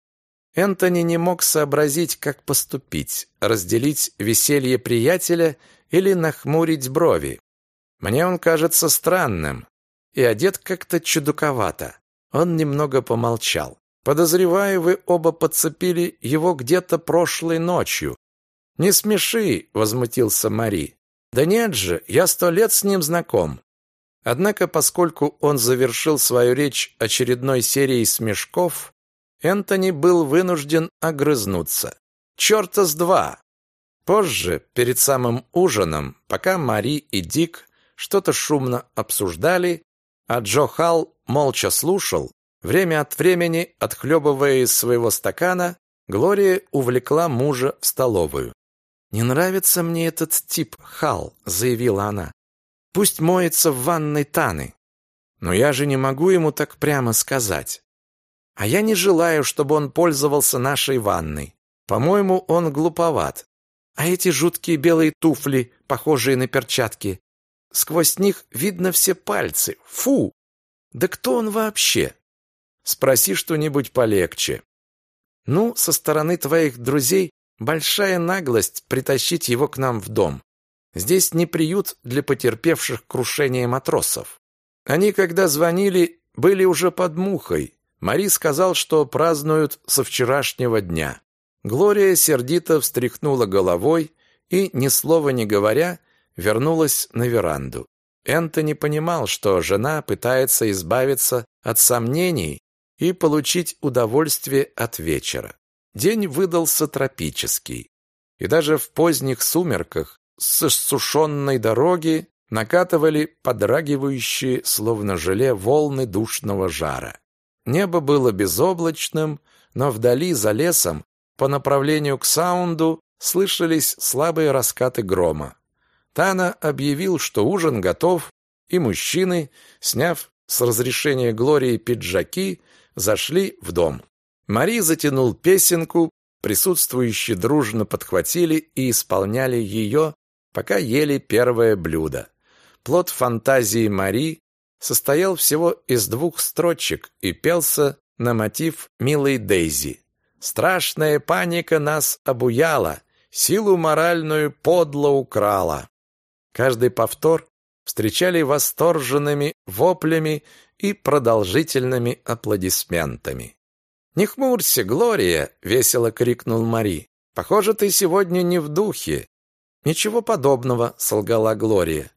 Энтони не мог сообразить, как поступить, разделить веселье приятеля или нахмурить брови. Мне он кажется странным и одет как-то чудаковато. Он немного помолчал. Подозреваю, вы оба подцепили его где-то прошлой ночью. Не смеши, возмутился Мари. Да нет же, я сто лет с ним знаком. Однако, поскольку он завершил свою речь очередной серией смешков, Энтони был вынужден огрызнуться. Чёрта с два! Позже, перед самым ужином, пока Мари и Дик что-то шумно обсуждали, а Джо Халл молча слушал, время от времени, отхлебывая из своего стакана, Глория увлекла мужа в столовую. «Не нравится мне этот тип, Хал», — заявила она. «Пусть моется в ванной Таны». «Но я же не могу ему так прямо сказать. А я не желаю, чтобы он пользовался нашей ванной. По-моему, он глуповат. А эти жуткие белые туфли, похожие на перчатки, сквозь них видно все пальцы. Фу! Да кто он вообще? Спроси что-нибудь полегче. Ну, со стороны твоих друзей большая наглость притащить его к нам в дом. Здесь не приют для потерпевших крушение матросов. Они, когда звонили, были уже под мухой, Мари сказал, что празднуют со вчерашнего дня. Глория сердито встряхнула головой и, ни слова не говоря, вернулась на веранду. Энтони понимал, что жена пытается избавиться от сомнений и получить удовольствие от вечера. День выдался тропический, и даже в поздних сумерках с сушенной дороги накатывали подрагивающие, словно желе, волны душного жара. Небо было безоблачным, но вдали, за лесом, по направлению к Саунду, слышались слабые раскаты грома. Тана объявил, что ужин готов, и мужчины, сняв с разрешения Глории пиджаки, зашли в дом. Мари затянул песенку, присутствующие дружно подхватили и исполняли ее, пока ели первое блюдо. Плод фантазии Мари состоял всего из двух строчек и пелся на мотив «Милой Дейзи». «Страшная паника нас обуяла, силу моральную подло украла». Каждый повтор встречали восторженными воплями и продолжительными аплодисментами. «Не хмурься, Глория!» — весело крикнул Мари. «Похоже, ты сегодня не в духе». «Ничего подобного», — солгала Глория.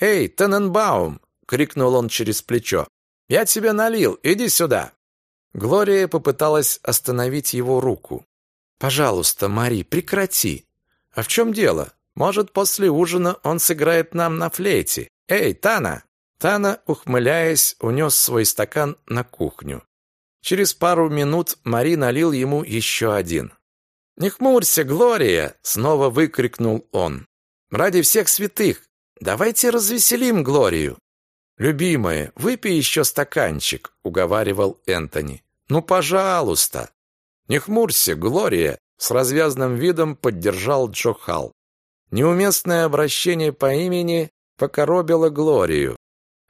«Эй, Тененбаум!» — крикнул он через плечо. «Я тебе налил, иди сюда!» Глория попыталась остановить его руку. «Пожалуйста, Мари, прекрати!» «А в чем дело? Может, после ужина он сыграет нам на флейте? Эй, Тана!» Тана, ухмыляясь, унес свой стакан на кухню. Через пару минут Мари налил ему еще один. «Не хмурься, Глория!» — снова выкрикнул он. «Ради всех святых! Давайте развеселим Глорию!» «Любимая, выпей еще стаканчик», — уговаривал Энтони. «Ну, пожалуйста!» «Не хмурься, Глория!» — с развязным видом поддержал Джо Халл. Неуместное обращение по имени покоробило Глорию.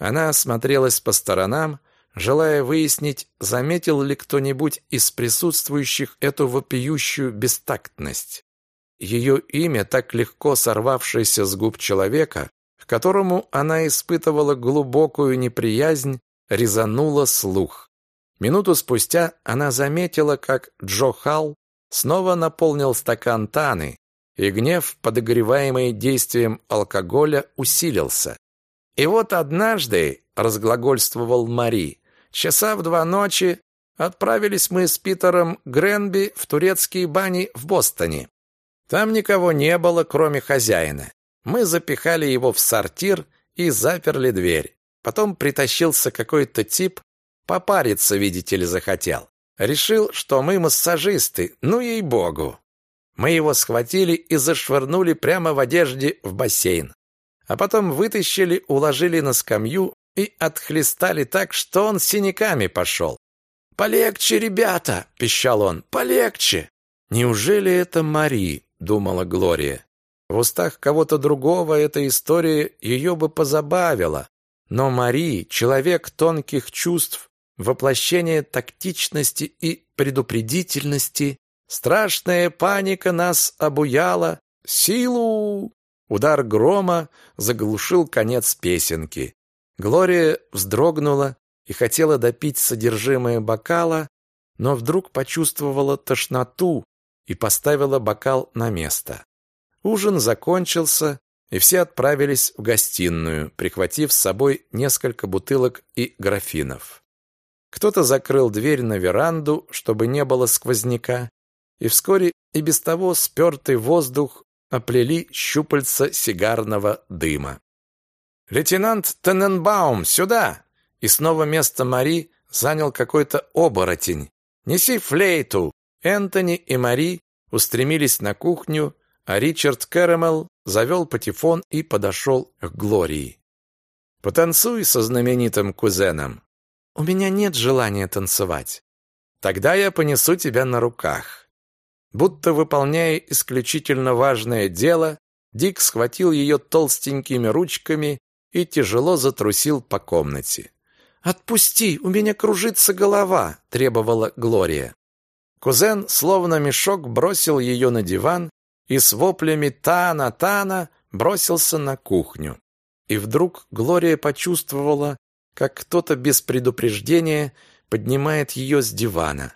Она осмотрелась по сторонам, желая выяснить, заметил ли кто-нибудь из присутствующих эту вопиющую бестактность. Ее имя, так легко сорвавшееся с губ человека, к которому она испытывала глубокую неприязнь, резануло слух. Минуту спустя она заметила, как Джо Халл снова наполнил стакан Таны, и гнев, подогреваемый действием алкоголя, усилился. «И вот однажды», — разглагольствовал Мари, Часа в два ночи отправились мы с Питером Гренби в турецкие бани в Бостоне. Там никого не было, кроме хозяина. Мы запихали его в сортир и заперли дверь. Потом притащился какой-то тип, попариться, видите ли, захотел. Решил, что мы массажисты, ну ей-богу. Мы его схватили и зашвырнули прямо в одежде в бассейн. А потом вытащили, уложили на скамью и отхлестали так, что он синяками пошел. «Полегче, ребята!» — пищал он. «Полегче!» «Неужели это Мари?» — думала Глория. В устах кого-то другого эта история ее бы позабавила. Но Мари — человек тонких чувств, воплощение тактичности и предупредительности. Страшная паника нас обуяла. Силу! Удар грома заглушил конец песенки. Глория вздрогнула и хотела допить содержимое бокала, но вдруг почувствовала тошноту и поставила бокал на место. Ужин закончился, и все отправились в гостиную, прихватив с собой несколько бутылок и графинов. Кто-то закрыл дверь на веранду, чтобы не было сквозняка, и вскоре и без того спертый воздух оплели щупальца сигарного дыма. «Лейтенант Тененбаум, сюда!» И снова место Мари занял какой-то оборотень. «Неси флейту!» Энтони и Мари устремились на кухню, а Ричард Кэрэмэл завел патефон и подошел к Глории. «Потанцуй со знаменитым кузеном». «У меня нет желания танцевать». «Тогда я понесу тебя на руках». Будто выполняя исключительно важное дело, Дик схватил ее толстенькими ручками и тяжело затрусил по комнате. «Отпусти, у меня кружится голова!» – требовала Глория. Кузен, словно мешок, бросил ее на диван и с воплями «Тана! Тана!» бросился на кухню. И вдруг Глория почувствовала, как кто-то без предупреждения поднимает ее с дивана.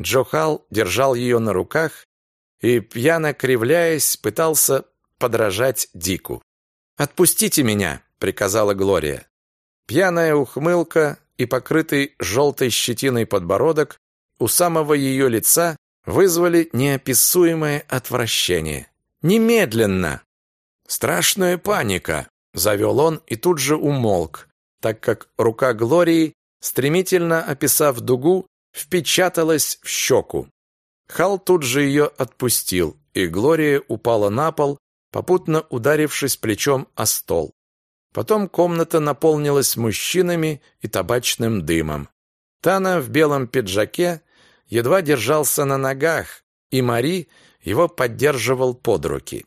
Джохал держал ее на руках и, пьяно кривляясь, пытался подражать Дику. «Отпустите меня!» Приказала Глория. Пьяная ухмылка и покрытый желтой щетиной подбородок у самого ее лица вызвали неописуемое отвращение. Немедленно. Страшная паника, завел он и тут же умолк, так как рука Глории, стремительно описав дугу, впечаталась в щеку. Хал тут же ее отпустил, и Глория упала на пол, попутно ударившись плечом о стол. Потом комната наполнилась мужчинами и табачным дымом. Тана в белом пиджаке едва держался на ногах, и Мари его поддерживал под руки.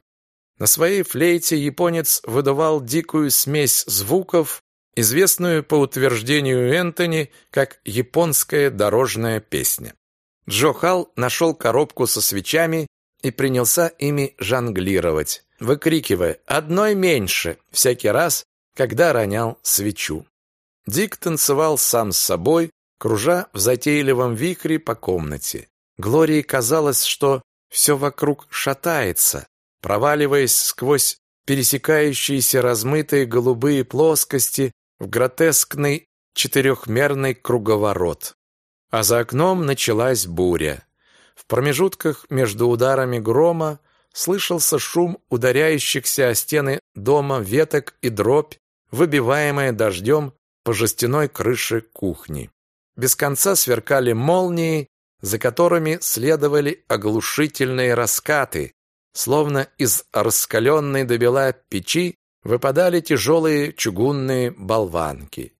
На своей флейте японец выдувал дикую смесь звуков, известную по утверждению Энтони как японская дорожная песня. Джо Халл нашел коробку со свечами и принялся ими жонглировать. выкрикивая «Одной меньше!» всякий раз, когда ронял свечу. Дик танцевал сам с собой, кружа в затейливом вихре по комнате. Глории казалось, что все вокруг шатается, проваливаясь сквозь пересекающиеся размытые голубые плоскости в гротескный четырехмерный круговорот. А за окном началась буря. В промежутках между ударами грома слышался шум ударяющихся о стены дома веток и дробь, выбиваемая дождем по жестяной крыше кухни. Без конца сверкали молнии, за которыми следовали оглушительные раскаты, словно из раскаленной до бела печи выпадали тяжелые чугунные болванки.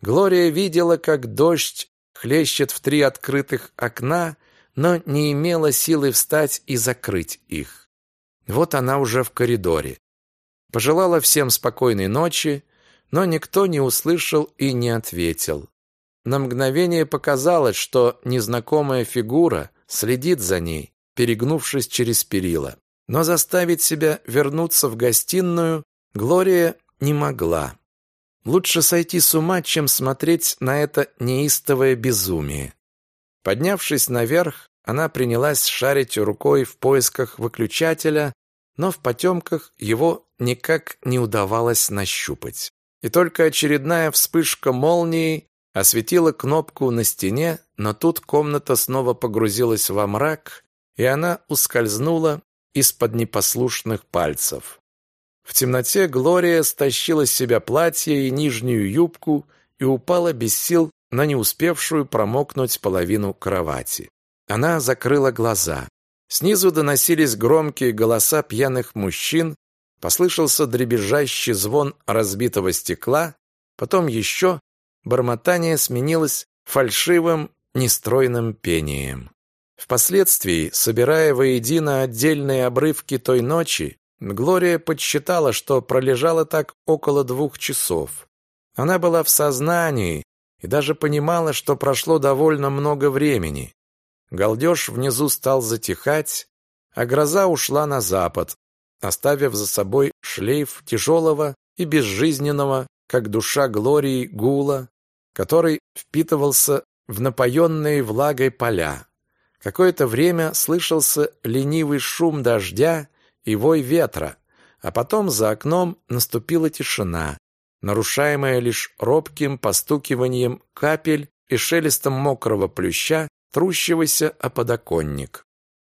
Глория видела, как дождь хлещет в три открытых окна, но не имела силы встать и закрыть их. Вот она уже в коридоре. Пожелала всем спокойной ночи, но никто не услышал и не ответил. На мгновение показалось, что незнакомая фигура следит за ней, перегнувшись через перила. Но заставить себя вернуться в гостиную Глория не могла. Лучше сойти с ума, чем смотреть на это неистовое безумие. Поднявшись наверх, она принялась шарить рукой в поисках выключателя, но в потемках его никак не удавалось нащупать. И только очередная вспышка молнии осветила кнопку на стене, но тут комната снова погрузилась во мрак, и она ускользнула из-под непослушных пальцев. В темноте Глория стащила с себя платье и нижнюю юбку и упала без сил на не успевшую промокнуть половину кровати. Она закрыла глаза. Снизу доносились громкие голоса пьяных мужчин, послышался дребезжащий звон разбитого стекла, потом еще бормотание сменилось фальшивым, нестройным пением. Впоследствии, собирая воедино отдельные обрывки той ночи, Глория подсчитала, что пролежала так около двух часов. Она была в сознании и даже понимала, что прошло довольно много времени. Галдеж внизу стал затихать, а гроза ушла на запад, оставив за собой шлейф тяжелого и безжизненного, как душа Глории, гула, который впитывался в напоенные влагой поля. Какое-то время слышался ленивый шум дождя и вой ветра, а потом за окном наступила тишина, нарушаемая лишь робким постукиванием капель и шелестом мокрого плюща, трущегося о подоконник.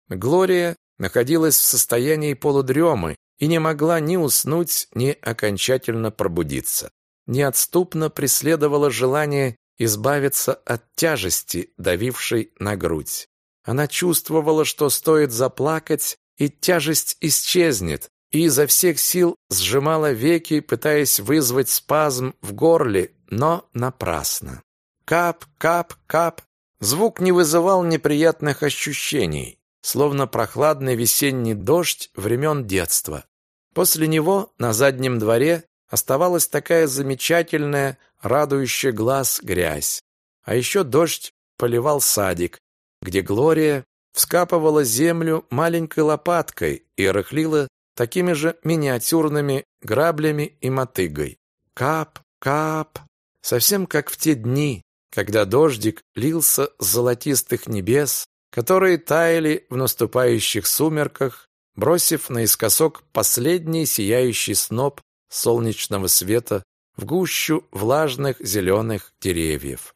Глория находилась в состоянии полудремы и не могла ни уснуть, ни окончательно пробудиться. Неотступно преследовало желание избавиться от тяжести, давившей на грудь. Она чувствовала, что стоит заплакать, и тяжесть исчезнет, и изо всех сил сжимала веки, пытаясь вызвать спазм в горле, но напрасно. Кап, кап, кап. Звук не вызывал неприятных ощущений, словно прохладный весенний дождь времен детства. После него на заднем дворе оставалась такая замечательная, радующая глаз грязь. А еще дождь поливал садик, где Глория вскапывала землю маленькой лопаткой и рыхлила такими же миниатюрными граблями и мотыгой. Кап, кап, совсем как в те дни, когда дождик лился с золотистых небес, которые таяли в наступающих сумерках, бросив наискосок последний сияющий сноп солнечного света в гущу влажных зеленых деревьев.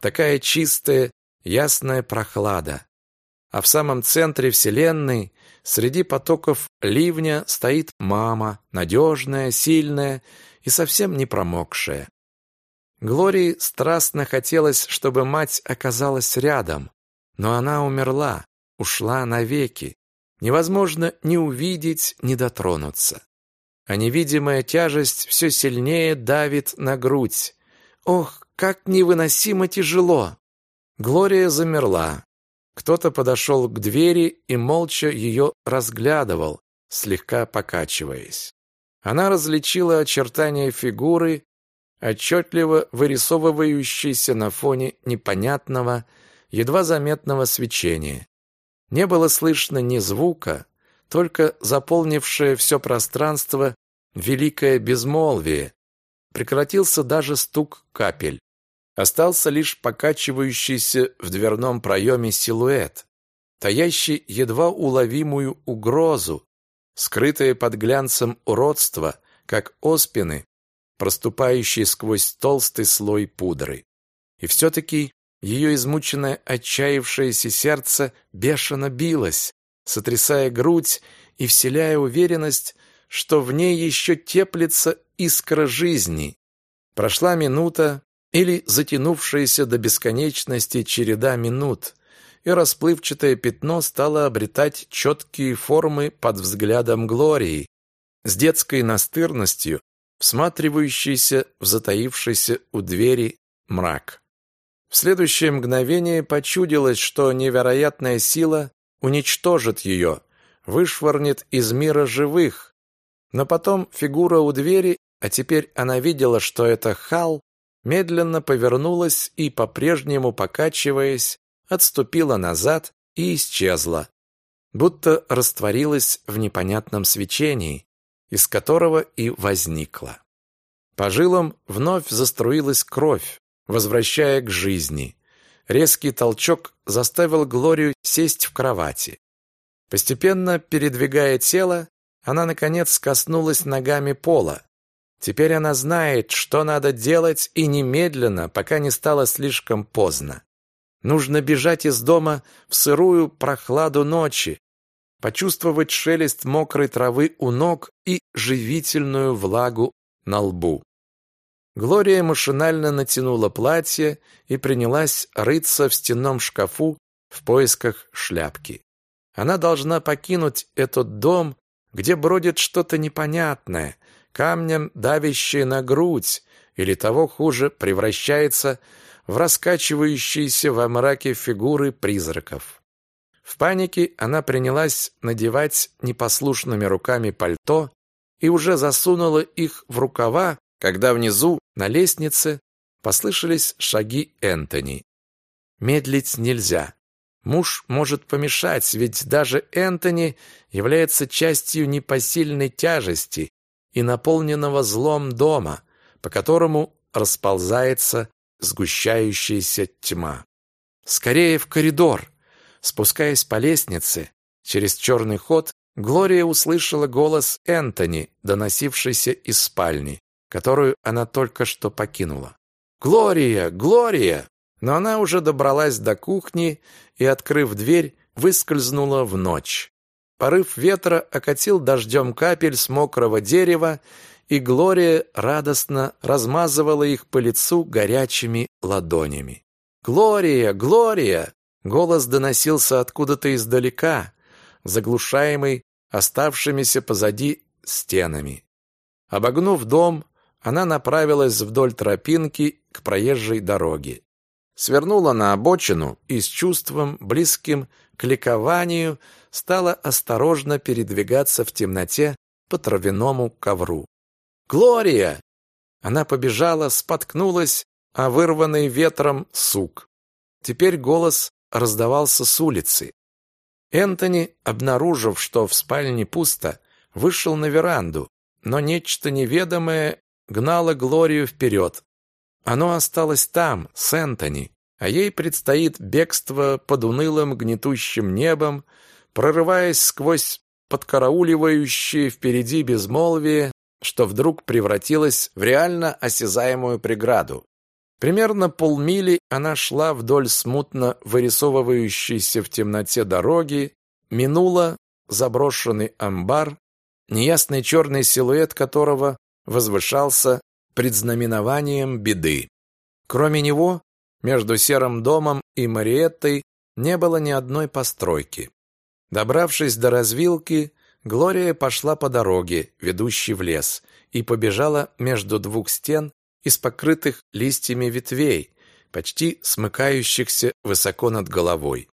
Такая чистая, ясная прохлада. А в самом центре Вселенной, среди потоков ливня, стоит мама, надежная, сильная и совсем не промокшая. Глории страстно хотелось, чтобы мать оказалась рядом, но она умерла, ушла навеки. Невозможно ни увидеть, ни дотронуться. А невидимая тяжесть все сильнее давит на грудь. Ох, как невыносимо тяжело! Глория замерла. Кто-то подошел к двери и молча ее разглядывал, слегка покачиваясь. Она различила очертания фигуры, отчетливо вырисовывающейся на фоне непонятного, едва заметного свечения. Не было слышно ни звука, только заполнившее все пространство великое безмолвие. Прекратился даже стук капель. Остался лишь покачивающийся в дверном проеме силуэт, таящий едва уловимую угрозу, скрытое под глянцем уродство, как оспины, проступающие сквозь толстый слой пудры. И все-таки ее измученное, отчаявшееся сердце бешено билось, сотрясая грудь и вселяя уверенность, что в ней еще теплится искра жизни. Прошла минута или затянувшаяся до бесконечности череда минут, и расплывчатое пятно стало обретать четкие формы под взглядом Глории, с детской настырностью, всматривающейся в затаившийся у двери мрак. В следующее мгновение почудилось, что невероятная сила уничтожит ее, вышвырнет из мира живых. Но потом фигура у двери, а теперь она видела, что это Хал, медленно повернулась и, по-прежнему покачиваясь, отступила назад и исчезла, будто растворилась в непонятном свечении, из которого и возникла. По жилам вновь заструилась кровь, возвращая к жизни. Резкий толчок заставил Глорию сесть в кровати. Постепенно передвигая тело, она, наконец, коснулась ногами пола. Теперь она знает, что надо делать, и немедленно, пока не стало слишком поздно. Нужно бежать из дома в сырую прохладу ночи, почувствовать шелест мокрой травы у ног и живительную влагу на лбу. Глория машинально натянула платье и принялась рыться в стенном шкафу в поисках шляпки. Она должна покинуть этот дом, где бродит что-то непонятное, камнем давящее на грудь, или того хуже, превращается в раскачивающиеся во мраке фигуры призраков. В панике она принялась надевать непослушными руками пальто и уже засунула их в рукава, когда внизу, на лестнице, послышались шаги Энтони. Медлить нельзя. Муж может помешать, ведь даже Энтони является частью непосильной тяжести и наполненного злом дома, по которому расползается сгущающаяся тьма. Скорее в коридор. Спускаясь по лестнице, через черный ход, Глория услышала голос Энтони, доносившийся из спальни которую она только что покинула. «Глория! Глория!» Но она уже добралась до кухни и, открыв дверь, выскользнула в ночь. Порыв ветра окатил дождем капель с мокрого дерева, и Глория радостно размазывала их по лицу горячими ладонями. «Глория! Глория!» Голос доносился откуда-то издалека, заглушаемый оставшимися позади стенами. Обогнув дом, она направилась вдоль тропинки к проезжей дороге. Свернула на обочину и с чувством, близким к ликованию, стала осторожно передвигаться в темноте по травяному ковру. «Глория!» Она побежала, споткнулась, а вырванный ветром сук. Теперь голос раздавался с улицы. Энтони, обнаружив, что в спальне пусто, вышел на веранду, но нечто неведомое гнало Глорию вперед. Оно осталось там, с Энтони, а ей предстоит бегство под унылым гнетущим небом, прорываясь сквозь подкарауливающее впереди безмолвие, что вдруг превратилось в реально осязаемую преграду. Примерно полмили она шла вдоль смутно вырисовывающейся в темноте дороги, минула заброшенный амбар, неясный черный силуэт которого возвышался предзнаменованием беды. Кроме него, между Серым домом и Мариеттой не было ни одной постройки. Добравшись до развилки, Глория пошла по дороге, ведущей в лес, и побежала между двух стен из покрытых листьями ветвей, почти смыкающихся высоко над головой.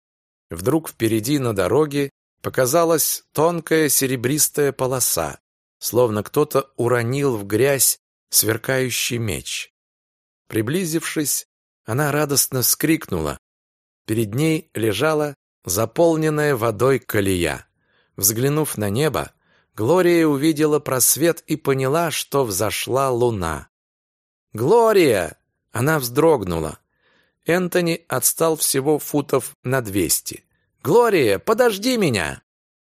Вдруг впереди на дороге показалась тонкая серебристая полоса, словно кто-то уронил в грязь сверкающий меч. Приблизившись, она радостно вскрикнула. Перед ней лежала заполненная водой колея. Взглянув на небо, Глория увидела просвет и поняла, что взошла луна. «Глория!» Она вздрогнула. Энтони отстал всего футов на двести. «Глория, подожди меня!»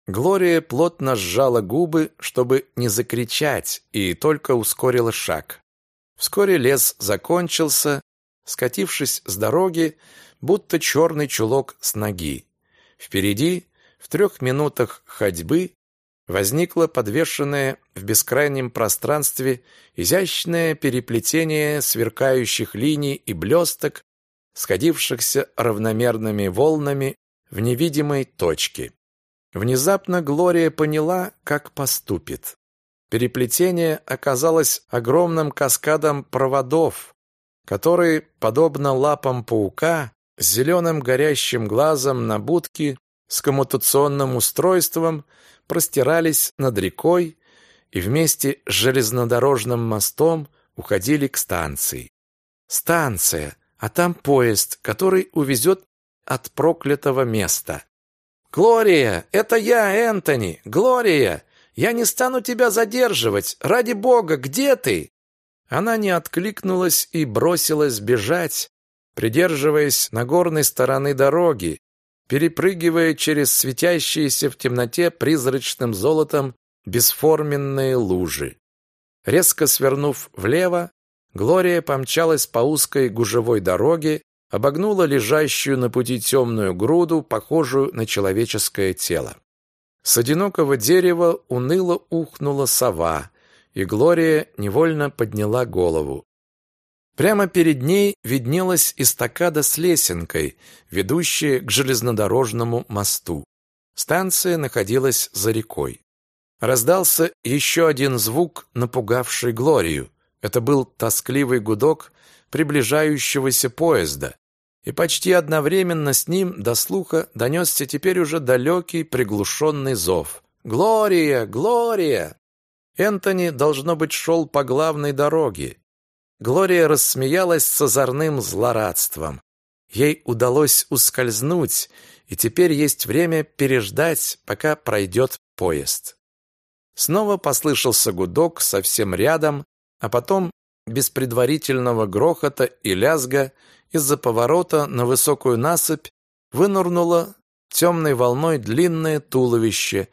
Глория плотно сжала губы, чтобы не закричать, и только ускорила шаг. Вскоре лес закончился, скатившись с дороги, будто черный чулок с ноги. Впереди, в трех минутах ходьбы, возникло подвешенное в бескрайнем пространстве изящное переплетение сверкающих линий и блесток, сходившихся равномерными волнами в невидимой точке. Внезапно Глория поняла, как поступит. Переплетение оказалось огромным каскадом проводов, которые, подобно лапам паука, с зеленым горящим глазом на будке с коммутационным устройством простирались над рекой и вместе с железнодорожным мостом уходили к станции. Станция, а там поезд, который увезет от проклятого места. «Глория, это я, Энтони! Глория! Я не стану тебя задерживать! Ради бога, где ты?» Она не откликнулась и бросилась бежать, придерживаясь нагорной стороны дороги, перепрыгивая через светящиеся в темноте призрачным золотом бесформенные лужи. Резко свернув влево, Глория помчалась по узкой гужевой дороге, обогнула лежащую на пути темную груду, похожую на человеческое тело. С одинокого дерева уныло ухнула сова, и Глория невольно подняла голову. Прямо перед ней виднелась эстакада с лесенкой, ведущая к железнодорожному мосту. Станция находилась за рекой. Раздался еще один звук, напугавший Глорию. Это был тоскливый гудок приближающегося поезда, и почти одновременно с ним до слуха донесся теперь уже далекий приглушенный зов. «Глория! Глория!» Энтони, должно быть, шел по главной дороге. Глория рассмеялась с озорным злорадством. Ей удалось ускользнуть, и теперь есть время переждать, пока пройдет поезд. Снова послышался гудок совсем рядом, а потом, без предварительного грохота и лязга, из-за поворота на высокую насыпь вынырнуло темной волной длинное туловище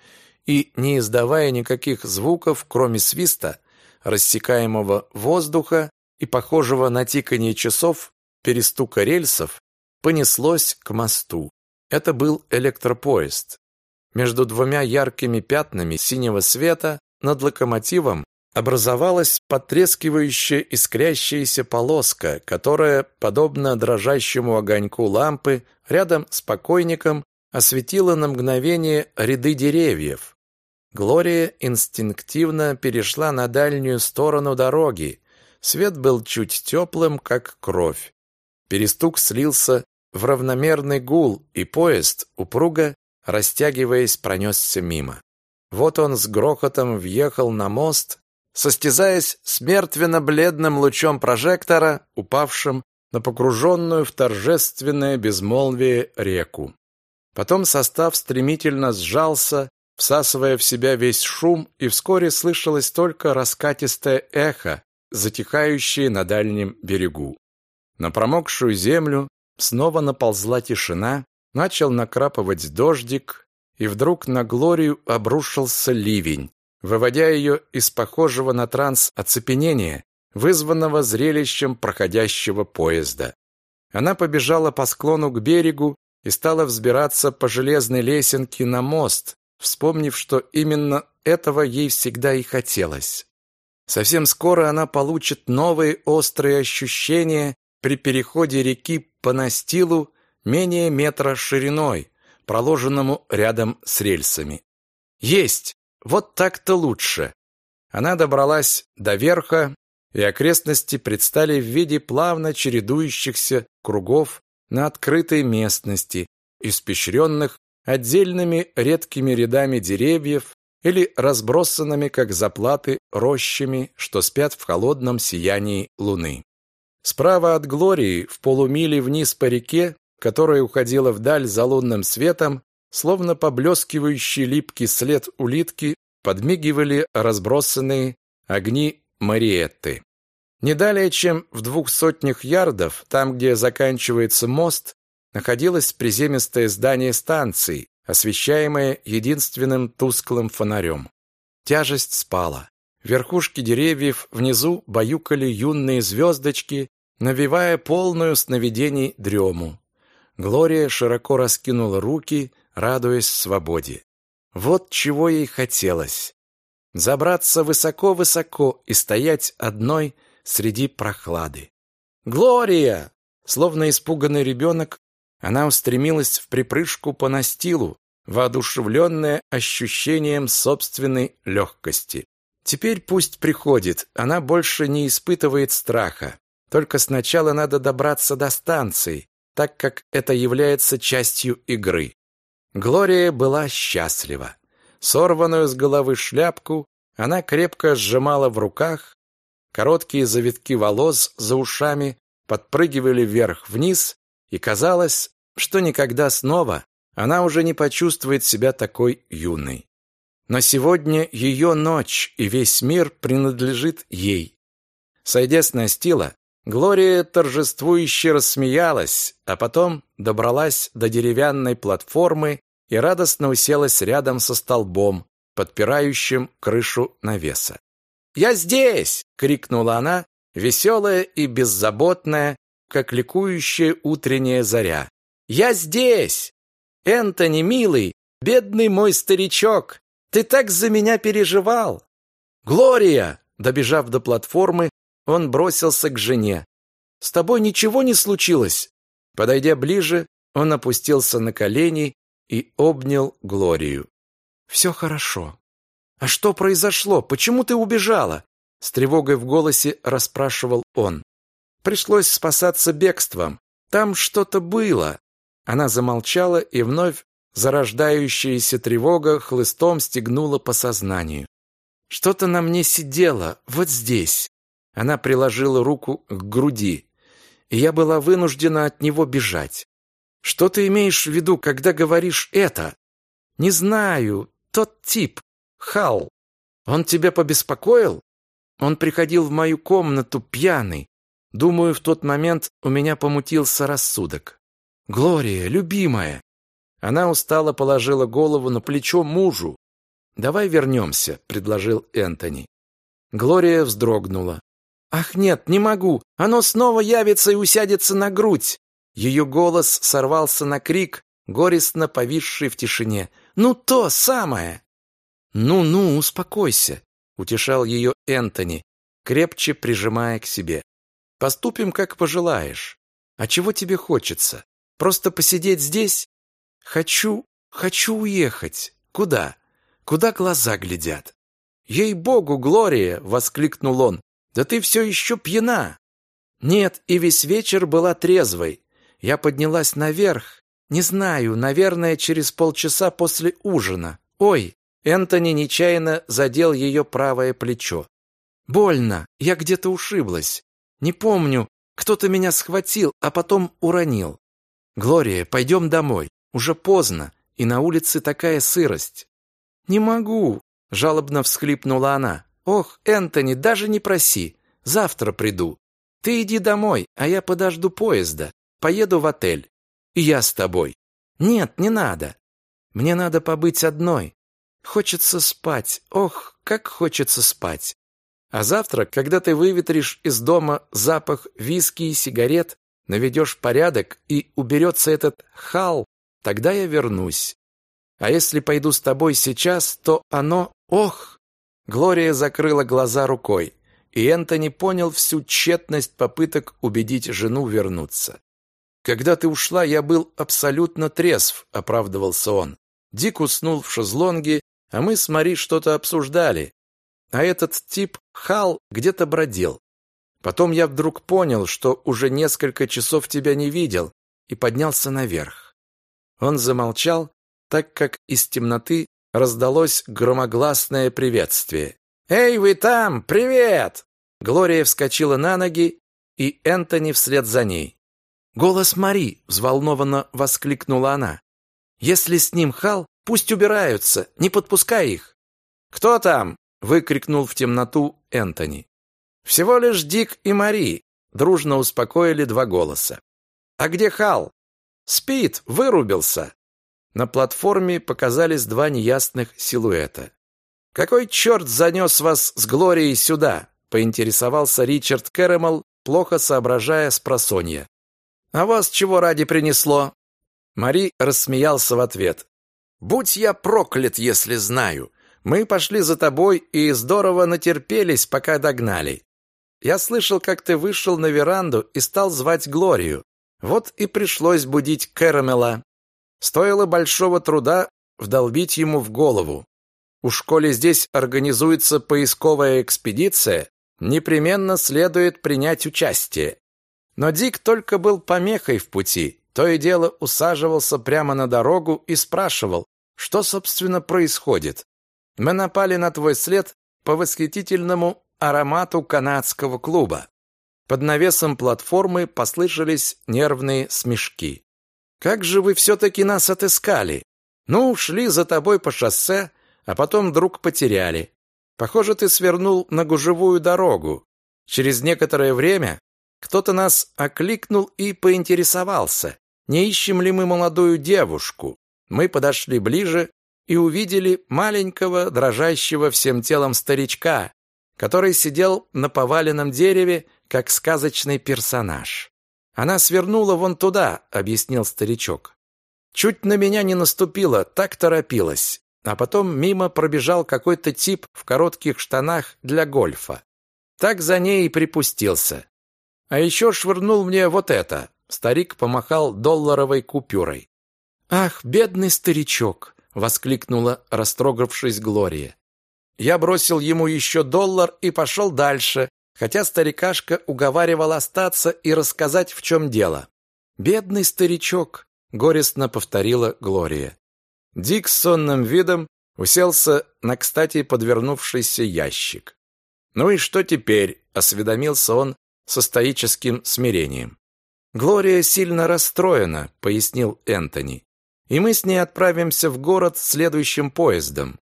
и, не издавая никаких звуков, кроме свиста, рассекаемого воздуха и похожего на тиканье часов, перестука рельсов, понеслось к мосту. Это был электропоезд. Между двумя яркими пятнами синего света над локомотивом образовалась потрескивающая искрящаяся полоска, которая, подобно дрожащему огоньку лампы, рядом с покойником осветила на мгновение ряды деревьев. Глория инстинктивно перешла на дальнюю сторону дороги. Свет был чуть теплым, как кровь. Перестук слился в равномерный гул, и поезд, упруго растягиваясь, пронесся мимо. Вот он с грохотом въехал на мост, состязаясь с мертвенно-бледным лучом прожектора, упавшим на погруженную в торжественное безмолвие реку. Потом состав стремительно сжался, всасывая в себя весь шум, и вскоре слышалось только раскатистое эхо, затихающее на дальнем берегу. На промокшую землю снова наползла тишина, начал накрапывать дождик, и вдруг на Глорию обрушился ливень, выводя ее из похожего на транс оцепенения, вызванного зрелищем проходящего поезда. Она побежала по склону к берегу и стала взбираться по железной лесенке на мост, вспомнив, что именно этого ей всегда и хотелось. Совсем скоро она получит новые острые ощущения при переходе реки по настилу менее метра шириной, проложенному рядом с рельсами. Есть! Вот так-то лучше. Она добралась до верха, и окрестности предстали в виде плавно чередующихся кругов на открытой местности, испещренных отдельными редкими рядами деревьев или разбросанными, как заплаты, рощами, что спят в холодном сиянии луны. Справа от Глории, в полумиле вниз по реке, которая уходила вдаль за лунным светом, словно поблескивающий липкий след улитки, подмигивали разбросанные огни Мариетты. Не далее, чем в двух сотнях ярдов, там, где заканчивается мост, находилось приземистое здание станции, освещаемое единственным тусклым фонарем. Тяжесть спала. Верхушки деревьев внизу баюкали юные звездочки, навевая полную сновидений дрему. Глория широко раскинула руки, радуясь свободе. Вот чего ей хотелось. Забраться высоко-высоко и стоять одной среди прохлады. «Глория!» Словно испуганный ребенок, она устремилась в припрыжку по настилу, воодушевленная ощущением собственной легкости. Теперь пусть приходит, она больше не испытывает страха. Только сначала надо добраться до станции, так как это является частью игры. Глория была счастлива. Сорванную с головы шляпку она крепко сжимала в руках, короткие завитки волос за ушами подпрыгивали вверх-вниз, и казалось, что никогда снова она уже не почувствует себя такой юной. Но сегодня ее ночь, и весь мир принадлежит ей. Сойдя с настила, Глория торжествующе рассмеялась, а потом добралась до деревянной платформы и радостно уселась рядом со столбом, подпирающим крышу навеса. «Я здесь!» — крикнула она, веселая и беззаботная, как ликующая утренняя заря. «Я здесь! Энтони, милый, бедный мой старичок, ты так за меня переживал!» «Глория!» Добежав до платформы, он бросился к жене. «С тобой ничего не случилось?» Подойдя ближе, он опустился на колени и обнял Глорию. «Все хорошо». «А что произошло? Почему ты убежала?» С тревогой в голосе расспрашивал он. «Пришлось спасаться бегством. Там что-то было». Она замолчала и вновь Зарождающаяся тревога хлыстом стегнула по сознанию. Что-то на мне сидело, вот здесь. Она приложила руку к груди, и я была вынуждена от него бежать. Что ты имеешь в виду, когда говоришь это? Не знаю, тот тип, Хал. Он тебя побеспокоил? Он приходил в мою комнату пьяный. Думаю, в тот момент у меня помутился рассудок. Глория, любимая, она устало положила голову на плечо мужу. «Давай вернемся», — предложил Энтони. Глория вздрогнула. «Ах, нет, не могу! Оно снова явится и усядется на грудь!» Ее голос сорвался на крик, горестно повисший в тишине. «Ну, то самое!» «Ну-ну, успокойся», — утешал ее Энтони, крепче прижимая к себе. «Поступим, как пожелаешь. А чего тебе хочется? Просто посидеть здесь? Хочу, хочу уехать. Куда? Куда глаза глядят? Ей-богу, Глория, воскликнул он. Да ты все еще пьяна. Нет, и весь вечер была трезвой. Я поднялась наверх. Не знаю, наверное, через полчаса после ужина. Ой, Энтони нечаянно задел ее правое плечо. Больно, я где-то ушиблась. Не помню, кто-то меня схватил, а потом уронил. Глория, пойдем домой. Уже поздно, и на улице такая сырость. Не могу, жалобно всхлипнула она. Ох, Энтони, даже не проси. Завтра приду. Ты иди домой, а я подожду поезда. Поеду в отель. И я с тобой. Нет, не надо. Мне надо побыть одной. Хочется спать. Ох, как хочется спать. А завтра, когда ты выветришь из дома запах виски и сигарет, наведешь порядок и уберется этот хал, Тогда я вернусь. А если пойду с тобой сейчас, то оно... Ох!» Глория закрыла глаза рукой, и Энтони понял всю тщетность попыток убедить жену вернуться. «Когда ты ушла, я был абсолютно трезв», — оправдывался он. Дик уснул в шезлонге, а мы с Мари что-то обсуждали. А этот тип, Хал, где-то бродил. Потом я вдруг понял, что уже несколько часов тебя не видел, и поднялся наверх. Он замолчал, так как из темноты раздалось громогласное приветствие. «Эй, вы там! Привет!» Глория вскочила на ноги, и Энтони вслед за ней. «Голос Мари!» — взволнованно воскликнула она. Если с ним Хал, пусть убираются, не подпускай их. Кто там? выкрикнул в темноту Энтони. Всего лишь Дик и Мари, дружно успокоили два голоса. А где Хал? Спит, вырубился. На платформе показались два неясных силуэта. Какой черт занес вас с Глорией сюда? поинтересовался Ричард Кэрэмэл, плохо соображая с просонья. А вас чего ради принесло? Мари рассмеялся в ответ. Будь я проклят, если знаю. Мы пошли за тобой и здорово натерпелись, пока догнали. Я слышал, как ты вышел на веранду и стал звать Глорию. Вот и пришлось будить Кэрэмела. Стоило большого труда вдолбить ему в голову. У школе здесь организуется поисковая экспедиция, непременно следует принять участие. Но Дик только был помехой в пути, то и дело усаживался прямо на дорогу и спрашивал, что, собственно, происходит. Мы напали на твой след по восхитительному аромату канадского клуба. Под навесом платформы послышались нервные смешки. Как же вы все-таки нас отыскали? Ну, шли за тобой по шоссе, а потом вдруг потеряли. Похоже, ты свернул на гужевую дорогу. Через некоторое время кто-то нас окликнул и поинтересовался, не ищем ли мы молодую девушку. Мы подошли ближе и увидели маленького, дрожащего всем телом старичка, который сидел на поваленном дереве, как сказочный персонаж. Она свернула вон туда, объяснил старичок. Чуть на меня не наступила, так торопилась. А потом мимо пробежал какой-то тип в коротких штанах для гольфа. Так за ней и припустился. А еще швырнул мне вот это. Старик помахал долларовой купюрой. Ах, бедный старичок, воскликнула, растрогавшись Глория. Я бросил ему еще доллар и пошел дальше, хотя старикашка уговаривал остаться и рассказать, в чем дело. «Бедный старичок», — горестно повторила Глория. Дик с сонным видом уселся на кстати подвернувшийся ящик. «Ну и что теперь?» — осведомился он со стоическим смирением. «Глория сильно расстроена», — пояснил Энтони. «И мы с ней отправимся в город следующим поездом.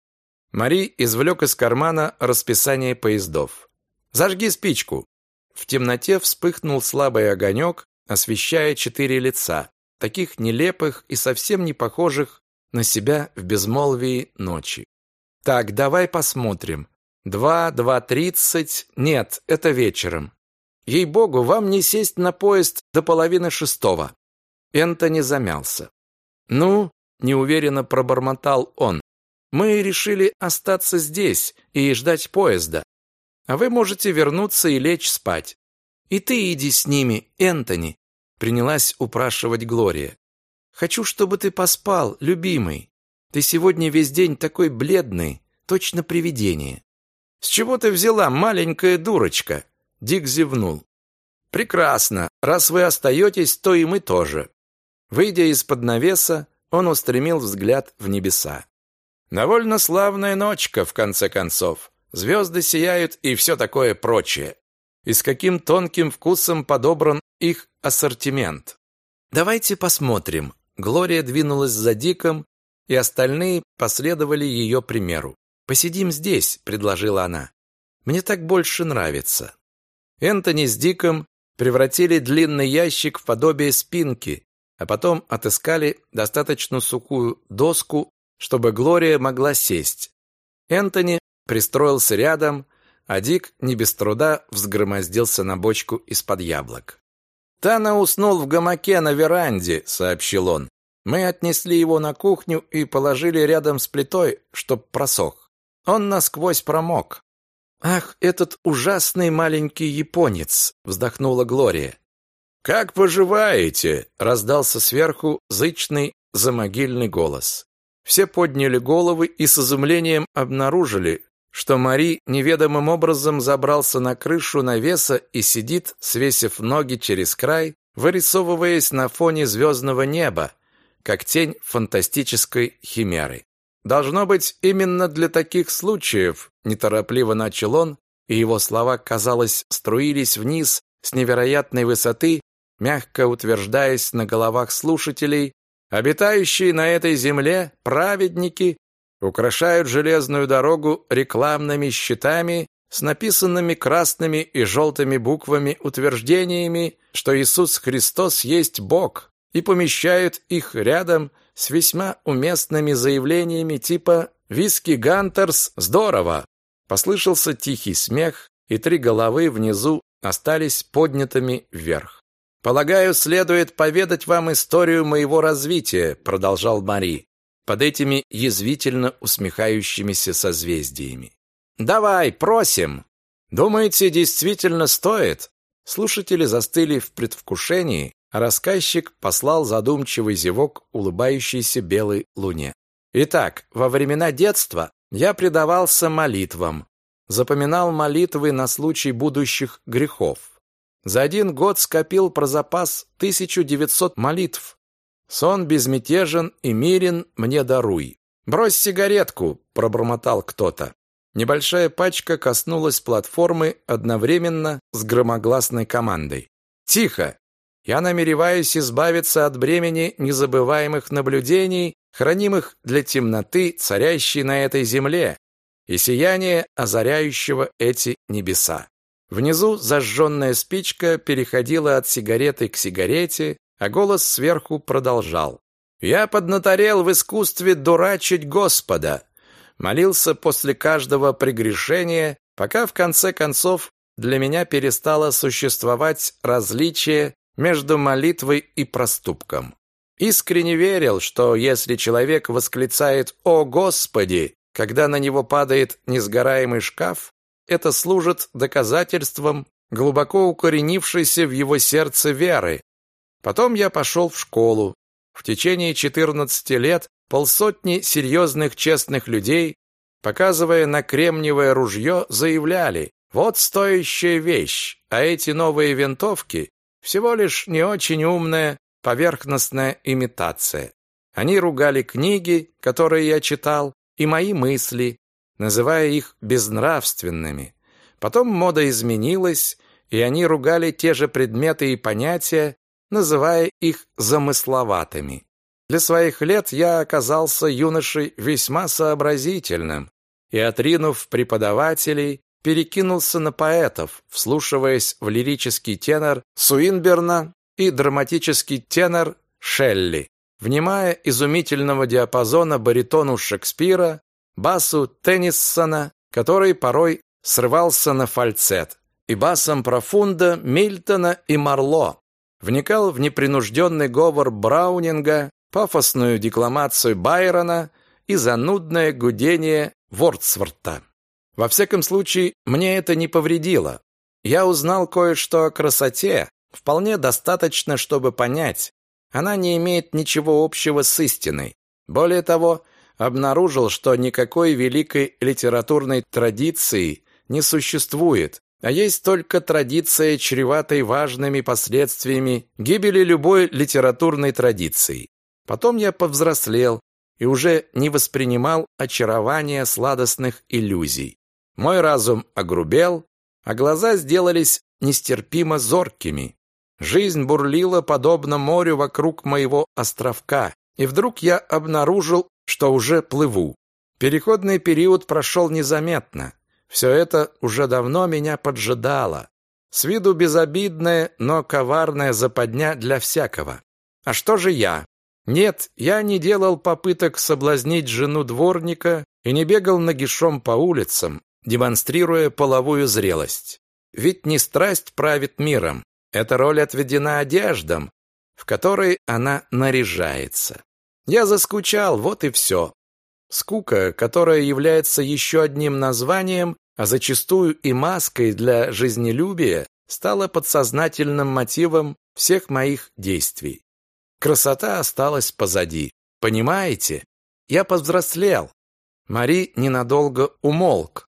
Мари извлек из кармана расписание поездов. «Зажги спичку!» В темноте вспыхнул слабый огонек, освещая четыре лица, таких нелепых и совсем не похожих на себя в безмолвии ночи. «Так, давай посмотрим. Два, два тридцать... Нет, это вечером. Ей-богу, вам не сесть на поезд до половины шестого». Энтони замялся. «Ну?» – неуверенно пробормотал он. Мы решили остаться здесь и ждать поезда. А вы можете вернуться и лечь спать. И ты иди с ними, Энтони, принялась упрашивать Глория. Хочу, чтобы ты поспал, любимый. Ты сегодня весь день такой бледный, точно привидение. С чего ты взяла, маленькая дурочка? Дик зевнул. Прекрасно. Раз вы остаетесь, то и мы тоже. Выйдя из-под навеса, он устремил взгляд в небеса. Довольно славная ночка, в конце концов. Звезды сияют и все такое прочее. И с каким тонким вкусом подобран их ассортимент. Давайте посмотрим. Глория двинулась за Диком, и остальные последовали ее примеру. «Посидим здесь», — предложила она. «Мне так больше нравится». Энтони с Диком превратили длинный ящик в подобие спинки, а потом отыскали достаточно сухую доску чтобы Глория могла сесть. Энтони пристроился рядом, а Дик не без труда взгромоздился на бочку из-под яблок. «Тана уснул в гамаке на веранде», — сообщил он. «Мы отнесли его на кухню и положили рядом с плитой, чтоб просох. Он насквозь промок». «Ах, этот ужасный маленький японец!» — вздохнула Глория. «Как поживаете?» — раздался сверху зычный замогильный голос. Все подняли головы и с изумлением обнаружили, что Мари неведомым образом забрался на крышу навеса и сидит, свесив ноги через край, вырисовываясь на фоне звездного неба, как тень фантастической химеры. Должно быть, именно для таких случаев, неторопливо начал он, и его слова, казалось, струились вниз с невероятной высоты, мягко утверждаясь на головах слушателей, Обитающие на этой земле праведники украшают железную дорогу рекламными щитами с написанными красными и желтыми буквами утверждениями, что Иисус Христос есть Бог, и помещают их рядом с весьма уместными заявлениями типа «Виски Гантерс здорово!». Послышался тихий смех, и три головы внизу остались поднятыми вверх. «Полагаю, следует поведать вам историю моего развития», продолжал Мари, под этими язвительно усмехающимися созвездиями. «Давай, просим!» «Думаете, действительно стоит?» Слушатели застыли в предвкушении, а рассказчик послал задумчивый зевок улыбающейся белой луне. Итак, во времена детства я предавался молитвам, запоминал молитвы на случай будущих грехов. За один год скопил про запас 1900 молитв. Сон безмятежен и мирен мне даруй. «Брось сигаретку», — пробормотал кто-то. Небольшая пачка коснулась платформы одновременно с громогласной командой. «Тихо! Я намереваюсь избавиться от бремени незабываемых наблюдений, хранимых для темноты, царящей на этой земле, и сияния, озаряющего эти небеса. Внизу зажженная спичка переходила от сигареты к сигарете, а голос сверху продолжал. «Я поднаторел в искусстве дурачить Господа, молился после каждого прегрешения, пока в конце концов для меня перестало существовать различие между молитвой и проступком. Искренне верил, что если человек восклицает «О Господи!», когда на него падает несгораемый шкаф, это служит доказательством глубоко укоренившейся в его сердце веры. Потом я пошел в школу. В течение 14 лет Полсотни серьезных честных людей, показывая на кремниевое ружье, заявляли «Вот стоящая вещь, а эти новые винтовки всего лишь не очень умная поверхностная имитация». Они ругали книги, которые я читал, и мои мысли, называя их безнравственными. Потом мода изменилась, и они ругали те же предметы и понятия, называя их замысловатыми. Для своих лет я оказался юношей весьма сообразительным и, отринув преподавателей, перекинулся на поэтов, вслушиваясь в лирический тенор Суинберна и драматический тенор Шелли, внимая изумительного диапазона баритону Шекспира, басу Тенниссона, который порой срывался на фальцет, и басом профунда Мильтона и Марло, вникал в непринужденный говор Браунинга пафосную декламацию Байрона и занудное гудение Вордсворта. Во всяком случае, мне это не повредило. Я узнал кое-что о красоте, вполне достаточно, чтобы понять, она не имеет ничего общего с истиной. Более того, обнаружил, что никакой великой литературной традиции не существует, а есть только традиция, чреватой важными последствиями гибели любой литературной традиции. Потом я повзрослел и уже не воспринимал очарования сладостных иллюзий. Мой разум огрубел, а глаза сделались нестерпимо зоркими. Жизнь бурлила подобно морю вокруг моего островка, и вдруг я обнаружил, что уже плыву. Переходный период прошел незаметно. Все это уже давно меня поджидало. С виду безобидная, но коварная западня для всякого. А что же я? Нет, я не делал попыток соблазнить жену дворника и не бегал нагишом по улицам, демонстрируя половую зрелость. Ведь не страсть правит миром, эта роль отведена одеждам, в которой она наряжается. Я заскучал, вот и все. Скука, которая является еще одним названием, а зачастую и маской для жизнелюбия, стала подсознательным мотивом всех моих действий. Красота осталась позади. Понимаете? Я повзрослел. Мари ненадолго умолк.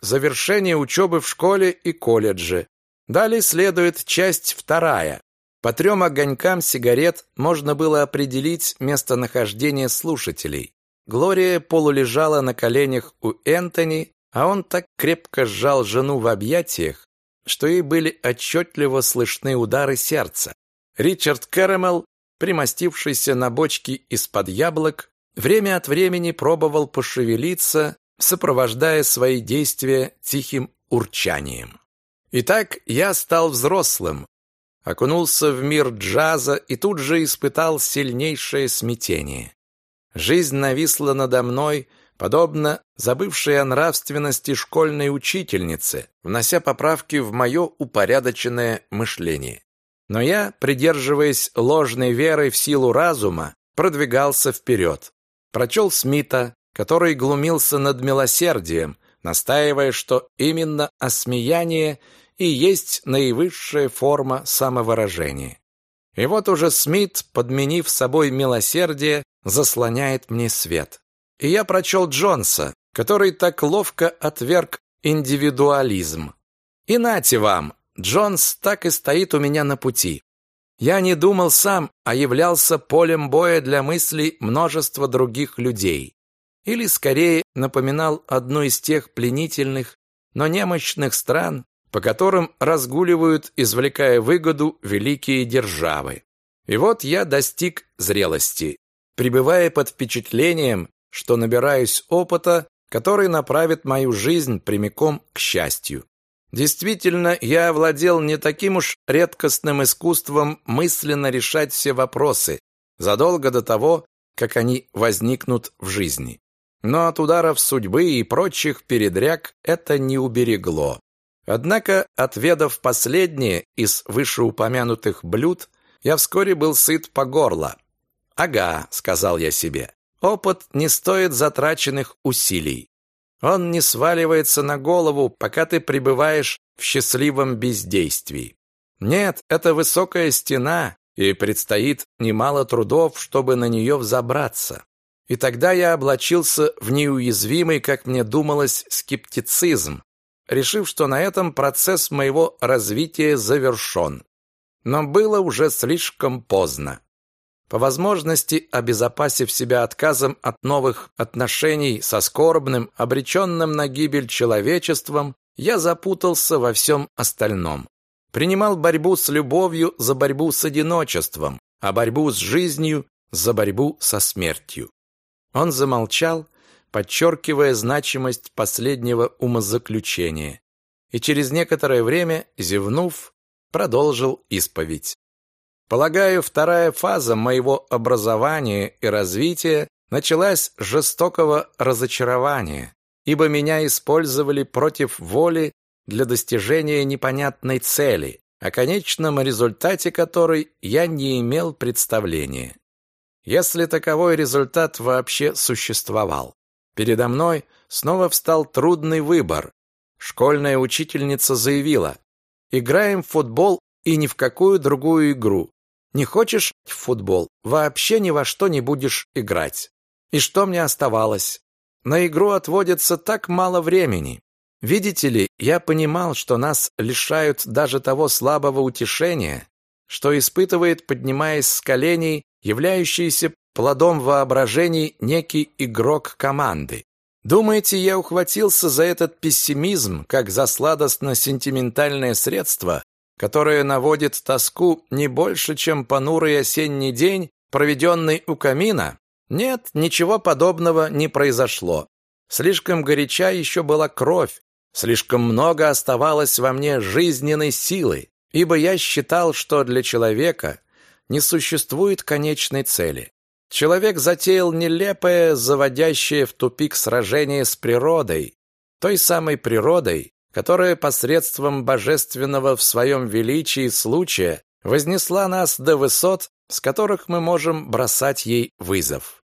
Завершение учебы в школе и колледже. Далее следует часть вторая. По трем огонькам сигарет можно было определить местонахождение слушателей. Глория полулежала на коленях у Энтони, а он так крепко сжал жену в объятиях, что ей были отчетливо слышны удары сердца. Ричард Кэрэмэл примостившийся на бочке из-под яблок, время от времени пробовал пошевелиться, сопровождая свои действия тихим урчанием. Итак, я стал взрослым, окунулся в мир джаза и тут же испытал сильнейшее смятение. Жизнь нависла надо мной, подобно забывшей о нравственности школьной учительнице, внося поправки в мое упорядоченное мышление. Но я, придерживаясь ложной веры в силу разума, продвигался вперед. Прочел Смита, который глумился над милосердием, настаивая, что именно осмеяние и есть наивысшая форма самовыражения. И вот уже Смит, подменив собой милосердие, заслоняет мне свет. И я прочел Джонса, который так ловко отверг индивидуализм. И нате вам, Джонс так и стоит у меня на пути. Я не думал сам, а являлся полем боя для мыслей множества других людей. Или, скорее, напоминал одну из тех пленительных, но немощных стран, по которым разгуливают, извлекая выгоду, великие державы. И вот я достиг зрелости, пребывая под впечатлением, что набираюсь опыта, который направит мою жизнь прямиком к счастью. Действительно, я овладел не таким уж редкостным искусством мысленно решать все вопросы, задолго до того, как они возникнут в жизни. Но от ударов судьбы и прочих передряг это не уберегло. Однако, отведав последнее из вышеупомянутых блюд, я вскоре был сыт по горло. «Ага», — сказал я себе, — «опыт не стоит затраченных усилий. Он не сваливается на голову, пока ты пребываешь в счастливом бездействии. Нет, это высокая стена, и предстоит немало трудов, чтобы на нее взобраться. И тогда я облачился в неуязвимый, как мне думалось, скептицизм, решив, что на этом процесс моего развития завершен. Но было уже слишком поздно. По возможности, обезопасив себя отказом от новых отношений со скорбным, обреченным на гибель человечеством, я запутался во всем остальном. Принимал борьбу с любовью за борьбу с одиночеством, а борьбу с жизнью за борьбу со смертью. Он замолчал, подчеркивая значимость последнего умозаключения, и через некоторое время, зевнув, продолжил исповедь. Полагаю, вторая фаза моего образования и развития началась с жестокого разочарования, ибо меня использовали против воли для достижения непонятной цели, о конечном результате которой я не имел представления. Если таковой результат вообще существовал. Передо мной снова встал трудный выбор. Школьная учительница заявила, «Играем в футбол и ни в какую другую игру. Не хочешь в футбол, вообще ни во что не будешь играть. И что мне оставалось? На игру отводится так мало времени. Видите ли, я понимал, что нас лишают даже того слабого утешения, что испытывает, поднимаясь с коленей, являющийся плодом воображений некий игрок команды. Думаете, я ухватился за этот пессимизм, как за сладостно-сентиментальное средство, которое наводит тоску не больше, чем понурый осенний день, проведенный у камина? Нет, ничего подобного не произошло. Слишком горяча еще была кровь, слишком много оставалось во мне жизненной силы, ибо я считал, что для человека не существует конечной цели. Человек затеял нелепое, заводящее в тупик сражение с природой, той самой природой, которая посредством божественного в своем величии случая вознесла нас до высот, с которых мы можем бросать ей вызов.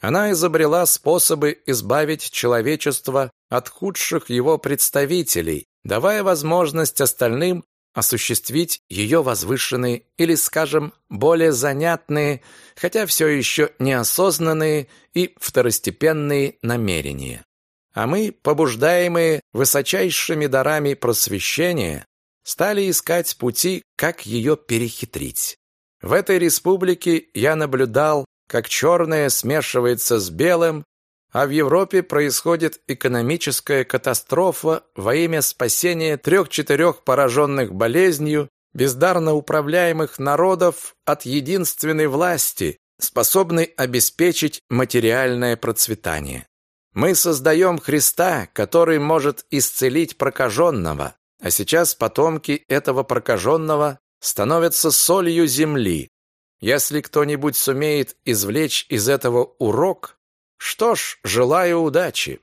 Она изобрела способы избавить человечество от худших его представителей, давая возможность остальным осуществить ее возвышенные или, скажем, более занятные, хотя все еще неосознанные и второстепенные намерения. А мы, побуждаемые высочайшими дарами просвещения, стали искать пути, как ее перехитрить. В этой республике я наблюдал, как черное смешивается с белым, а в Европе происходит экономическая катастрофа во имя спасения трех-четырех пораженных болезнью бездарно управляемых народов от единственной власти, способной обеспечить материальное процветание. Мы создаем Христа, который может исцелить прокаженного, а сейчас потомки этого прокаженного становятся солью земли. Если кто-нибудь сумеет извлечь из этого урок, что ж, желаю удачи.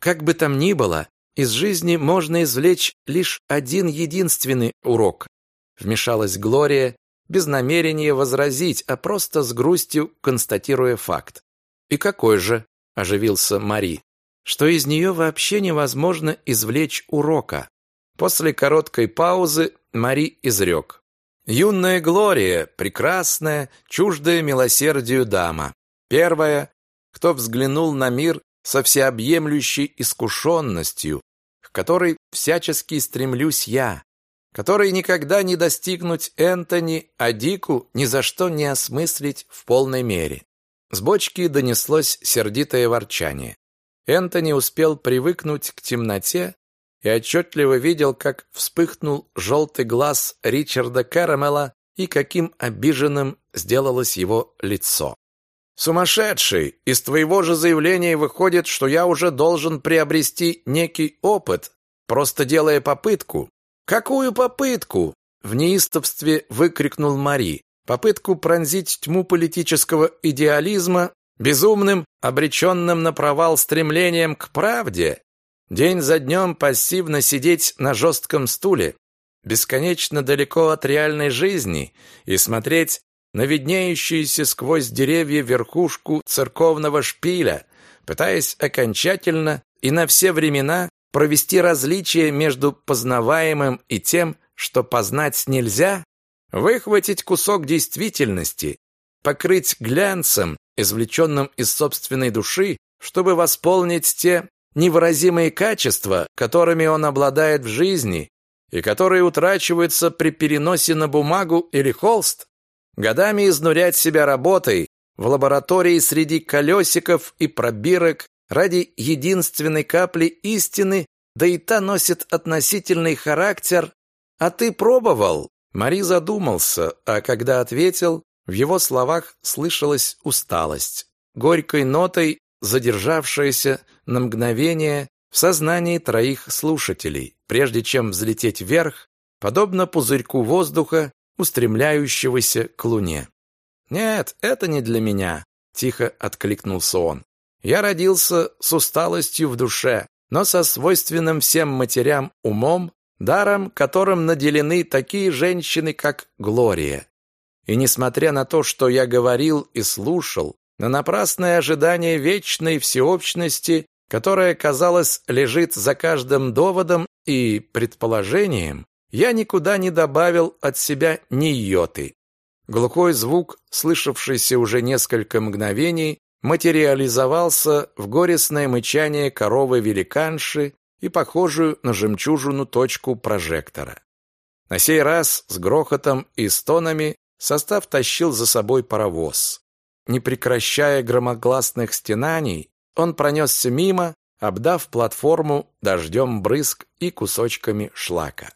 Как бы там ни было, из жизни можно извлечь лишь один единственный урок. Вмешалась Глория, без намерения возразить, а просто с грустью констатируя факт. И какой же? оживился Мари. Что из нее вообще невозможно извлечь урока. После короткой паузы Мари изрек. Юная Глория, прекрасная, чуждая милосердию дама. Первая, кто взглянул на мир со всеобъемлющей искушенностью, к которой всячески стремлюсь я, которой никогда не достигнуть Энтони, а Дику ни за что не осмыслить в полной мере. С бочки донеслось сердитое ворчание. Энтони успел привыкнуть к темноте и отчетливо видел, как вспыхнул желтый глаз Ричарда Кэрэмела и каким обиженным сделалось его лицо. «Сумасшедший! Из твоего же заявления выходит, что я уже должен приобрести некий опыт, просто делая попытку». «Какую попытку?» В неистовстве выкрикнул Мари. Попытку пронзить тьму политического идеализма безумным, обреченным на провал стремлением к правде, день за днем пассивно сидеть на жестком стуле, бесконечно далеко от реальной жизни и смотреть на виднеющуюся сквозь деревья верхушку церковного шпиля, пытаясь окончательно и на все времена провести различие между познаваемым и тем, что познать нельзя, выхватить кусок действительности, покрыть глянцем, извлеченным из собственной души, чтобы восполнить те невыразимые качества, которыми он обладает в жизни и которые утрачиваются при переносе на бумагу или холст, годами изнурять себя работой в лаборатории среди колесиков и пробирок ради единственной капли истины, да и та носит относительный характер. А ты пробовал? Мари задумался, а когда ответил, в его словах слышалась усталость, горькой нотой задержавшаяся на мгновение в сознании троих слушателей, прежде чем взлететь вверх, подобно пузырьку воздуха, устремляющегося к луне. «Нет, это не для меня», — тихо откликнулся он. «Я родился с усталостью в душе, но со свойственным всем матерям умом, даром, которым наделены такие женщины, как Глория. И несмотря на то, что я говорил и слушал, на напрасное ожидание вечной всеобщности, которая, казалось, лежит за каждым доводом и предположением, я никуда не добавил от себя ни йоты. Глухой звук, слышавшийся уже несколько мгновений, материализовался в горестное мычание коровы-великанши и похожую на жемчужину точку прожектора. На сей раз с грохотом и стонами состав тащил за собой паровоз. Не прекращая громогласных стенаний, он пронесся мимо, обдав платформу дождем брызг и кусочками шлака.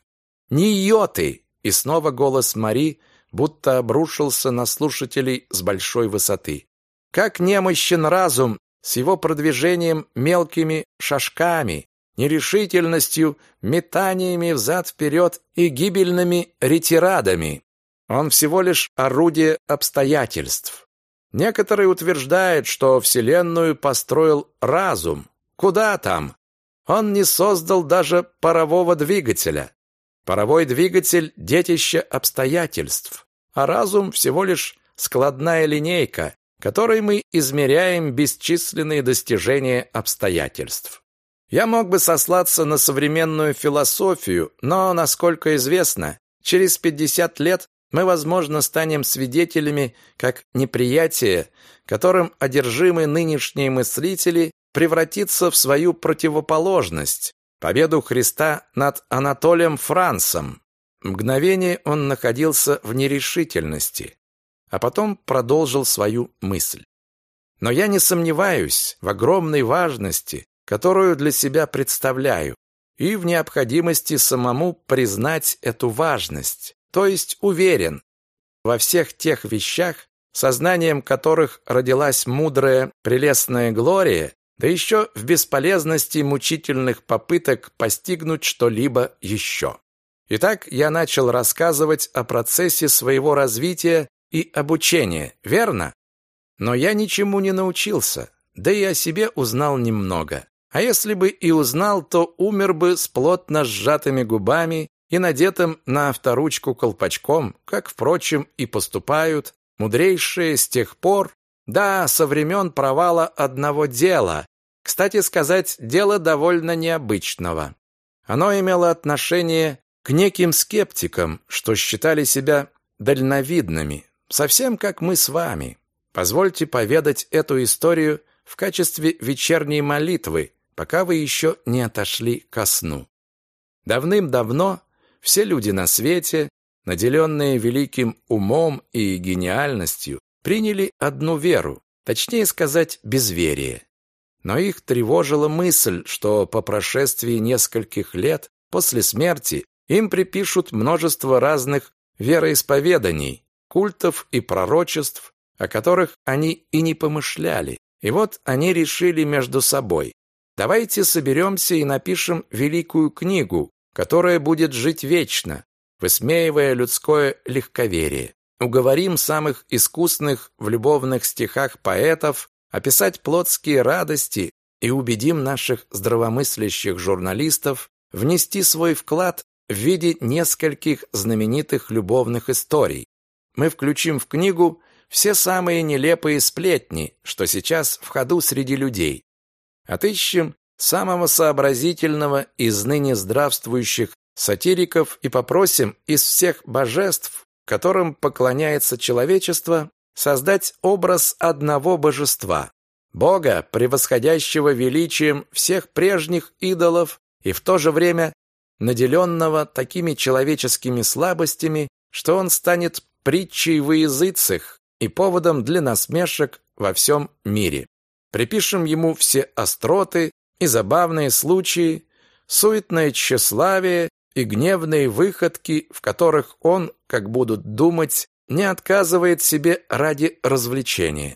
«Ни йоты!» И снова голос Мари будто обрушился на слушателей с большой высоты. Как немощен разум с его продвижением мелкими шажками, нерешительностью, метаниями взад-вперед и гибельными ретирадами. Он всего лишь орудие обстоятельств. Некоторые утверждают, что Вселенную построил разум. Куда там? Он не создал даже парового двигателя. Паровой двигатель – детище обстоятельств, а разум всего лишь складная линейка, которой мы измеряем бесчисленные достижения обстоятельств. Я мог бы сослаться на современную философию, но, насколько известно, через 50 лет мы, возможно, станем свидетелями, как неприятие, которым одержимы нынешние мыслители, превратится в свою противоположность, победу Христа над Анатолием Францем. Мгновение он находился в нерешительности, а потом продолжил свою мысль. Но я не сомневаюсь в огромной важности, которую для себя представляю, и в необходимости самому признать эту важность, то есть уверен во всех тех вещах, сознанием которых родилась мудрая, прелестная Глория, да еще в бесполезности мучительных попыток постигнуть что-либо еще. Итак, я начал рассказывать о процессе своего развития и обучения, верно? Но я ничему не научился, да и о себе узнал немного. А если бы и узнал, то умер бы с плотно сжатыми губами и надетым на авторучку колпачком, как, впрочем, и поступают мудрейшие с тех пор, да, со времен провала одного дела, кстати сказать, дела довольно необычного. Оно имело отношение к неким скептикам, что считали себя дальновидными, совсем как мы с вами. Позвольте поведать эту историю в качестве вечерней молитвы, пока вы еще не отошли ко сну. Давным-давно все люди на свете, наделенные великим умом и гениальностью, приняли одну веру, точнее сказать, безверие. Но их тревожила мысль, что по прошествии нескольких лет после смерти им припишут множество разных вероисповеданий, культов и пророчеств, о которых они и не помышляли. И вот они решили между собой, Давайте соберемся и напишем великую книгу, которая будет жить вечно, высмеивая людское легковерие. Уговорим самых искусных в любовных стихах поэтов описать плотские радости и убедим наших здравомыслящих журналистов внести свой вклад в виде нескольких знаменитых любовных историй. Мы включим в книгу все самые нелепые сплетни, что сейчас в ходу среди людей. Отыщем самого сообразительного из ныне здравствующих сатириков и попросим из всех божеств, которым поклоняется человечество, создать образ одного божества, Бога, превосходящего величием всех прежних идолов и в то же время наделенного такими человеческими слабостями, что он станет притчей во языцах и поводом для насмешек во всем мире. Припишем ему все остроты и забавные случаи, суетное тщеславие и гневные выходки, в которых он, как будут думать, не отказывает себе ради развлечения.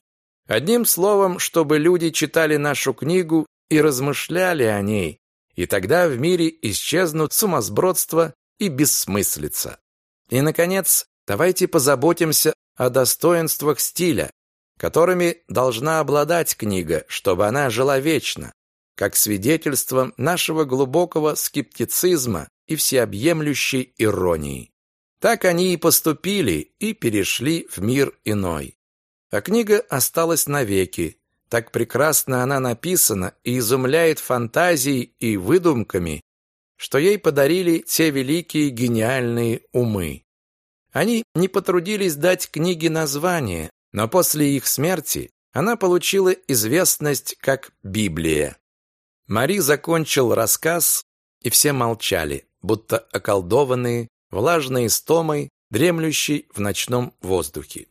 Одним словом, чтобы люди читали нашу книгу и размышляли о ней, и тогда в мире исчезнут сумасбродство и бессмыслица. И, наконец, давайте позаботимся о достоинствах стиля, которыми должна обладать книга, чтобы она жила вечно, как свидетельство нашего глубокого скептицизма и всеобъемлющей иронии. Так они и поступили и перешли в мир иной. А книга осталась навеки. Так прекрасно она написана и изумляет фантазией и выдумками, что ей подарили те великие гениальные умы. Они не потрудились дать книге название, но после их смерти она получила известность как Библия. Мари закончил рассказ, и все молчали, будто околдованные, влажной стомой, дремлющей в ночном воздухе.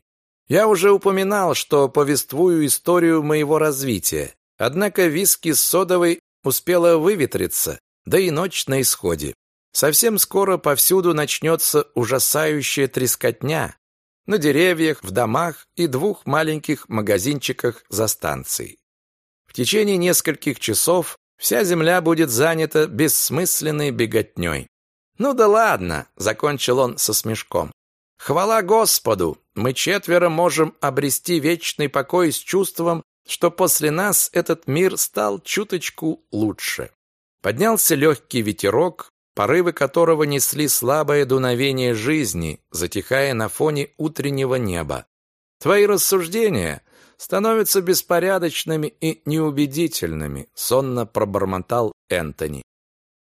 Я уже упоминал, что повествую историю моего развития, однако виски с содовой успела выветриться, да и ночь на исходе. Совсем скоро повсюду начнется ужасающая трескотня, на деревьях, в домах и двух маленьких магазинчиках за станцией. В течение нескольких часов вся земля будет занята бессмысленной беготней. «Ну да ладно», — закончил он со смешком. «Хвала Господу! Мы четверо можем обрести вечный покой с чувством, что после нас этот мир стал чуточку лучше». Поднялся легкий ветерок, порывы которого несли слабое дуновение жизни, затихая на фоне утреннего неба. Твои рассуждения становятся беспорядочными и неубедительными, сонно пробормотал Энтони.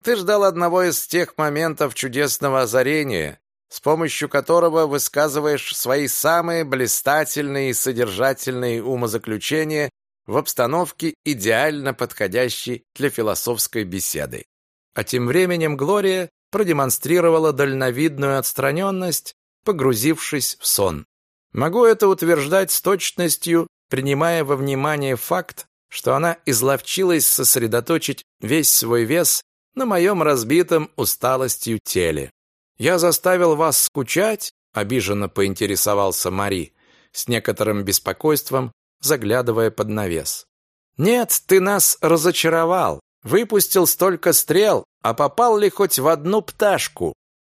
Ты ждал одного из тех моментов чудесного озарения, с помощью которого высказываешь свои самые блистательные и содержательные умозаключения в обстановке, идеально подходящей для философской беседы. А тем временем Глория продемонстрировала дальновидную отстраненность, погрузившись в сон. Могу это утверждать с точностью, принимая во внимание факт, что она изловчилась сосредоточить весь свой вес на моем разбитом усталостью теле. Я заставил вас скучать?» обиженно поинтересовался Мари, с некоторым беспокойством заглядывая под навес. «Нет, ты нас разочаровал. Выпустил столько стрел, а попал ли хоть в одну пташку?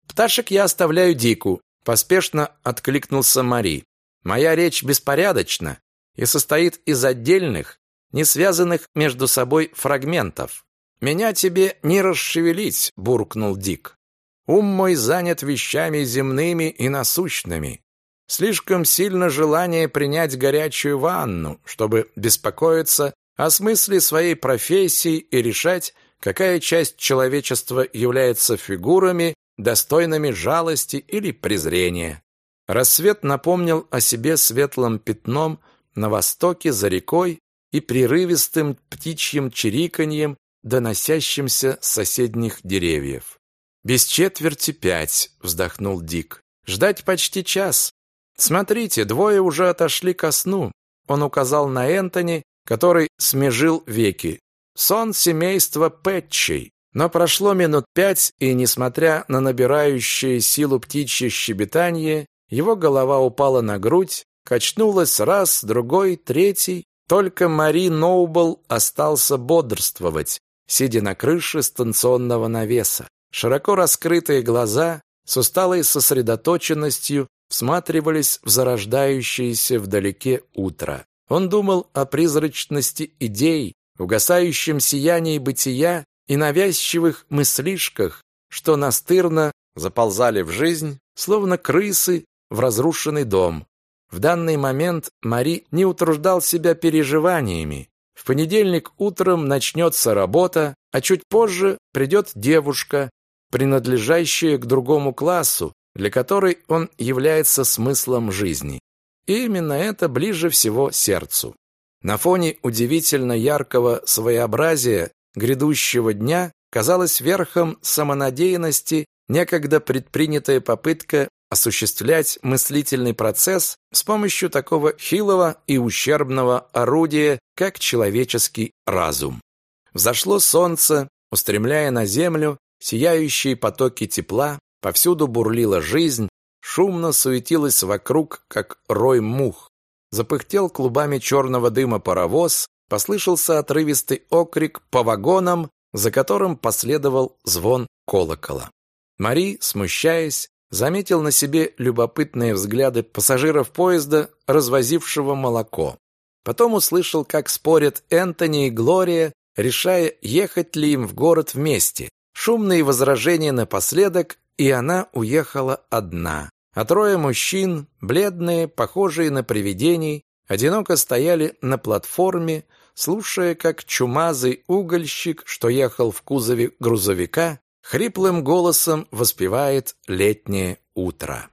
Пташек я оставляю Дику», поспешно откликнулся Мари. «Моя речь беспорядочна и состоит из отдельных, не связанных между собой фрагментов. Меня тебе не расшевелить», буркнул Дик. Ум мой занят вещами земными и насущными. Слишком сильно желание принять горячую ванну, чтобы беспокоиться о смысле своей профессии и решать, какая часть человечества является фигурами, достойными жалости или презрения. Рассвет напомнил о себе светлым пятном на востоке за рекой и прерывистым птичьим чириканьем, доносящимся с соседних деревьев. «Без четверти пять», — вздохнул Дик. «Ждать почти час. Смотрите, двое уже отошли ко сну». Он указал на Энтони, который смежил веки. «Сон семейства Пэтчей». Но прошло минут пять, и, несмотря на набирающее силу птичье щебетание, его голова упала на грудь, качнулась раз, другой, третий. Только Мари Ноубл остался бодрствовать, сидя на крыше станционного навеса. Широко раскрытые глаза с усталой сосредоточенностью всматривались в зарождающееся вдалеке утро. Он думал о призрачности идей, угасающем сиянии бытия и навязчивых мыслишках, что настырно заползали в жизнь, словно крысы в разрушенный дом. В данный момент Мари не утруждал себя переживаниями. В понедельник утром начнется работа, а чуть позже придет девушка, принадлежащее к другому классу, для которой он является смыслом жизни. И именно это ближе всего сердцу. На фоне удивительно яркого своеобразия грядущего дня казалось верхом самонадеянности некогда предпринятая попытка осуществлять мыслительный процесс с помощью такого хилого и ущербного орудия, как человеческий разум. Взошло солнце, устремляя на землю сияющие потоки тепла, повсюду бурлила жизнь, шумно суетилась вокруг, как рой мух. Запыхтел клубами черного дыма паровоз, послышался отрывистый окрик по вагонам, за которым последовал звон колокола. Мари, смущаясь, заметил на себе любопытные взгляды пассажиров поезда, развозившего молоко. Потом услышал, как спорят Энтони и Глория, решая, ехать ли им в город вместе. Шумные возражения напоследок, и она уехала одна. А трое мужчин, бледные, похожие на привидений, одиноко стояли на платформе, слушая, как чумазый угольщик, что ехал в кузове грузовика, хриплым голосом воспевает летнее утро.